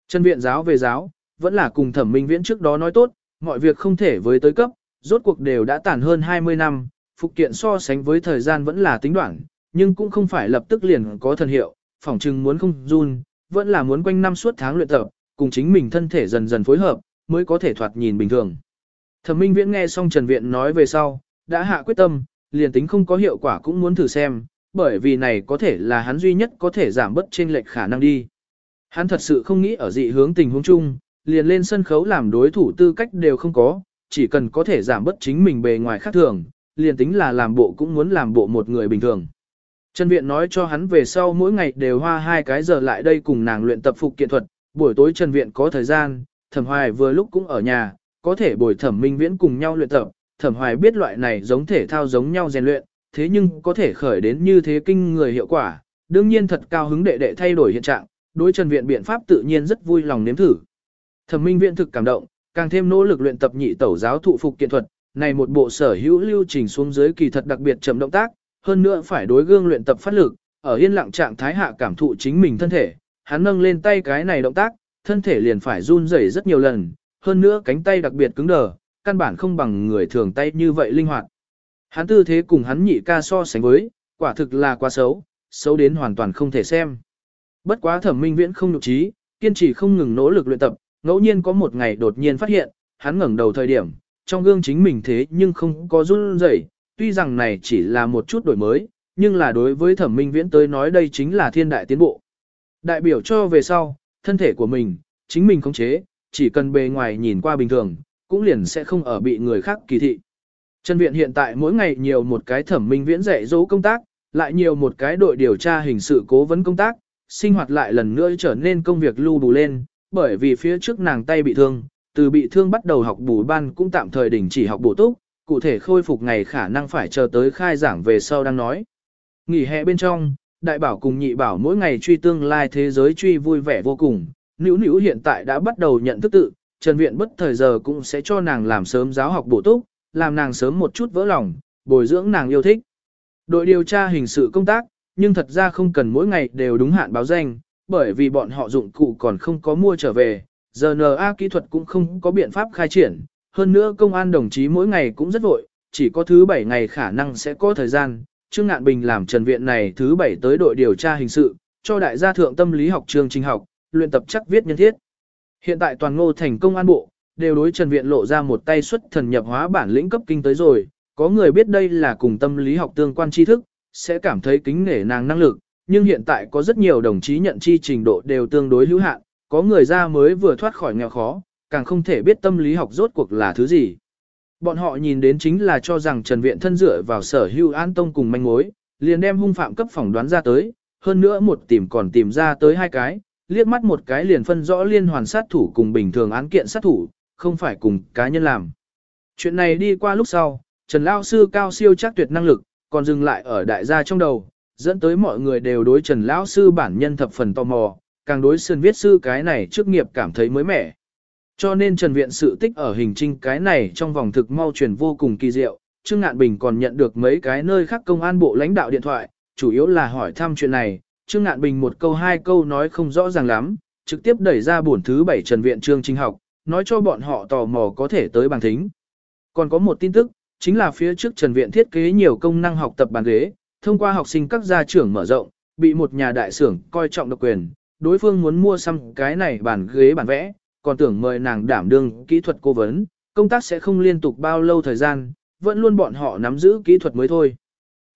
Chân viện giáo về giáo, vẫn là cùng thẩm minh viễn trước đó nói tốt, mọi việc không thể với tới cấp, rốt cuộc đều đã tàn hơn 20 năm, phục kiện so sánh với thời gian vẫn là tính đoạn, nhưng cũng không phải lập tức liền có thần hiệu, phỏng chừng muốn không run, vẫn là muốn quanh năm suốt tháng luyện tập, cùng chính mình thân thể dần dần phối hợp, mới có thể thoạt nhìn bình thường. Thẩm Minh Viễn nghe xong Trần Viện nói về sau, đã hạ quyết tâm, liền tính không có hiệu quả cũng muốn thử xem, bởi vì này có thể là hắn duy nhất có thể giảm bớt trên lệch khả năng đi. Hắn thật sự không nghĩ ở dị hướng tình huống chung, liền lên sân khấu làm đối thủ tư cách đều không có, chỉ cần có thể giảm bớt chính mình bề ngoài khác thường, liền tính là làm bộ cũng muốn làm bộ một người bình thường. Trần Viện nói cho hắn về sau mỗi ngày đều hoa hai cái giờ lại đây cùng nàng luyện tập phục kiện thuật, buổi tối Trần Viện có thời gian, Thẩm Hoài vừa lúc cũng ở nhà, có thể bồi Thẩm Minh Viễn cùng nhau luyện tập. Thẩm Hoài biết loại này giống thể thao giống nhau rèn luyện, thế nhưng có thể khởi đến như thế kinh người hiệu quả, đương nhiên thật cao hứng đệ đệ thay đổi hiện trạng, đối Trần Viện biện pháp tự nhiên rất vui lòng nếm thử. Thẩm Minh Viễn thực cảm động, càng thêm nỗ lực luyện tập nhị tẩu giáo thụ phục kiện thuật, này một bộ sở hữu lưu trình xuống dưới kỳ thật đặc biệt chậm động tác, hơn nữa phải đối gương luyện tập phát lực, ở yên lặng trạng thái hạ cảm thụ chính mình thân thể, hắn nâng lên tay cái này động tác, thân thể liền phải run rẩy rất nhiều lần, hơn nữa cánh tay đặc biệt cứng đờ, căn bản không bằng người thường tay như vậy linh hoạt. Hắn tư thế cùng hắn nhị ca so sánh với, quả thực là quá xấu, xấu đến hoàn toàn không thể xem. Bất quá thẩm minh viễn không nhục trí, kiên trì không ngừng nỗ lực luyện tập, ngẫu nhiên có một ngày đột nhiên phát hiện, hắn ngẩng đầu thời điểm, trong gương chính mình thế nhưng không có run rẩy, tuy rằng này chỉ là một chút đổi mới, nhưng là đối với thẩm minh viễn tới nói đây chính là thiên đại tiến bộ. Đại biểu cho về sau, thân thể của mình, chính mình khống chế, chỉ cần bề ngoài nhìn qua bình thường, cũng liền sẽ không ở bị người khác kỳ thị. Trần Viện hiện tại mỗi ngày nhiều một cái thẩm minh viễn dạy dỗ công tác, lại nhiều một cái đội điều tra hình sự cố vấn công tác, sinh hoạt lại lần nữa trở nên công việc lưu bù lên, bởi vì phía trước nàng tay bị thương, từ bị thương bắt đầu học bù ban cũng tạm thời đình chỉ học bổ túc, cụ thể khôi phục ngày khả năng phải chờ tới khai giảng về sau đang nói. Nghỉ hè bên trong, đại bảo cùng nhị bảo mỗi ngày truy tương lai thế giới truy vui vẻ vô cùng, nữ nữ hiện tại đã bắt đầu nhận thức tự, Trần Viện bất thời giờ cũng sẽ cho nàng làm sớm giáo học bổ túc, làm nàng sớm một chút vỡ lòng, bồi dưỡng nàng yêu thích. Đội điều tra hình sự công tác, nhưng thật ra không cần mỗi ngày đều đúng hạn báo danh, bởi vì bọn họ dụng cụ còn không có mua trở về, GNA kỹ thuật cũng không có biện pháp khai triển, hơn nữa công an đồng chí mỗi ngày cũng rất vội, chỉ có thứ bảy ngày khả năng sẽ có thời gian. Trương Ngạn Bình làm trần viện này thứ bảy tới đội điều tra hình sự, cho đại gia thượng tâm lý học trường trình học, luyện tập chắc viết nhân thiết. Hiện tại toàn ngô thành công an bộ, đều đối trần viện lộ ra một tay xuất thần nhập hóa bản lĩnh cấp kinh tới rồi, có người biết đây là cùng tâm lý học tương quan tri thức, sẽ cảm thấy kính nể nàng năng lực, nhưng hiện tại có rất nhiều đồng chí nhận chi trình độ đều tương đối hữu hạn, có người ra mới vừa thoát khỏi nghèo khó, càng không thể biết tâm lý học rốt cuộc là thứ gì. Bọn họ nhìn đến chính là cho rằng Trần Viện thân dựa vào sở hưu an tông cùng manh mối, liền đem hung phạm cấp phỏng đoán ra tới, hơn nữa một tìm còn tìm ra tới hai cái, liếc mắt một cái liền phân rõ liên hoàn sát thủ cùng bình thường án kiện sát thủ, không phải cùng cá nhân làm. Chuyện này đi qua lúc sau, Trần Lao Sư cao siêu chắc tuyệt năng lực, còn dừng lại ở đại gia trong đầu, dẫn tới mọi người đều đối Trần Lão Sư bản nhân thập phần tò mò, càng đối sơn viết sư cái này trước nghiệp cảm thấy mới mẻ. Cho nên Trần Viện sự tích ở hình trinh cái này trong vòng thực mau truyền vô cùng kỳ diệu, Trương Ngạn Bình còn nhận được mấy cái nơi khác công an bộ lãnh đạo điện thoại, chủ yếu là hỏi thăm chuyện này, Trương Ngạn Bình một câu hai câu nói không rõ ràng lắm, trực tiếp đẩy ra buồn thứ bảy Trần Viện Trương Trinh học, nói cho bọn họ tò mò có thể tới bàn thính. Còn có một tin tức, chính là phía trước Trần Viện thiết kế nhiều công năng học tập bàn ghế, thông qua học sinh các gia trưởng mở rộng, bị một nhà đại xưởng coi trọng độc quyền, đối phương muốn mua xăm cái này bàn ghế bản vẽ, còn tưởng mời nàng đảm đương kỹ thuật cố vấn, công tác sẽ không liên tục bao lâu thời gian, vẫn luôn bọn họ nắm giữ kỹ thuật mới thôi.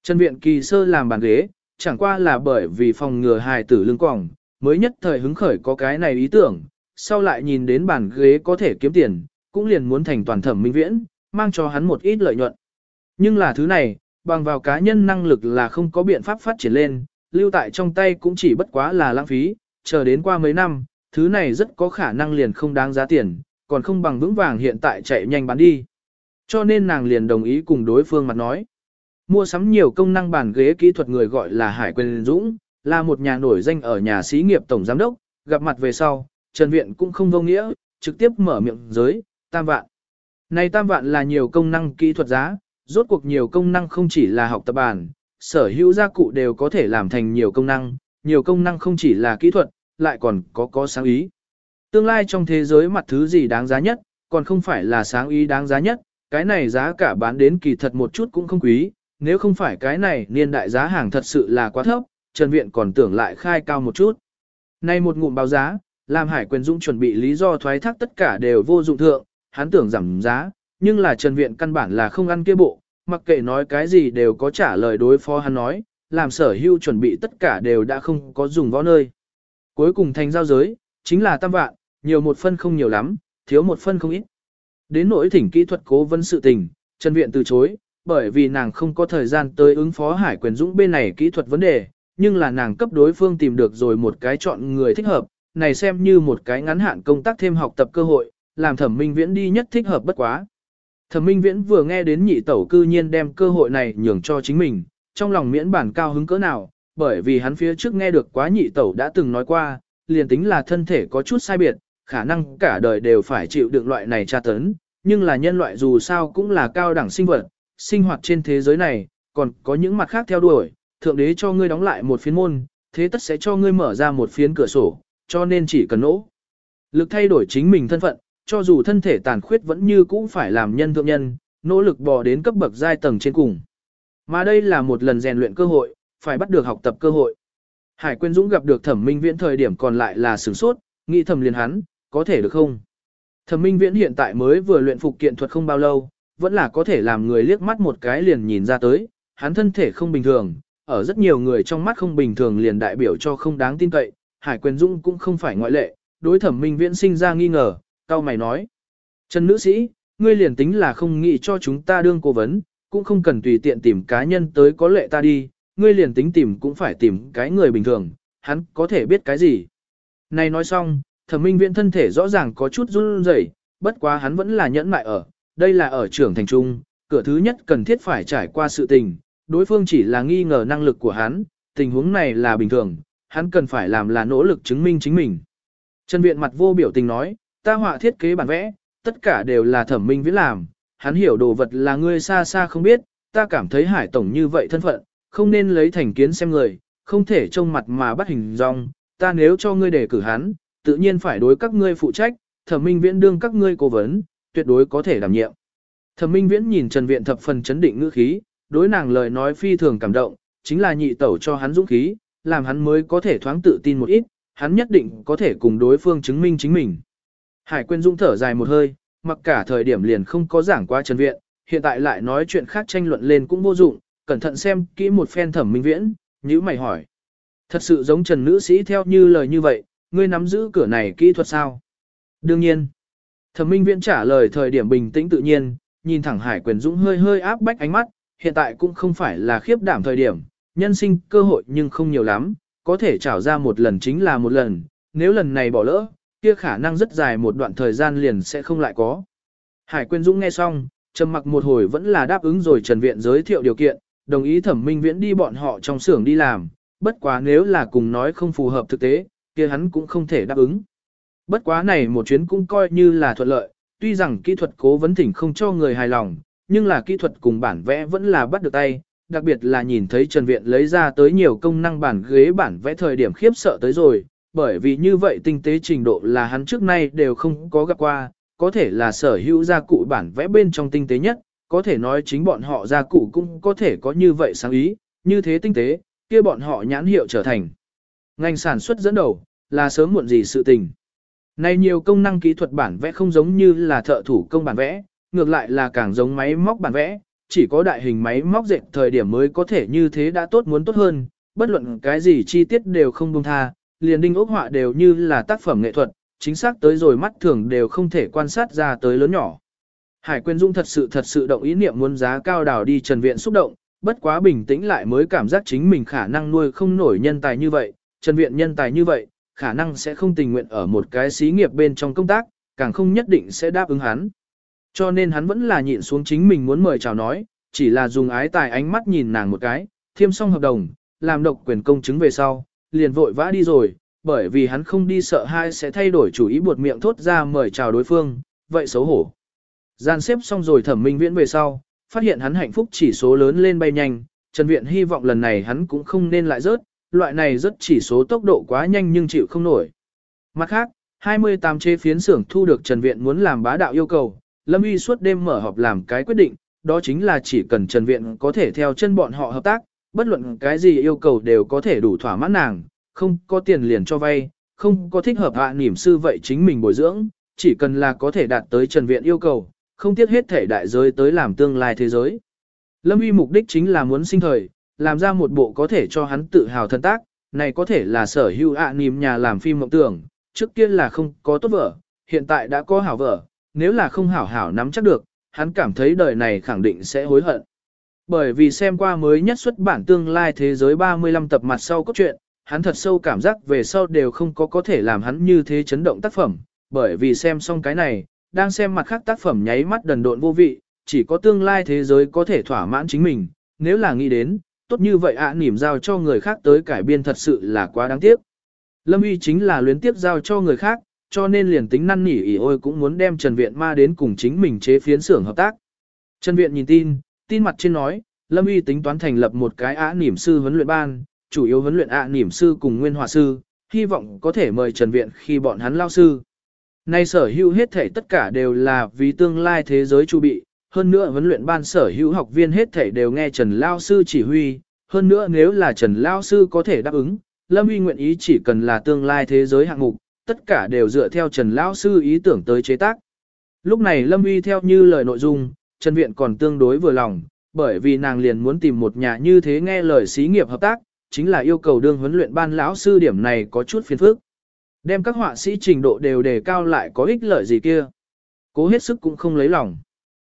Trần Viện Kỳ sơ làm bàn ghế, chẳng qua là bởi vì phòng ngừa hài tử lưng quỏng mới nhất thời hứng khởi có cái này ý tưởng, sau lại nhìn đến bàn ghế có thể kiếm tiền, cũng liền muốn thành toàn thẩm minh viễn, mang cho hắn một ít lợi nhuận. Nhưng là thứ này, bằng vào cá nhân năng lực là không có biện pháp phát triển lên, lưu tại trong tay cũng chỉ bất quá là lãng phí, chờ đến qua mấy năm, thứ này rất có khả năng liền không đáng giá tiền, còn không bằng vững vàng hiện tại chạy nhanh bán đi. Cho nên nàng liền đồng ý cùng đối phương mặt nói. Mua sắm nhiều công năng bàn ghế kỹ thuật người gọi là Hải Quyền Dũng, là một nhà nổi danh ở nhà xí nghiệp tổng giám đốc, gặp mặt về sau, Trần Viện cũng không vô nghĩa, trực tiếp mở miệng giới, tam vạn. Này tam vạn là nhiều công năng kỹ thuật giá, rốt cuộc nhiều công năng không chỉ là học tập bản, sở hữu gia cụ đều có thể làm thành nhiều công năng, nhiều công năng không chỉ là kỹ thuật, lại còn có có sáng ý. Tương lai trong thế giới mặt thứ gì đáng giá nhất, còn không phải là sáng ý đáng giá nhất, cái này giá cả bán đến kỳ thật một chút cũng không quý, nếu không phải cái này niên đại giá hàng thật sự là quá thấp, Trần Viện còn tưởng lại khai cao một chút. Nay một ngụm báo giá, làm Hải Quyền Dũng chuẩn bị lý do thoái thác tất cả đều vô dụng thượng, hắn tưởng giảm giá, nhưng là Trần Viện căn bản là không ăn kia bộ, mặc kệ nói cái gì đều có trả lời đối phó hắn nói, làm sở hưu chuẩn bị tất cả đều đã không có dùng võ nơi. Cuối cùng thành giao giới, chính là tam vạn, nhiều một phân không nhiều lắm, thiếu một phân không ít. Đến nỗi thỉnh kỹ thuật cố vấn sự tình, Trần Viện từ chối, bởi vì nàng không có thời gian tới ứng phó Hải Quyền Dũng bên này kỹ thuật vấn đề, nhưng là nàng cấp đối phương tìm được rồi một cái chọn người thích hợp, này xem như một cái ngắn hạn công tác thêm học tập cơ hội, làm thẩm minh viễn đi nhất thích hợp bất quá. Thẩm minh viễn vừa nghe đến nhị tẩu cư nhiên đem cơ hội này nhường cho chính mình, trong lòng miễn bản cao hứng cỡ nào, bởi vì hắn phía trước nghe được quá nhị tẩu đã từng nói qua, liền tính là thân thể có chút sai biệt, khả năng cả đời đều phải chịu đựng loại này tra tấn, nhưng là nhân loại dù sao cũng là cao đẳng sinh vật, sinh hoạt trên thế giới này, còn có những mặt khác theo đuổi, thượng đế cho ngươi đóng lại một phiến môn, thế tất sẽ cho ngươi mở ra một phiến cửa sổ, cho nên chỉ cần nỗ. Lực thay đổi chính mình thân phận, cho dù thân thể tàn khuyết vẫn như cũ phải làm nhân thượng nhân, nỗ lực bò đến cấp bậc giai tầng trên cùng. Mà đây là một lần rèn luyện cơ hội, phải bắt được học tập cơ hội. Hải Quyên Dũng gặp được Thẩm Minh Viễn thời điểm còn lại là sửng sốt, nghĩ thầm liền hắn, có thể được không? Thẩm Minh Viễn hiện tại mới vừa luyện phục kiện thuật không bao lâu, vẫn là có thể làm người liếc mắt một cái liền nhìn ra tới, hắn thân thể không bình thường, ở rất nhiều người trong mắt không bình thường liền đại biểu cho không đáng tin cậy, Hải Quyền Dung cũng không phải ngoại lệ, đối thẩm minh viễn sinh ra nghi ngờ, cao mày nói. Trần nữ sĩ, ngươi liền tính là không nghĩ cho chúng ta đương cố vấn, cũng không cần tùy tiện tìm cá nhân tới có lệ ta đi, ngươi liền tính tìm cũng phải tìm cái người bình thường, hắn có thể biết cái gì. Này nói xong, thẩm minh viễn thân thể rõ ràng có chút run rẩy, bất quá hắn vẫn là nhẫn mại ở, đây là ở trưởng thành trung, cửa thứ nhất cần thiết phải trải qua sự tình, đối phương chỉ là nghi ngờ năng lực của hắn, tình huống này là bình thường, hắn cần phải làm là nỗ lực chứng minh chính mình. Trần Viện mặt vô biểu tình nói, ta họa thiết kế bản vẽ, tất cả đều là thẩm minh viễn làm, hắn hiểu đồ vật là ngươi xa xa không biết, ta cảm thấy hải tổng như vậy thân phận, không nên lấy thành kiến xem người, không thể trông mặt mà bắt hình dong, ta nếu cho ngươi đề cử hắn, tự nhiên phải đối các ngươi phụ trách, thẩm minh viễn đương các ngươi cố vấn, tuyệt đối có thể đảm nhiệm. Thẩm minh viễn nhìn Trần Viện thập phần chấn định ngữ khí, đối nàng lời nói phi thường cảm động, chính là nhị tẩu cho hắn dũng khí, làm hắn mới có thể thoáng tự tin một ít, hắn nhất định có thể cùng đối phương chứng minh chính mình. Hải Quyên Dũng thở dài một hơi, mặc cả thời điểm liền không có giảng qua Trần Viện, hiện tại lại nói chuyện khác tranh luận lên cũng vô dụng, cẩn thận xem kỹ một phen thẩm minh viễn, nhữ mày hỏi. Thật sự giống Trần Nữ Sĩ theo như lời như vậy, ngươi nắm giữ cửa này kỹ thuật sao? Đương nhiên. Thẩm minh viễn trả lời thời điểm bình tĩnh tự nhiên, nhìn thẳng Hải Quyền Dũng hơi hơi áp bách ánh mắt, hiện tại cũng không phải là khiếp đảm thời điểm, nhân sinh cơ hội nhưng không nhiều lắm, có thể trảo ra một lần chính là một lần, nếu lần này bỏ lỡ, kia khả năng rất dài một đoạn thời gian liền sẽ không lại có. Hải quyền Dũng nghe xong, trầm mặc một hồi vẫn là đáp ứng rồi Trần Viện giới thiệu điều kiện, đồng ý thẩm minh viễn đi bọn họ trong xưởng đi làm, bất quá nếu là cùng nói không phù hợp thực tế, kia hắn cũng không thể đáp ứng. Bất quá này một chuyến cũng coi như là thuận lợi, tuy rằng kỹ thuật cố vấn thỉnh không cho người hài lòng, nhưng là kỹ thuật cùng bản vẽ vẫn là bắt được tay, đặc biệt là nhìn thấy Trần Viện lấy ra tới nhiều công năng bản ghế bản vẽ thời điểm khiếp sợ tới rồi, bởi vì như vậy tinh tế trình độ là hắn trước nay đều không có gặp qua, có thể là sở hữu gia cụ bản vẽ bên trong tinh tế nhất, có thể nói chính bọn họ gia cụ cũng có thể có như vậy sáng ý, như thế tinh tế, kia bọn họ nhãn hiệu trở thành. Ngành sản xuất dẫn đầu, là sớm muộn gì sự tình. Này nhiều công năng kỹ thuật bản vẽ không giống như là thợ thủ công bản vẽ, ngược lại là càng giống máy móc bản vẽ, chỉ có đại hình máy móc dệt thời điểm mới có thể như thế đã tốt muốn tốt hơn, bất luận cái gì chi tiết đều không buông tha, liền đinh ốc họa đều như là tác phẩm nghệ thuật, chính xác tới rồi mắt thường đều không thể quan sát ra tới lớn nhỏ. Hải Quyền Dung thật sự thật sự động ý niệm muốn giá cao đảo đi Trần Viện xúc động, bất quá bình tĩnh lại mới cảm giác chính mình khả năng nuôi không nổi nhân tài như vậy, Trần Viện nhân tài như vậy, khả năng sẽ không tình nguyện ở một cái xí nghiệp bên trong công tác, càng không nhất định sẽ đáp ứng hắn. Cho nên hắn vẫn là nhịn xuống chính mình muốn mời chào nói, chỉ là dùng ái tài ánh mắt nhìn nàng một cái, thiêm xong hợp đồng, làm độc quyền công chứng về sau, liền vội vã đi rồi, bởi vì hắn không đi sợ hai sẽ thay đổi chủ ý buột miệng thốt ra mời chào đối phương, vậy xấu hổ. Gian xếp xong rồi thẩm minh viễn về sau, phát hiện hắn hạnh phúc chỉ số lớn lên bay nhanh, Trần Viện hy vọng lần này hắn cũng không nên lại rớt, loại này rất chỉ số tốc độ quá nhanh nhưng chịu không nổi. Mặt khác, 28 chế phiến xưởng thu được Trần Viện muốn làm bá đạo yêu cầu, Lâm Y suốt đêm mở họp làm cái quyết định, đó chính là chỉ cần Trần Viện có thể theo chân bọn họ hợp tác, bất luận cái gì yêu cầu đều có thể đủ thỏa mãn nàng, không có tiền liền cho vay, không có thích hợp hạ niệm sư vậy chính mình bồi dưỡng, chỉ cần là có thể đạt tới Trần Viện yêu cầu, không tiếc hết thể đại giới tới làm tương lai thế giới. Lâm uy mục đích chính là muốn sinh thời, làm ra một bộ có thể cho hắn tự hào thân tác, này có thể là sở hữu ạ niềm nhà làm phim mộng tưởng, trước kia là không có tốt vợ, hiện tại đã có hảo vợ, nếu là không hảo hảo nắm chắc được, hắn cảm thấy đời này khẳng định sẽ hối hận. Bởi vì xem qua mới nhất xuất bản tương lai thế giới 35 tập mặt sau cốt truyện, hắn thật sâu cảm giác về sau đều không có có thể làm hắn như thế chấn động tác phẩm, bởi vì xem xong cái này, đang xem mặt khác tác phẩm nháy mắt đần độn vô vị, chỉ có tương lai thế giới có thể thỏa mãn chính mình, nếu là nghĩ đến, tốt như vậy ạ à, niềm giao cho người khác tới cải biên thật sự là quá đáng tiếc. Lâm Y chính là luyến tiếp giao cho người khác, cho nên liền tính năn nỉ ỉ ôi cũng muốn đem Trần Viện ma đến cùng chính mình chế phiến xưởng hợp tác. Trần Viện nhìn tin, tin mặt trên nói, Lâm Y tính toán thành lập một cái ạ niệm sư huấn luyện ban, chủ yếu huấn luyện ạ niệm sư cùng nguyên hòa sư, hy vọng có thể mời Trần Viện khi bọn hắn lao sư. Nay sở hữu hết thể tất cả đều là vì tương lai thế giới chu bị, hơn nữa huấn luyện ban sở hữu học viên hết thể đều nghe Trần Lao Sư chỉ huy, hơn nữa nếu là Trần Lao Sư có thể đáp ứng, Lâm uy nguyện ý chỉ cần là tương lai thế giới hạng mục, tất cả đều dựa theo Trần Lão Sư ý tưởng tới chế tác. Lúc này Lâm uy theo như lời nội dung, Trần Viện còn tương đối vừa lòng, bởi vì nàng liền muốn tìm một nhà như thế nghe lời xí nghiệp hợp tác, chính là yêu cầu đương huấn luyện ban lão sư điểm này có chút phiền phức. Đem các họa sĩ trình độ đều đề cao lại có ích lợi gì kia. Cố hết sức cũng không lấy lòng.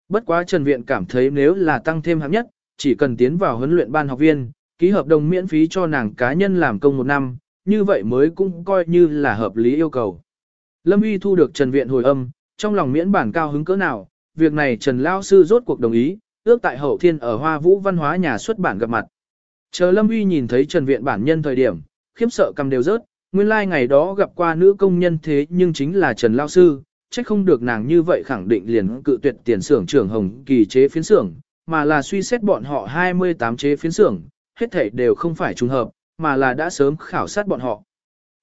Bất quá Trần Viện cảm thấy nếu là tăng thêm hạng nhất, chỉ cần tiến vào huấn luyện ban học viên, ký hợp đồng miễn phí cho nàng cá nhân làm công một năm, như vậy mới cũng coi như là hợp lý yêu cầu. Lâm Uy thu được Trần Viện hồi âm, trong lòng miễn bản cao hứng cỡ nào, việc này Trần Lao Sư rốt cuộc đồng ý, ước tại hậu thiên ở Hoa Vũ Văn hóa nhà xuất bản gặp mặt. Chờ Lâm Uy nhìn thấy Trần Viện bản nhân thời điểm, khiếp sợ cầm đều rớt, nguyên lai like ngày đó gặp qua nữ công nhân thế nhưng chính là Trần Lao Sư, trách không được nàng như vậy khẳng định liền cự tuyệt tiền xưởng trưởng Hồng Kỳ chế phiến xưởng, mà là suy xét bọn họ 28 chế phiến xưởng, hết thảy đều không phải trùng hợp, mà là đã sớm khảo sát bọn họ.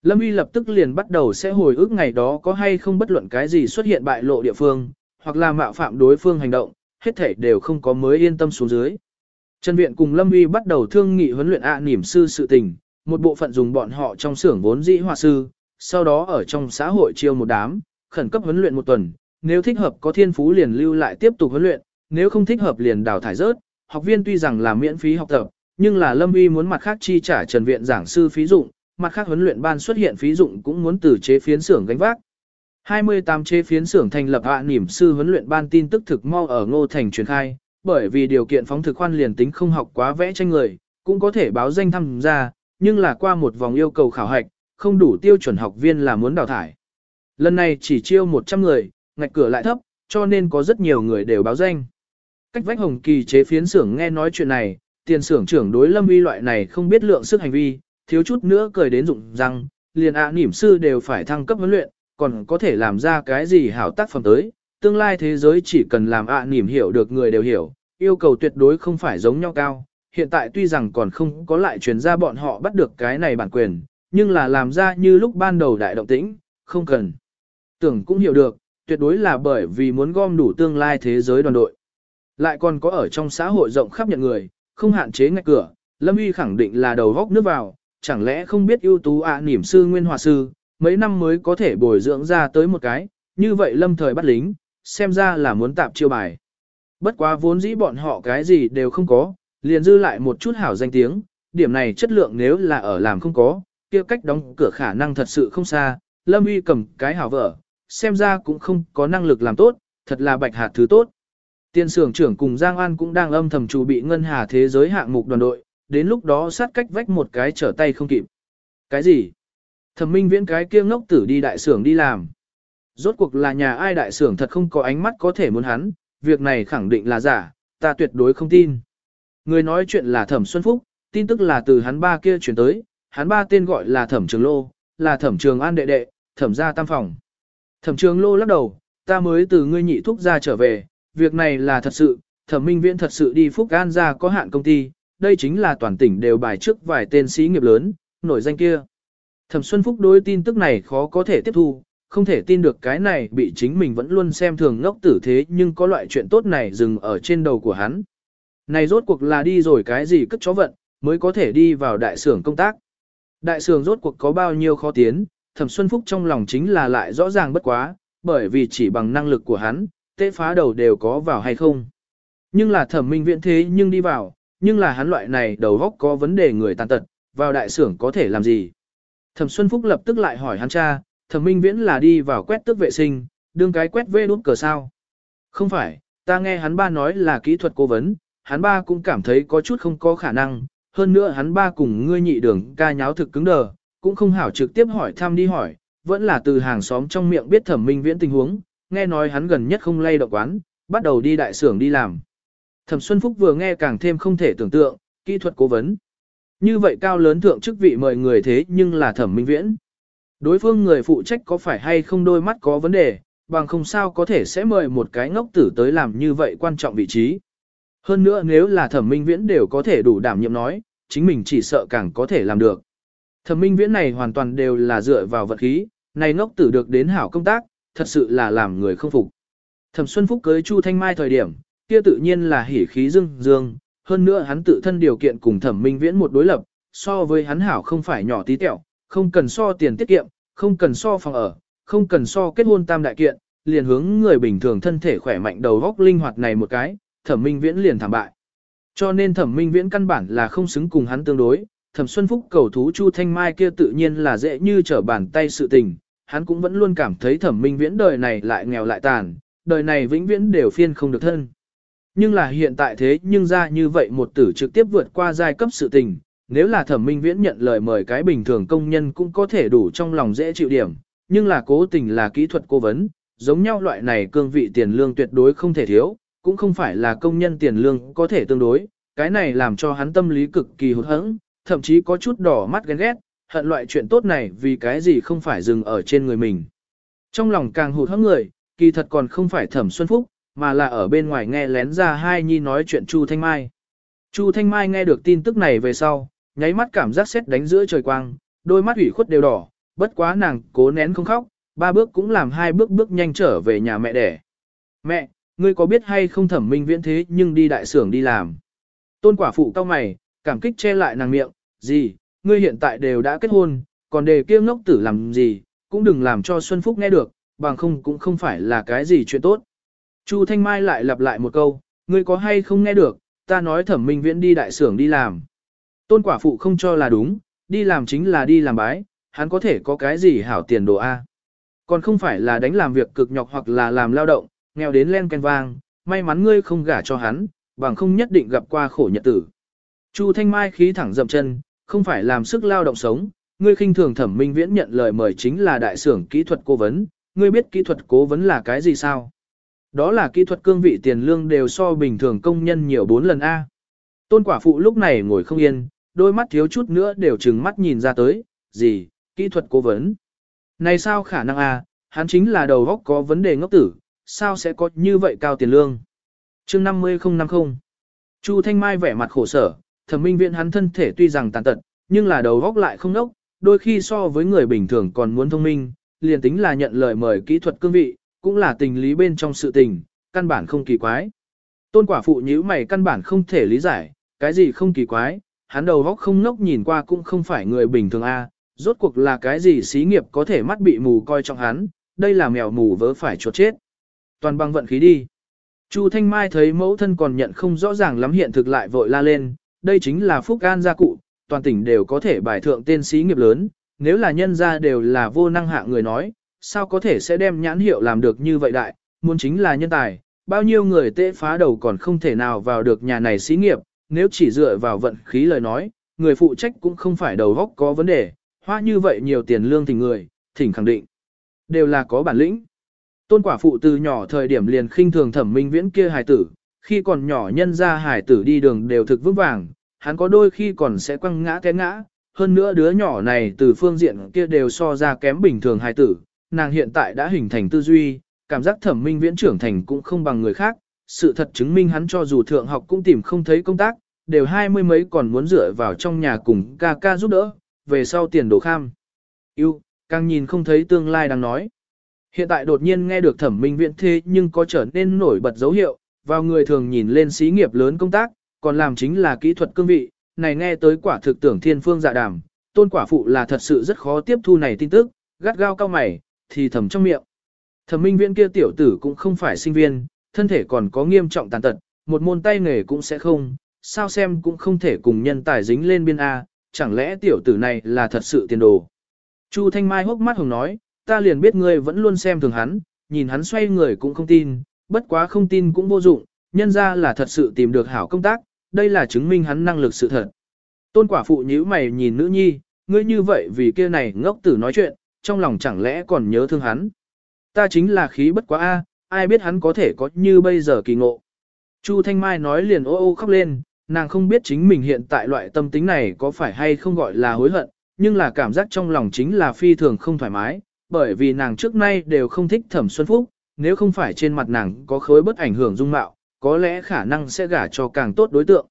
Lâm Y lập tức liền bắt đầu sẽ hồi ức ngày đó có hay không bất luận cái gì xuất hiện bại lộ địa phương, hoặc là mạo phạm đối phương hành động, hết thảy đều không có mới yên tâm xuống dưới. Trần Viện cùng Lâm Y bắt đầu thương nghị huấn luyện ạ niềm sư sự tình, một bộ phận dùng bọn họ trong xưởng vốn dĩ hòa sư, sau đó ở trong xã hội chiêu một đám, khẩn cấp huấn luyện một tuần, nếu thích hợp có thiên phú liền lưu lại tiếp tục huấn luyện, nếu không thích hợp liền đào thải rớt, học viên tuy rằng là miễn phí học tập, nhưng là Lâm Uy muốn mặt khác chi trả Trần Viện giảng sư phí dụng, mặt khác huấn luyện ban xuất hiện phí dụng cũng muốn từ chế phiến xưởng gánh vác. 28 chế phiến xưởng thành lập hạ niệm sư huấn luyện ban tin tức thực mau ở Ngô Thành truyền khai, bởi vì điều kiện phóng thực khoan liền tính không học quá vẽ tranh người, cũng có thể báo danh tham gia, nhưng là qua một vòng yêu cầu khảo hạch, không đủ tiêu chuẩn học viên là muốn đào thải. Lần này chỉ chiêu 100 người, ngạch cửa lại thấp, cho nên có rất nhiều người đều báo danh. Cách vách hồng kỳ chế phiến xưởng nghe nói chuyện này, tiền xưởng trưởng đối lâm uy loại này không biết lượng sức hành vi, thiếu chút nữa cười đến rụng răng, liền ạ à, nỉm sư đều phải thăng cấp huấn luyện, còn có thể làm ra cái gì hảo tác phẩm tới, tương lai thế giới chỉ cần làm ạ à, nỉm hiểu được người đều hiểu, yêu cầu tuyệt đối không phải giống nhau cao. Hiện tại tuy rằng còn không có lại truyền ra bọn họ bắt được cái này bản quyền, nhưng là làm ra như lúc ban đầu đại động tĩnh, không cần. Tưởng cũng hiểu được, tuyệt đối là bởi vì muốn gom đủ tương lai thế giới đoàn đội. Lại còn có ở trong xã hội rộng khắp nhận người, không hạn chế ngạch cửa, Lâm Uy khẳng định là đầu góc nước vào, chẳng lẽ không biết ưu tú ạ à, niệm sư nguyên hòa sư, mấy năm mới có thể bồi dưỡng ra tới một cái, như vậy lâm thời bắt lính, xem ra là muốn tạp chiêu bài. Bất quá vốn dĩ bọn họ cái gì đều không có, liền dư lại một chút hảo danh tiếng, điểm này chất lượng nếu là ở làm không có, kia cách đóng cửa khả năng thật sự không xa, Lâm Uy cầm cái hảo vợ, xem ra cũng không có năng lực làm tốt, thật là bạch hạt thứ tốt. Tiên sưởng trưởng cùng Giang An cũng đang âm thầm chủ bị ngân hà thế giới hạng mục đoàn đội, đến lúc đó sát cách vách một cái trở tay không kịp. Cái gì? Thẩm minh viễn cái kia ngốc tử đi đại sưởng đi làm. Rốt cuộc là nhà ai đại sưởng thật không có ánh mắt có thể muốn hắn, việc này khẳng định là giả, ta tuyệt đối không tin. Người nói chuyện là Thẩm Xuân Phúc, tin tức là từ hắn ba kia chuyển tới, hắn ba tên gọi là Thẩm Trường Lô, là Thẩm Trường An đệ đệ, Thẩm gia tam phòng. Thẩm Trường Lô lắc đầu, ta mới từ ngươi nhị thúc ra trở về, việc này là thật sự, Thẩm Minh Viễn thật sự đi Phúc An ra có hạn công ty, đây chính là toàn tỉnh đều bài trước vài tên sĩ nghiệp lớn, nổi danh kia. Thẩm Xuân Phúc đối tin tức này khó có thể tiếp thu, không thể tin được cái này bị chính mình vẫn luôn xem thường ngốc tử thế nhưng có loại chuyện tốt này dừng ở trên đầu của hắn. Này rốt cuộc là đi rồi cái gì cất chó vận, mới có thể đi vào đại sưởng công tác. Đại sưởng rốt cuộc có bao nhiêu khó tiến, Thẩm Xuân Phúc trong lòng chính là lại rõ ràng bất quá, bởi vì chỉ bằng năng lực của hắn, tế phá đầu đều có vào hay không. Nhưng là thẩm minh viện thế nhưng đi vào, nhưng là hắn loại này đầu góc có vấn đề người tàn tật, vào đại sưởng có thể làm gì. Thẩm Xuân Phúc lập tức lại hỏi hắn cha, thẩm minh viễn là đi vào quét tước vệ sinh, đương cái quét vê đút cờ sao. Không phải, ta nghe hắn ba nói là kỹ thuật cố vấn, hắn ba cũng cảm thấy có chút không có khả năng, hơn nữa hắn ba cùng ngươi nhị đường ca nháo thực cứng đờ, cũng không hảo trực tiếp hỏi thăm đi hỏi, vẫn là từ hàng xóm trong miệng biết thẩm minh viễn tình huống, nghe nói hắn gần nhất không lay động quán, bắt đầu đi đại xưởng đi làm. Thẩm Xuân Phúc vừa nghe càng thêm không thể tưởng tượng, kỹ thuật cố vấn. Như vậy cao lớn thượng chức vị mời người thế nhưng là thẩm minh viễn. Đối phương người phụ trách có phải hay không đôi mắt có vấn đề, bằng không sao có thể sẽ mời một cái ngốc tử tới làm như vậy quan trọng vị trí. Hơn nữa nếu là thẩm minh viễn đều có thể đủ đảm nhiệm nói, chính mình chỉ sợ càng có thể làm được. Thẩm minh viễn này hoàn toàn đều là dựa vào vật khí, này ngốc tử được đến hảo công tác, thật sự là làm người không phục. Thẩm Xuân Phúc cưới Chu Thanh Mai thời điểm, kia tự nhiên là hỉ khí dương dương, hơn nữa hắn tự thân điều kiện cùng Thẩm Minh Viễn một đối lập, so với hắn hảo không phải nhỏ tí tẹo, không cần so tiền tiết kiệm, không cần so phòng ở, không cần so kết hôn tam đại kiện, liền hướng người bình thường thân thể khỏe mạnh đầu óc linh hoạt này một cái, Thẩm Minh Viễn liền thảm bại. Cho nên Thẩm Minh Viễn căn bản là không xứng cùng hắn tương đối, Thẩm Xuân Phúc cầu thú Chu Thanh Mai kia tự nhiên là dễ như trở bàn tay sự tình, hắn cũng vẫn luôn cảm thấy thẩm minh viễn đời này lại nghèo lại tàn, đời này vĩnh viễn đều phiên không được thân. Nhưng là hiện tại thế nhưng ra như vậy một tử trực tiếp vượt qua giai cấp sự tình, nếu là thẩm minh viễn nhận lời mời cái bình thường công nhân cũng có thể đủ trong lòng dễ chịu điểm, nhưng là cố tình là kỹ thuật cố vấn, giống nhau loại này cương vị tiền lương tuyệt đối không thể thiếu, cũng không phải là công nhân tiền lương có thể tương đối, cái này làm cho hắn tâm lý cực kỳ hụt hẫng, thậm chí có chút đỏ mắt ghen ghét, hận loại chuyện tốt này vì cái gì không phải dừng ở trên người mình. Trong lòng càng hụt hẫng người, kỳ thật còn không phải thẩm xuân phúc, mà là ở bên ngoài nghe lén ra hai nhi nói chuyện Chu Thanh Mai. Chu Thanh Mai nghe được tin tức này về sau, nháy mắt cảm giác xét đánh giữa trời quang, đôi mắt ủy khuất đều đỏ, bất quá nàng cố nén không khóc, ba bước cũng làm hai bước bước nhanh trở về nhà mẹ đẻ. Mẹ, ngươi có biết hay không thẩm minh viễn thế nhưng đi đại xưởng đi làm. Tôn quả phụ cao mày, cảm kích che lại nàng miệng, gì, ngươi hiện tại đều đã kết hôn, còn đề kia ngốc tử làm gì, cũng đừng làm cho Xuân Phúc nghe được, bằng không cũng không phải là cái gì chuyện tốt. Chu Thanh Mai lại lặp lại một câu, ngươi có hay không nghe được, ta nói thẩm minh viễn đi đại xưởng đi làm. Tôn quả phụ không cho là đúng, đi làm chính là đi làm bái, hắn có thể có cái gì hảo tiền đồ A. Còn không phải là đánh làm việc cực nhọc hoặc là làm lao động, nghèo đến len ken vang, may mắn ngươi không gả cho hắn, bằng không nhất định gặp qua khổ nhật tử. Chu Thanh Mai khí thẳng dậm chân, không phải làm sức lao động sống, ngươi khinh thường thẩm minh viễn nhận lời mời chính là đại xưởng kỹ thuật cố vấn, ngươi biết kỹ thuật cố vấn là cái gì sao? Đó là kỹ thuật cương vị tiền lương đều so bình thường công nhân nhiều 4 lần A. Tôn quả phụ lúc này ngồi không yên, đôi mắt thiếu chút nữa đều trừng mắt nhìn ra tới, gì, kỹ thuật cố vấn. Này sao khả năng A, hắn chính là đầu góc có vấn đề ngốc tử, sao sẽ có như vậy cao tiền lương? chương 50050 Chu Thanh Mai vẻ mặt khổ sở, thẩm minh viện hắn thân thể tuy rằng tàn tật, nhưng là đầu góc lại không nốc, đôi khi so với người bình thường còn muốn thông minh, liền tính là nhận lời mời kỹ thuật cương vị, cũng là tình lý bên trong sự tình, căn bản không kỳ quái. Tôn quả phụ nhíu mày căn bản không thể lý giải, cái gì không kỳ quái, hắn đầu góc không nốc nhìn qua cũng không phải người bình thường a, rốt cuộc là cái gì xí nghiệp có thể mắt bị mù coi trọng hắn, đây là mèo mù vớ phải chuột chết. Toàn bằng vận khí đi. Chu Thanh Mai thấy mẫu thân còn nhận không rõ ràng lắm hiện thực lại vội la lên, đây chính là phúc an gia cụ, toàn tỉnh đều có thể bài thượng tên sĩ nghiệp lớn, nếu là nhân gia đều là vô năng hạ người nói, sao có thể sẽ đem nhãn hiệu làm được như vậy đại, muốn chính là nhân tài, bao nhiêu người tệ phá đầu còn không thể nào vào được nhà này xí nghiệp, nếu chỉ dựa vào vận khí lời nói, người phụ trách cũng không phải đầu góc có vấn đề, hoa như vậy nhiều tiền lương thì người, thỉnh khẳng định, đều là có bản lĩnh. Tôn quả phụ từ nhỏ thời điểm liền khinh thường thẩm minh viễn kia hài tử, khi còn nhỏ nhân ra hài tử đi đường đều thực vững vàng, hắn có đôi khi còn sẽ quăng ngã té ngã, hơn nữa đứa nhỏ này từ phương diện kia đều so ra kém bình thường hài tử, nàng hiện tại đã hình thành tư duy, cảm giác thẩm minh viễn trưởng thành cũng không bằng người khác, sự thật chứng minh hắn cho dù thượng học cũng tìm không thấy công tác, đều hai mươi mấy còn muốn dựa vào trong nhà cùng ca ca giúp đỡ, về sau tiền đồ kham. Yêu, càng nhìn không thấy tương lai đang nói. Hiện tại đột nhiên nghe được thẩm minh viễn thế nhưng có trở nên nổi bật dấu hiệu, vào người thường nhìn lên xí nghiệp lớn công tác, còn làm chính là kỹ thuật cương vị, này nghe tới quả thực tưởng thiên phương dạ đàm, tôn quả phụ là thật sự rất khó tiếp thu này tin tức, gắt gao cao mày, thì thầm trong miệng. Thẩm minh viễn kia tiểu tử cũng không phải sinh viên, thân thể còn có nghiêm trọng tàn tật, một môn tay nghề cũng sẽ không, sao xem cũng không thể cùng nhân tài dính lên biên A, chẳng lẽ tiểu tử này là thật sự tiền đồ. Chu Thanh Mai hốc mắt hồng nói, ta liền biết ngươi vẫn luôn xem thường hắn, nhìn hắn xoay người cũng không tin, bất quá không tin cũng vô dụng, nhân ra là thật sự tìm được hảo công tác, đây là chứng minh hắn năng lực sự thật. Tôn quả phụ nhíu mày nhìn nữ nhi, ngươi như vậy vì kia này ngốc tử nói chuyện, trong lòng chẳng lẽ còn nhớ thương hắn. Ta chính là khí bất quá a, ai biết hắn có thể có như bây giờ kỳ ngộ. Chu Thanh Mai nói liền ô ô khóc lên, nàng không biết chính mình hiện tại loại tâm tính này có phải hay không gọi là hối hận, nhưng là cảm giác trong lòng chính là phi thường không thoải mái, bởi vì nàng trước nay đều không thích thẩm xuân phúc, nếu không phải trên mặt nàng có khối bất ảnh hưởng dung mạo, có lẽ khả năng sẽ gả cho càng tốt đối tượng.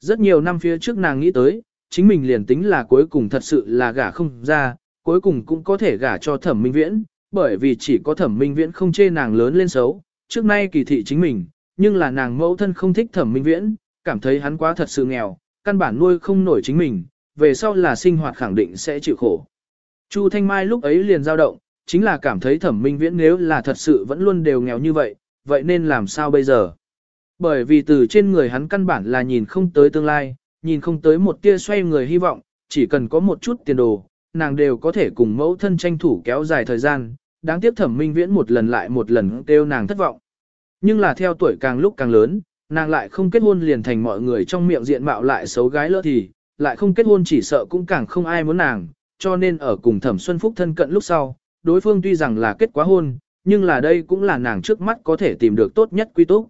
Rất nhiều năm phía trước nàng nghĩ tới, chính mình liền tính là cuối cùng thật sự là gả không ra, cuối cùng cũng có thể gả cho thẩm minh viễn, bởi vì chỉ có thẩm minh viễn không chê nàng lớn lên xấu, trước nay kỳ thị chính mình, nhưng là nàng mẫu thân không thích thẩm minh viễn, cảm thấy hắn quá thật sự nghèo, căn bản nuôi không nổi chính mình, về sau là sinh hoạt khẳng định sẽ chịu khổ. Chu Thanh Mai lúc ấy liền dao động, chính là cảm thấy thẩm minh viễn nếu là thật sự vẫn luôn đều nghèo như vậy, vậy nên làm sao bây giờ? Bởi vì từ trên người hắn căn bản là nhìn không tới tương lai, nhìn không tới một tia xoay người hy vọng, chỉ cần có một chút tiền đồ, nàng đều có thể cùng mẫu thân tranh thủ kéo dài thời gian, đáng tiếc thẩm minh viễn một lần lại một lần kêu nàng thất vọng. Nhưng là theo tuổi càng lúc càng lớn, nàng lại không kết hôn liền thành mọi người trong miệng diện mạo lại xấu gái lỡ thì, lại không kết hôn chỉ sợ cũng càng không ai muốn nàng, cho nên ở cùng thẩm xuân phúc thân cận lúc sau, đối phương tuy rằng là kết quá hôn, nhưng là đây cũng là nàng trước mắt có thể tìm được tốt nhất quy túc.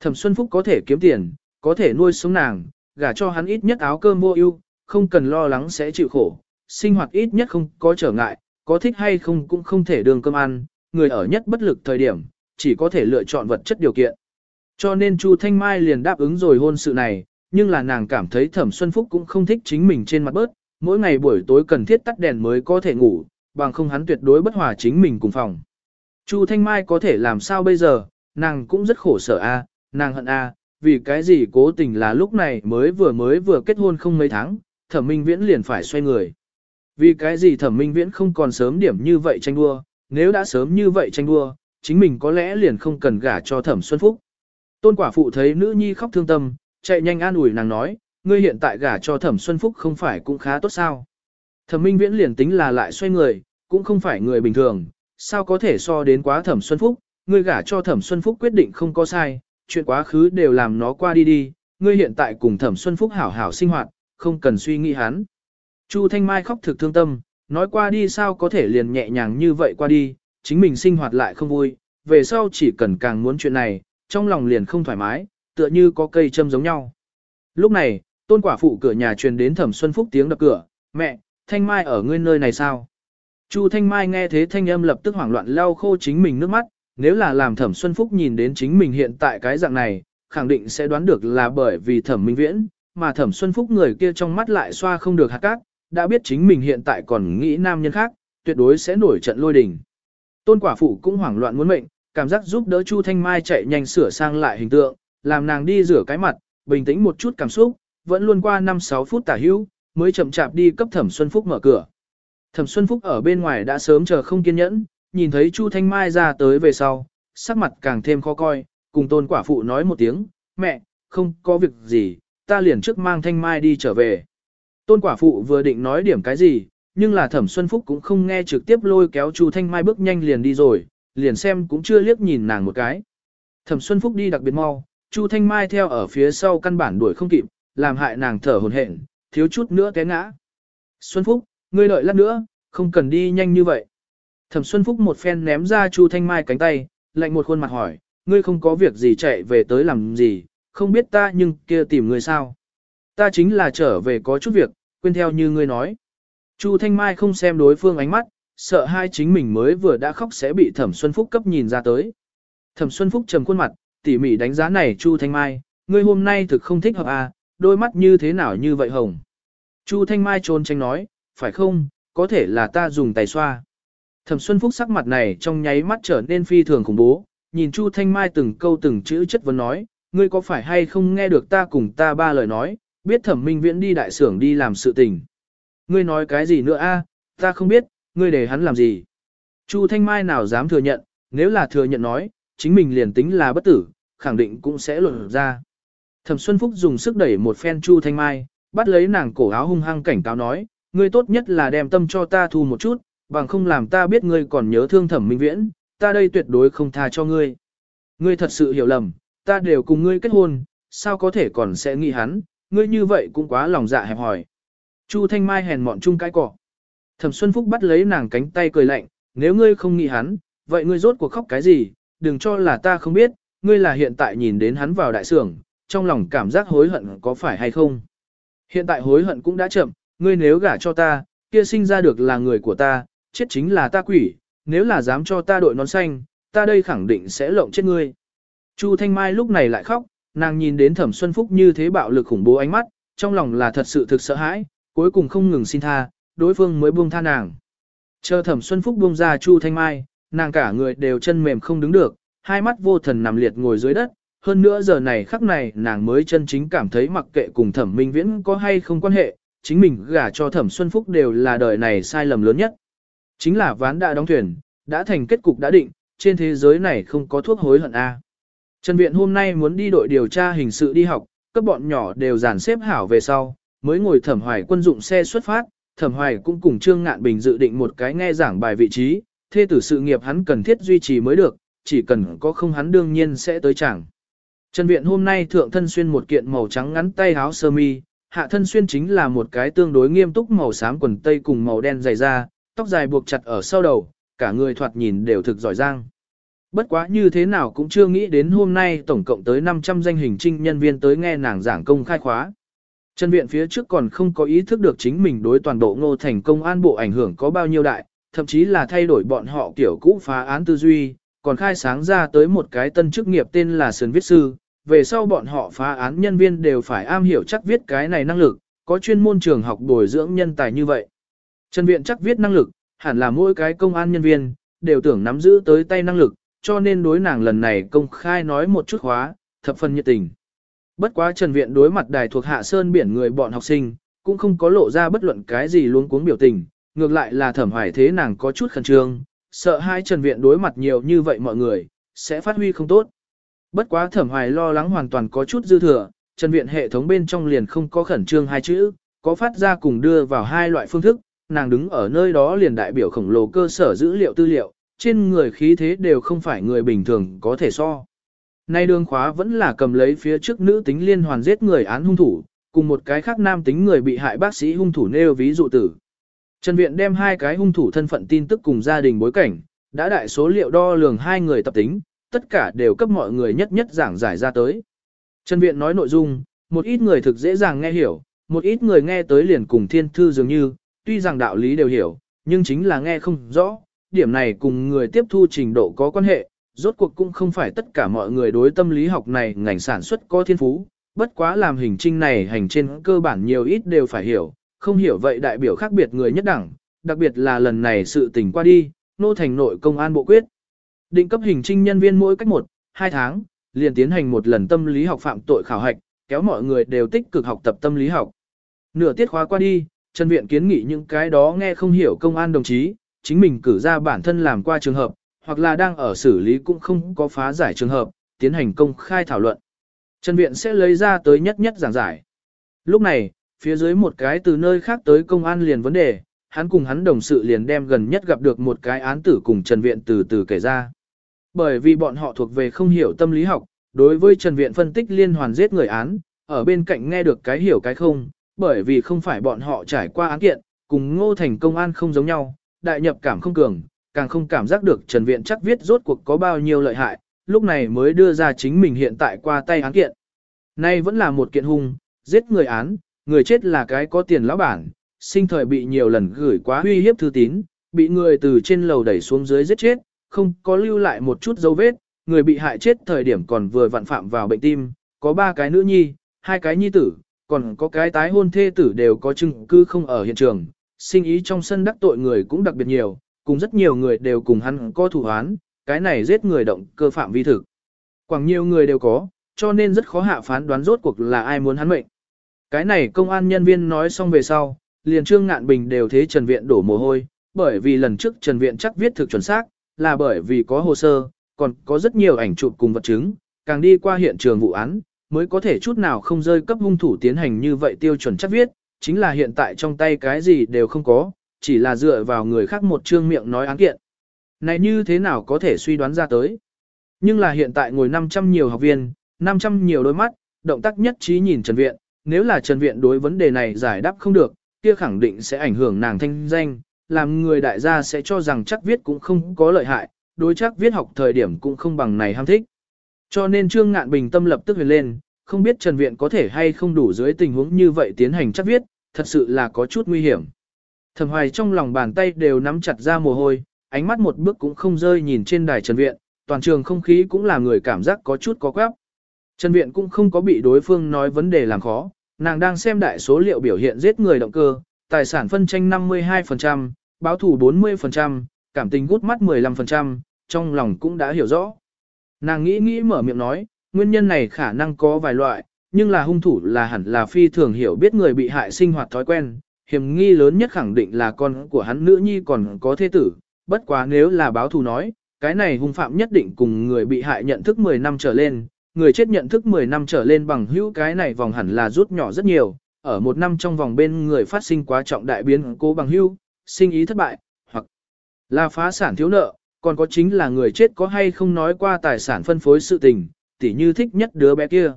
Thẩm xuân phúc có thể kiếm tiền, có thể nuôi sống nàng, gả cho hắn ít nhất áo cơm mua ưu, không cần lo lắng sẽ chịu khổ, sinh hoạt ít nhất không có trở ngại, có thích hay không cũng không thể đường cơm ăn, người ở nhất bất lực thời điểm, chỉ có thể lựa chọn vật chất điều kiện. Cho nên Chu Thanh Mai liền đáp ứng rồi hôn sự này, nhưng là nàng cảm thấy Thẩm Xuân Phúc cũng không thích chính mình trên mặt bớt, mỗi ngày buổi tối cần thiết tắt đèn mới có thể ngủ, bằng không hắn tuyệt đối bất hòa chính mình cùng phòng. Chu Thanh Mai có thể làm sao bây giờ, nàng cũng rất khổ sở a, nàng hận a, vì cái gì cố tình là lúc này mới vừa mới vừa kết hôn không mấy tháng, Thẩm Minh Viễn liền phải xoay người. Vì cái gì Thẩm Minh Viễn không còn sớm điểm như vậy tranh đua, nếu đã sớm như vậy tranh đua, chính mình có lẽ liền không cần gả cho Thẩm Xuân Phúc. Tôn quả phụ thấy nữ nhi khóc thương tâm, chạy nhanh an ủi nàng nói, ngươi hiện tại gả cho Thẩm Xuân Phúc không phải cũng khá tốt sao. Thẩm Minh Viễn liền tính là lại xoay người, cũng không phải người bình thường, sao có thể so đến quá Thẩm Xuân Phúc, ngươi gả cho Thẩm Xuân Phúc quyết định không có sai, chuyện quá khứ đều làm nó qua đi đi, ngươi hiện tại cùng Thẩm Xuân Phúc hảo hảo sinh hoạt, không cần suy nghĩ hắn. Chu Thanh Mai khóc thực thương tâm, nói qua đi sao có thể liền nhẹ nhàng như vậy qua đi, chính mình sinh hoạt lại không vui, về sau chỉ cần càng muốn chuyện này, trong lòng liền không thoải mái, tựa như có cây châm giống nhau. Lúc này, tôn quả phụ cửa nhà truyền đến thẩm xuân phúc tiếng đập cửa, mẹ, Thanh Mai ở ngươi nơi này sao? Chu Thanh Mai nghe thế thanh âm lập tức hoảng loạn lau khô chính mình nước mắt, nếu là làm thẩm xuân phúc nhìn đến chính mình hiện tại cái dạng này, khẳng định sẽ đoán được là bởi vì thẩm minh viễn, mà thẩm xuân phúc người kia trong mắt lại xoa không được hạt cát, đã biết chính mình hiện tại còn nghĩ nam nhân khác, tuyệt đối sẽ nổi trận lôi đình. Tôn quả phụ cũng hoảng loạn muốn mệnh, cảm giác giúp đỡ Chu Thanh Mai chạy nhanh sửa sang lại hình tượng, làm nàng đi rửa cái mặt, bình tĩnh một chút cảm xúc, vẫn luôn qua 5-6 phút tả hữu, mới chậm chạp đi cấp Thẩm Xuân Phúc mở cửa. Thẩm Xuân Phúc ở bên ngoài đã sớm chờ không kiên nhẫn, nhìn thấy Chu Thanh Mai ra tới về sau, sắc mặt càng thêm khó coi, cùng tôn quả phụ nói một tiếng, mẹ, không có việc gì, ta liền trước mang Thanh Mai đi trở về. Tôn quả phụ vừa định nói điểm cái gì, nhưng là Thẩm Xuân Phúc cũng không nghe trực tiếp lôi kéo Chu Thanh Mai bước nhanh liền đi rồi, liền xem cũng chưa liếc nhìn nàng một cái. Thẩm Xuân Phúc đi đặc biệt mau, Chu Thanh Mai theo ở phía sau căn bản đuổi không kịp, làm hại nàng thở hổn hển, thiếu chút nữa té ngã. Xuân Phúc, ngươi đợi lát nữa, không cần đi nhanh như vậy. Thẩm Xuân Phúc một phen ném ra Chu Thanh Mai cánh tay, lạnh một khuôn mặt hỏi, ngươi không có việc gì chạy về tới làm gì, không biết ta nhưng kia tìm ngươi sao. Ta chính là trở về có chút việc, quên theo như ngươi nói. Chu Thanh Mai không xem đối phương ánh mắt, sợ hai chính mình mới vừa đã khóc sẽ bị Thẩm Xuân Phúc cấp nhìn ra tới. Thẩm Xuân Phúc trầm khuôn mặt, tỉ mỉ đánh giá này Chu Thanh Mai, ngươi hôm nay thực không thích hợp à, đôi mắt như thế nào như vậy hồng. Chu Thanh Mai trốn tránh nói, phải không, có thể là ta dùng tay xoa. Thẩm Xuân Phúc sắc mặt này trong nháy mắt trở nên phi thường khủng bố, nhìn Chu Thanh Mai từng câu từng chữ chất vấn nói, ngươi có phải hay không nghe được ta cùng ta ba lời nói, biết Thẩm Minh Viễn đi đại xưởng đi làm sự tình. Ngươi nói cái gì nữa a? À, ta không biết, ngươi để hắn làm gì. Chu Thanh Mai nào dám thừa nhận, nếu là thừa nhận nói, chính mình liền tính là bất tử, khẳng định cũng sẽ luận ra. Thẩm Xuân Phúc dùng sức đẩy một phen Chu Thanh Mai, bắt lấy nàng cổ áo hung hăng cảnh cáo nói, ngươi tốt nhất là đem tâm cho ta thu một chút, bằng không làm ta biết ngươi còn nhớ thương Thẩm Minh Viễn, ta đây tuyệt đối không tha cho ngươi. Ngươi thật sự hiểu lầm, ta đều cùng ngươi kết hôn, sao có thể còn sẽ nghĩ hắn, ngươi như vậy cũng quá lòng dạ hẹp hòi. Chu Thanh Mai hèn mọn chung cái cỏ. Thẩm Xuân Phúc bắt lấy nàng cánh tay cười lạnh, nếu ngươi không nghĩ hắn, vậy ngươi rốt cuộc khóc cái gì, đừng cho là ta không biết, ngươi là hiện tại nhìn đến hắn vào đại sưởng, trong lòng cảm giác hối hận có phải hay không. Hiện tại hối hận cũng đã chậm, ngươi nếu gả cho ta, kia sinh ra được là người của ta, chết chính là ta quỷ, nếu là dám cho ta đội nón xanh, ta đây khẳng định sẽ lộng chết ngươi. Chu Thanh Mai lúc này lại khóc, nàng nhìn đến Thẩm Xuân Phúc như thế bạo lực khủng bố ánh mắt, trong lòng là thật sự thực sợ hãi, cuối cùng không ngừng xin tha, đối phương mới buông tha nàng. Chờ Thẩm Xuân Phúc buông ra Chu Thanh Mai, nàng cả người đều chân mềm không đứng được, hai mắt vô thần nằm liệt ngồi dưới đất, hơn nữa giờ này khắc này nàng mới chân chính cảm thấy mặc kệ cùng Thẩm Minh Viễn có hay không quan hệ, chính mình gả cho Thẩm Xuân Phúc đều là đời này sai lầm lớn nhất. Chính là ván đã đóng thuyền, đã thành kết cục đã định, trên thế giới này không có thuốc hối hận A. Trần Viện hôm nay muốn đi đội điều tra hình sự đi học, các bọn nhỏ đều dàn xếp hảo về sau, mới ngồi thẩm hoài quân dụng xe xuất phát, thẩm hoài cũng cùng Trương Ngạn Bình dự định một cái nghe giảng bài vị trí, thê tử sự nghiệp hắn cần thiết duy trì mới được, chỉ cần có không hắn đương nhiên sẽ tới chẳng. Trần Viện hôm nay thượng thân xuyên một kiện màu trắng ngắn tay áo sơ mi, hạ thân xuyên chính là một cái tương đối nghiêm túc màu xám quần tây cùng màu đen dày da, tóc dài buộc chặt ở sau đầu, cả người thoạt nhìn đều thực giỏi giang. Bất quá như thế nào cũng chưa nghĩ đến hôm nay tổng cộng tới 500 danh hình trinh nhân viên tới nghe nàng giảng công khai khóa. Trần viện phía trước còn không có ý thức được chính mình đối toàn bộ ngô thành công an bộ ảnh hưởng có bao nhiêu đại, thậm chí là thay đổi bọn họ kiểu cũ phá án tư duy, còn khai sáng ra tới một cái tân chức nghiệp tên là Sơn Viết Sư. Về sau bọn họ phá án nhân viên đều phải am hiểu chắc viết cái này năng lực, có chuyên môn trường học bồi dưỡng nhân tài như vậy. Trần viện chắc viết năng lực, hẳn là mỗi cái công an nhân viên, đều tưởng nắm giữ tới tay năng lực, cho nên đối nàng lần này công khai nói một chút khóa, thập phần nhiệt tình. Bất quá Trần Viện đối mặt đài thuộc hạ sơn biển người bọn học sinh, cũng không có lộ ra bất luận cái gì luôn cuống biểu tình, ngược lại là thẩm hoài thế nàng có chút khẩn trương, sợ hai Trần Viện đối mặt nhiều như vậy mọi người, sẽ phát huy không tốt. Bất quá thẩm hoài lo lắng hoàn toàn có chút dư thừa, Trần Viện hệ thống bên trong liền không có khẩn trương hai chữ, có phát ra cùng đưa vào hai loại phương thức, nàng đứng ở nơi đó liền đại biểu khổng lồ cơ sở dữ liệu tư liệu, trên người khí thế đều không phải người bình thường có thể so. Nay đường khóa vẫn là cầm lấy phía trước nữ tính liên hoàn giết người án hung thủ, cùng một cái khác nam tính người bị hại bác sĩ hung thủ nêu ví dụ tử. Trần Viện đem hai cái hung thủ thân phận tin tức cùng gia đình bối cảnh, đã đại số liệu đo lường hai người tập tính, tất cả đều cấp mọi người nhất nhất giảng giải ra tới. Trần Viện nói nội dung, một ít người thực dễ dàng nghe hiểu, một ít người nghe tới liền cùng thiên thư dường như, tuy rằng đạo lý đều hiểu, nhưng chính là nghe không rõ, điểm này cùng người tiếp thu trình độ có quan hệ, rốt cuộc cũng không phải tất cả mọi người đối tâm lý học này ngành sản xuất có thiên phú, bất quá làm hình trinh này hành trên cơ bản nhiều ít đều phải hiểu, không hiểu vậy đại biểu khác biệt người nhất đẳng, đặc biệt là lần này sự tình qua đi, nô thành nội công an bộ quyết. Định cấp hình trinh nhân viên mỗi cách một, hai tháng, liền tiến hành một lần tâm lý học phạm tội khảo hạch, kéo mọi người đều tích cực học tập tâm lý học. Nửa tiết khóa qua đi, Trần Viện kiến nghị những cái đó nghe không hiểu công an đồng chí, chính mình cử ra bản thân làm qua trường hợp, hoặc là đang ở xử lý cũng không có phá giải trường hợp, tiến hành công khai thảo luận. Trần Viện sẽ lấy ra tới nhất nhất giảng giải. Lúc này, phía dưới một cái từ nơi khác tới công an liền vấn đề, hắn cùng hắn đồng sự liền đem gần nhất gặp được một cái án tử cùng Trần Viện từ từ kể ra. bởi vì bọn họ thuộc về không hiểu tâm lý học, đối với Trần Viện phân tích liên hoàn giết người án, ở bên cạnh nghe được cái hiểu cái không, bởi vì không phải bọn họ trải qua án kiện, cùng ngô thành công an không giống nhau, đại nhập cảm không cường, càng không cảm giác được Trần Viện chắc viết rốt cuộc có bao nhiêu lợi hại, lúc này mới đưa ra chính mình hiện tại qua tay án kiện. Nay vẫn là một kiện hung, giết người án, người chết là cái có tiền lão bản, sinh thời bị nhiều lần gửi quá uy hiếp thư tín, bị người từ trên lầu đẩy xuống dưới giết chết, không có lưu lại một chút dấu vết, người bị hại chết thời điểm còn vừa vặn phạm vào bệnh tim, có ba cái nữ nhi, hai cái nhi tử, còn có cái tái hôn thê tử đều có chứng cứ không ở hiện trường, sinh ý trong sân đắc tội người cũng đặc biệt nhiều, cùng rất nhiều người đều cùng hắn có thủ án, cái này giết người động cơ phạm vi thực. Quảng nhiều người đều có, cho nên rất khó hạ phán đoán rốt cuộc là ai muốn hắn mệnh. Cái này công an nhân viên nói xong về sau, liền trương ngạn bình đều thế Trần Viện đổ mồ hôi, bởi vì lần trước Trần Viện chắc viết thực chuẩn xác, là bởi vì có hồ sơ, còn có rất nhiều ảnh chụp cùng vật chứng, càng đi qua hiện trường vụ án, mới có thể chút nào không rơi cấp hung thủ tiến hành như vậy tiêu chuẩn chắc viết, chính là hiện tại trong tay cái gì đều không có, chỉ là dựa vào người khác một trương miệng nói án kiện. Này như thế nào có thể suy đoán ra tới? Nhưng là hiện tại ngồi 500 nhiều học viên, 500 nhiều đôi mắt, động tác nhất trí nhìn Trần Viện, nếu là Trần Viện đối vấn đề này giải đáp không được, kia khẳng định sẽ ảnh hưởng nàng thanh danh, làm người đại gia sẽ cho rằng chắc viết cũng không có lợi hại, đối chắc viết học thời điểm cũng không bằng này ham thích. Cho nên Trương Ngạn Bình tâm lập tức huyền lên, không biết Trần Viện có thể hay không đủ dưới tình huống như vậy tiến hành chắc viết, thật sự là có chút nguy hiểm. Thẩm Hoài trong lòng bàn tay đều nắm chặt ra mồ hôi, ánh mắt một bước cũng không rơi nhìn trên đài Trần Viện, toàn trường không khí cũng là người cảm giác có chút có quáp. Trần Viện cũng không có bị đối phương nói vấn đề làm khó, nàng đang xem đại số liệu biểu hiện giết người động cơ, tài sản phân tranh 52%, báo thủ 40%, cảm tình gút mắt 15%, trong lòng cũng đã hiểu rõ. Nàng nghĩ nghĩ mở miệng nói, nguyên nhân này khả năng có vài loại, nhưng là hung thủ là hẳn là phi thường hiểu biết người bị hại sinh hoạt thói quen, hiểm nghi lớn nhất khẳng định là con của hắn nữ nhi còn có thế tử, bất quá nếu là báo thù nói, cái này hung phạm nhất định cùng người bị hại nhận thức 10 năm trở lên, người chết nhận thức 10 năm trở lên bằng hữu cái này vòng hẳn là rút nhỏ rất nhiều, ở một năm trong vòng bên người phát sinh quá trọng đại biến cố bằng hữu, sinh ý thất bại, hoặc là phá sản thiếu nợ, còn có chính là người chết có hay không nói qua tài sản phân phối sự tình, tỉ như thích nhất đứa bé kia.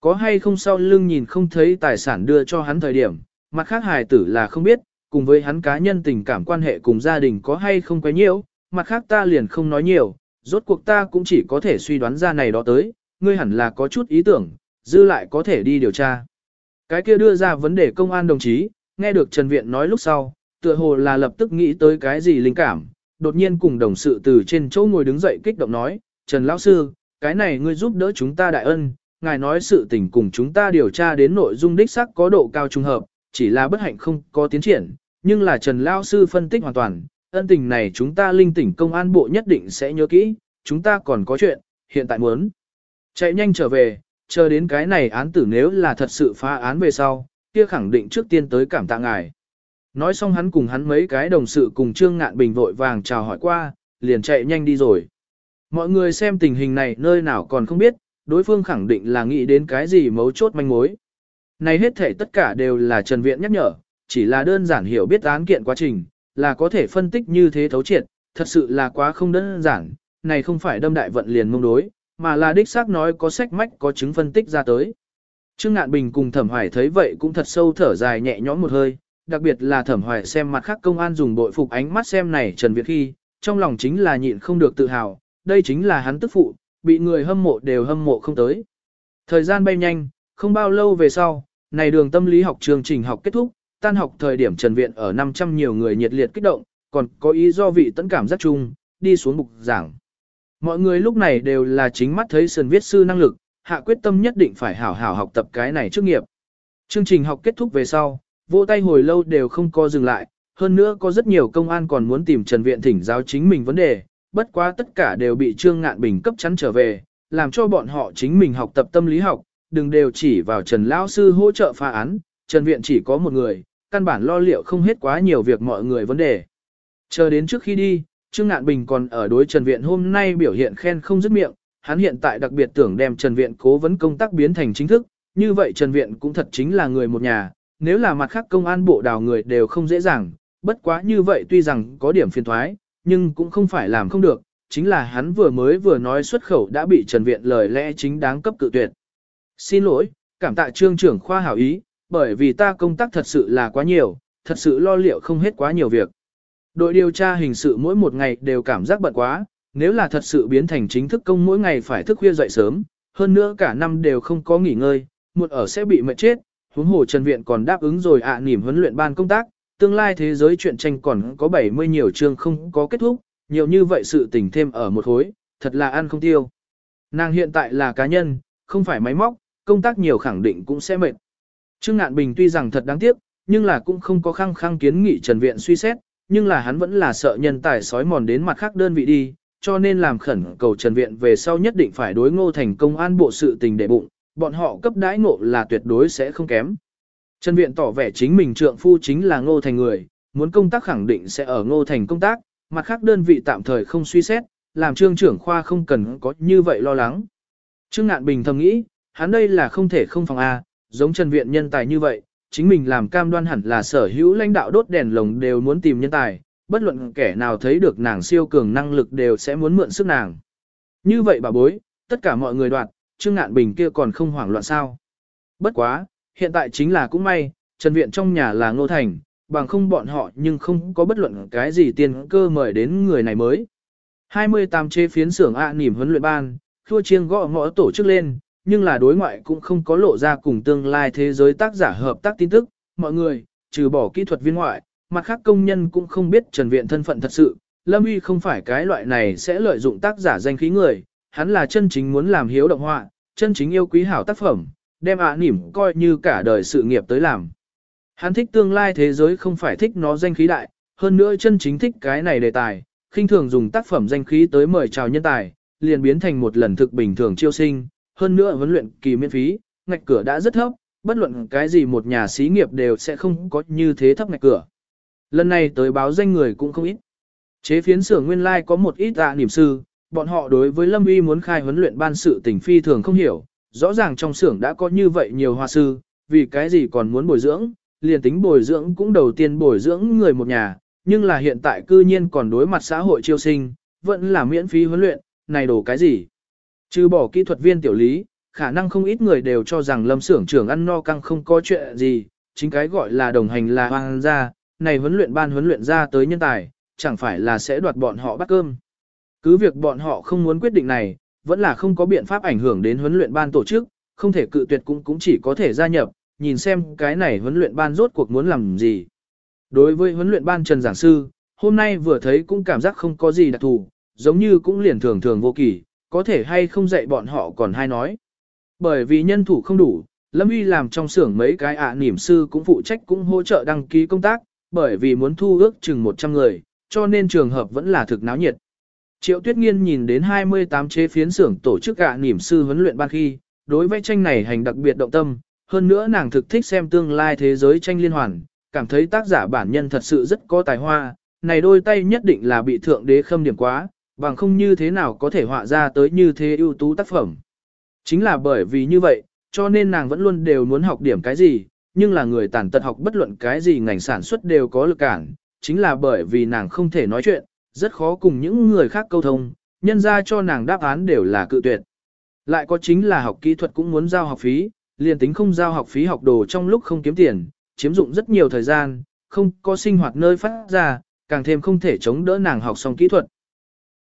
Có hay không sau lưng nhìn không thấy tài sản đưa cho hắn thời điểm, mặt khác hài tử là không biết, cùng với hắn cá nhân tình cảm quan hệ cùng gia đình có hay không quá nhiều, mặt khác ta liền không nói nhiều, rốt cuộc ta cũng chỉ có thể suy đoán ra này đó tới, ngươi hẳn là có chút ý tưởng, dư lại có thể đi điều tra. Cái kia đưa ra vấn đề công an đồng chí, nghe được Trần Viện nói lúc sau, tựa hồ là lập tức nghĩ tới cái gì linh cảm, đột nhiên cùng đồng sự từ trên chỗ ngồi đứng dậy kích động nói, Trần Lão Sư, cái này ngươi giúp đỡ chúng ta đại ân, ngài nói sự tình cùng chúng ta điều tra đến nội dung đích xác có độ cao trung hợp, chỉ là bất hạnh không có tiến triển, nhưng là Trần Lão Sư phân tích hoàn toàn, ân tình này chúng ta linh tỉnh công an bộ nhất định sẽ nhớ kỹ, chúng ta còn có chuyện, hiện tại muốn chạy nhanh trở về, chờ đến cái này án tử nếu là thật sự phá án về sau, kia khẳng định trước tiên tới cảm tạ ngài. Nói xong hắn cùng hắn mấy cái đồng sự cùng Trương Ngạn Bình vội vàng chào hỏi qua, liền chạy nhanh đi rồi. Mọi người xem tình hình này nơi nào còn không biết, đối phương khẳng định là nghĩ đến cái gì mấu chốt manh mối. Này hết thể tất cả đều là Trần Viện nhắc nhở, chỉ là đơn giản hiểu biết án kiện quá trình, là có thể phân tích như thế thấu triệt, thật sự là quá không đơn giản, này không phải đâm đại vận liền mông đối, mà là đích xác nói có sách mách có chứng phân tích ra tới. Trương Ngạn Bình cùng Thẩm Hoài thấy vậy cũng thật sâu thở dài nhẹ nhõm một hơi, đặc biệt là Thẩm Hoài xem mặt khác công an dùng bội phục ánh mắt xem này Trần Việt khi, trong lòng chính là nhịn không được tự hào, đây chính là hắn tức phụ, bị người hâm mộ đều hâm mộ không tới. Thời gian bay nhanh, không bao lâu về sau, này đường tâm lý học chương trình học kết thúc, tan học thời điểm Trần Viện ở 500 nhiều người nhiệt liệt kích động, còn có ý do vị tấn cảm rất chung, đi xuống mục giảng. Mọi người lúc này đều là chính mắt thấy sườn viết sư năng lực, hạ quyết tâm nhất định phải hảo hảo học tập cái này trước nghiệp. Chương trình học kết thúc về sau, vỗ tay hồi lâu đều không có dừng lại, hơn nữa có rất nhiều công an còn muốn tìm Trần Viện thỉnh giáo chính mình vấn đề, bất quá tất cả đều bị Trương Ngạn Bình cấp chắn trở về, làm cho bọn họ chính mình học tập tâm lý học, đừng đều chỉ vào Trần Lão Sư hỗ trợ phá án, Trần Viện chỉ có một người, căn bản lo liệu không hết quá nhiều việc mọi người vấn đề. Chờ đến trước khi đi, Trương Ngạn Bình còn ở đối Trần Viện hôm nay biểu hiện khen không dứt miệng, hắn hiện tại đặc biệt tưởng đem Trần Viện cố vấn công tác biến thành chính thức, như vậy Trần Viện cũng thật chính là người một nhà, nếu là mặt khác công an bộ đào người đều không dễ dàng, bất quá như vậy tuy rằng có điểm phiền thoái, nhưng cũng không phải làm không được, chính là hắn vừa mới vừa nói xuất khẩu đã bị Trần Viện lời lẽ chính đáng cấp cự tuyệt. Xin lỗi, cảm tạ trương trưởng khoa hảo ý, bởi vì ta công tác thật sự là quá nhiều, thật sự lo liệu không hết quá nhiều việc. Đội điều tra hình sự mỗi một ngày đều cảm giác bận quá, nếu là thật sự biến thành chính thức công mỗi ngày phải thức khuya dậy sớm, hơn nữa cả năm đều không có nghỉ ngơi, một ở sẽ bị mệt chết, huống hồ Trần Viện còn đáp ứng rồi ạ à, nỉm huấn luyện ban công tác, tương lai thế giới chuyện tranh còn có 70 nhiều chương không có kết thúc, nhiều như vậy sự tình thêm ở một hối, thật là ăn không tiêu. Nàng hiện tại là cá nhân, không phải máy móc, công tác nhiều khẳng định cũng sẽ mệt. Trương Ngạn Bình tuy rằng thật đáng tiếc, nhưng là cũng không có khăng khăng kiến nghị Trần Viện suy xét, nhưng là hắn vẫn là sợ nhân tài sói mòn đến mặt khác đơn vị đi, cho nên làm khẩn cầu Trần Viện về sau nhất định phải đối ngô thành công an bộ sự tình để bụng, bọn họ cấp đãi ngộ là tuyệt đối sẽ không kém. Trần Viện tỏ vẻ chính mình trượng phu chính là ngô thành người, muốn công tác khẳng định sẽ ở ngô thành công tác, mặt khác đơn vị tạm thời không suy xét, làm trương trưởng khoa không cần có như vậy lo lắng. Trương Ngạn Bình thầm nghĩ, hắn đây là không thể không phòng A, giống Trần Viện nhân tài như vậy, chính mình làm cam đoan hẳn là sở hữu lãnh đạo đốt đèn lồng đều muốn tìm nhân tài, bất luận kẻ nào thấy được nàng siêu cường năng lực đều sẽ muốn mượn sức nàng. Như vậy bà bối, tất cả mọi người đoạt, Trương Ngạn Bình kia còn không hoảng loạn sao. Bất quá, hiện tại chính là cũng may, Trần Viện trong nhà là Ngô Thành, bằng không bọn họ nhưng không có bất luận cái gì tiền cơ mời đến người này mới. 28 chế phiến xưởng ạ à nỉm huấn luyện ban, thua chiêng gõ ngõ tổ chức lên, nhưng là đối ngoại cũng không có lộ ra cùng tương lai thế giới tác giả hợp tác tin tức. Mọi người, trừ bỏ kỹ thuật viên ngoại, mặt khác công nhân cũng không biết Trần Viện thân phận thật sự. Lâm Uy không phải cái loại này sẽ lợi dụng tác giả danh khí người, hắn là chân chính muốn làm hiếu động họa, chân chính yêu quý hảo tác phẩm, đem ạ à nỉm coi như cả đời sự nghiệp tới làm. Hắn thích tương lai thế giới không phải thích nó danh khí đại, hơn nữa chân chính thích cái này đề tài, khinh thường dùng tác phẩm danh khí tới mời chào nhân tài, liền biến thành một lần thực bình thường chiêu sinh, hơn nữa huấn luyện kỳ miễn phí, ngạch cửa đã rất thấp, bất luận cái gì một nhà xí nghiệp đều sẽ không có như thế thấp ngạch cửa. Lần này tới báo danh người cũng không ít. Chế phiến xưởng nguyên lai like có một ít ạ niệm sư, bọn họ đối với Lâm Uy muốn khai huấn luyện ban sự tình phi thường không hiểu, rõ ràng trong xưởng đã có như vậy nhiều hoa sư, vì cái gì còn muốn bồi dưỡng, liền tính bồi dưỡng cũng đầu tiên bồi dưỡng người một nhà, nhưng là hiện tại cư nhiên còn đối mặt xã hội chiêu sinh, vẫn là miễn phí huấn luyện, này đổ cái gì? Trừ bỏ kỹ thuật viên tiểu lý, khả năng không ít người đều cho rằng lâm xưởng trưởng ăn no căng không có chuyện gì, chính cái gọi là đồng hành là hoang gia, này huấn luyện ban huấn luyện ra tới nhân tài, chẳng phải là sẽ đoạt bọn họ bắt cơm. Cứ việc bọn họ không muốn quyết định này, vẫn là không có biện pháp ảnh hưởng đến huấn luyện ban tổ chức, không thể cự tuyệt cũng cũng chỉ có thể gia nhập, nhìn xem cái này huấn luyện ban rốt cuộc muốn làm gì. Đối với huấn luyện ban Trần Giảng Sư, hôm nay vừa thấy cũng cảm giác không có gì đặc thù, giống như cũng liền thường thường vô kỳ, có thể hay không dạy bọn họ còn hay nói. Bởi vì nhân thủ không đủ, Lâm Uy làm trong xưởng mấy cái ạ niệm sư cũng phụ trách cũng hỗ trợ đăng ký công tác, bởi vì muốn thu ước chừng 100 người, cho nên trường hợp vẫn là thực náo nhiệt. Triệu Tuyết Nghiên nhìn đến 28 chế phiến xưởng tổ chức ạ niệm sư huấn luyện ban khi, đối với tranh này hành đặc biệt động tâm, hơn nữa nàng thực thích xem tương lai thế giới tranh liên hoàn, cảm thấy tác giả bản nhân thật sự rất có tài hoa, này đôi tay nhất định là bị thượng đế khâm điểm quá, bằng không như thế nào có thể họa ra tới như thế ưu tú tác phẩm. Chính là bởi vì như vậy, cho nên nàng vẫn luôn đều muốn học điểm cái gì, nhưng là người tàn tật học bất luận cái gì ngành sản xuất đều có lực cản, chính là bởi vì nàng không thể nói chuyện, rất khó cùng những người khác câu thông, nhân ra cho nàng đáp án đều là cự tuyệt. Lại có chính là học kỹ thuật cũng muốn giao học phí, liền tính không giao học phí học đồ trong lúc không kiếm tiền, chiếm dụng rất nhiều thời gian, không có sinh hoạt nơi phát ra, càng thêm không thể chống đỡ nàng học xong kỹ thuật,